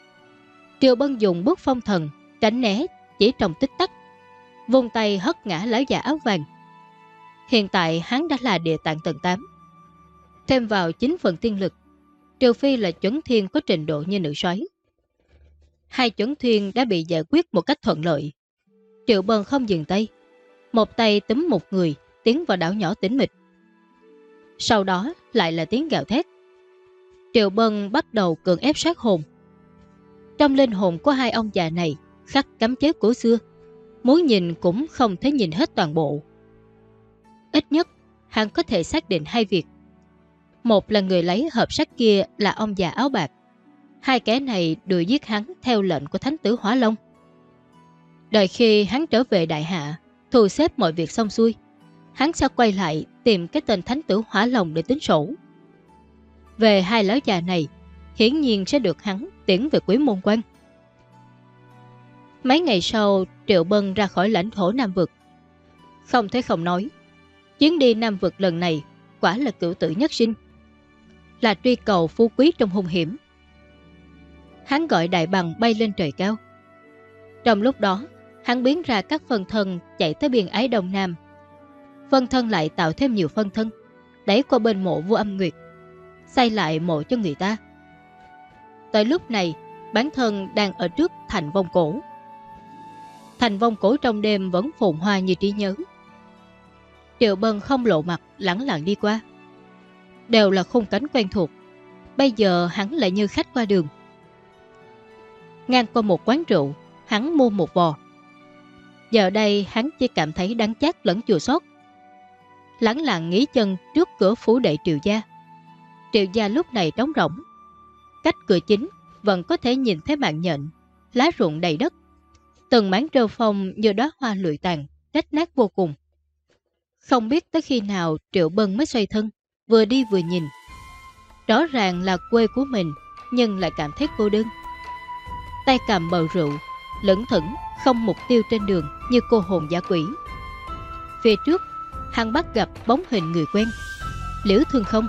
Speaker 1: Triều Bân dùng bước phong thần, tránh né, chỉ trong tích tắc. Vùng tay hất ngã lão già áo vàng. Hiện tại hắn đã là địa tạng tầng 8. Thêm vào 9 phần tiên lực, trừ phi là chuẩn thiên có trình độ như nữ xoáy. Hai chuẩn thiên đã bị giải quyết một cách thuận lợi. Triệu Bân không dừng tay. Một tay túm một người tiến vào đảo nhỏ tĩnh mịch. Sau đó lại là tiếng gạo thét. Triệu Bân bắt đầu cường ép sát hồn. Trong linh hồn của hai ông già này khắc cấm chế cổ xưa. Muốn nhìn cũng không thể nhìn hết toàn bộ. Ít nhất, hắn có thể xác định hai việc. Một là người lấy hợp sách kia là ông già áo bạc. Hai kẻ này đuổi giết hắn theo lệnh của Thánh tử Hóa Long. Đợi khi hắn trở về đại hạ, thu xếp mọi việc xong xuôi, hắn sẽ quay lại tìm cái tên Thánh tử Hỏa Long để tính sổ. Về hai lão già này, hiển nhiên sẽ được hắn tiễn về quý môn quan. Mấy ngày sau, Triệu Bân ra khỏi lãnh thổ Nam Vực. Không thể không nói, chuyến đi Nam Vực lần này quả là cửu tử nhất sinh. Là truy cầu phú quý trong hung hiểm. Hắn gọi đại bằng bay lên trời cao. Trong lúc đó, hắn biến ra các phân thân chạy tới biên ái Đông Nam. Phân thân lại tạo thêm nhiều phân thân, đẩy qua bên mộ vua âm nguyệt, xây lại mộ cho người ta. Tới lúc này, bản thân đang ở trước thành vong cổ. Thành vong cổ trong đêm vẫn phồn hoa như trí nhớ. Triệu Bân không lộ mặt, lẳng lặng đi qua. Đều là khung cánh quen thuộc. Bây giờ hắn lại như khách qua đường. Ngang qua một quán rượu, hắn mua một bò. Giờ đây hắn chỉ cảm thấy đắng chát lẫn chùa sót. Lắng lặng nghỉ chân trước cửa phủ đệ triệu gia. Triệu gia lúc này trống rỗng. Cách cửa chính vẫn có thể nhìn thấy mạng nhện, lá rụng đầy đất. Từng mảng rêu phong như đóa hoa lụi tàn, rách nát vô cùng. Không biết tới khi nào Triệu Bân mới xoay thân, vừa đi vừa nhìn. Rõ ràng là quê của mình, nhưng lại cảm thấy cô đơn. Tay cầm bầu rượu, lững thững, không mục tiêu trên đường như cô hồn giả quỷ. Phía trước, hắn bắt gặp bóng hình người quen. Liễu thương không?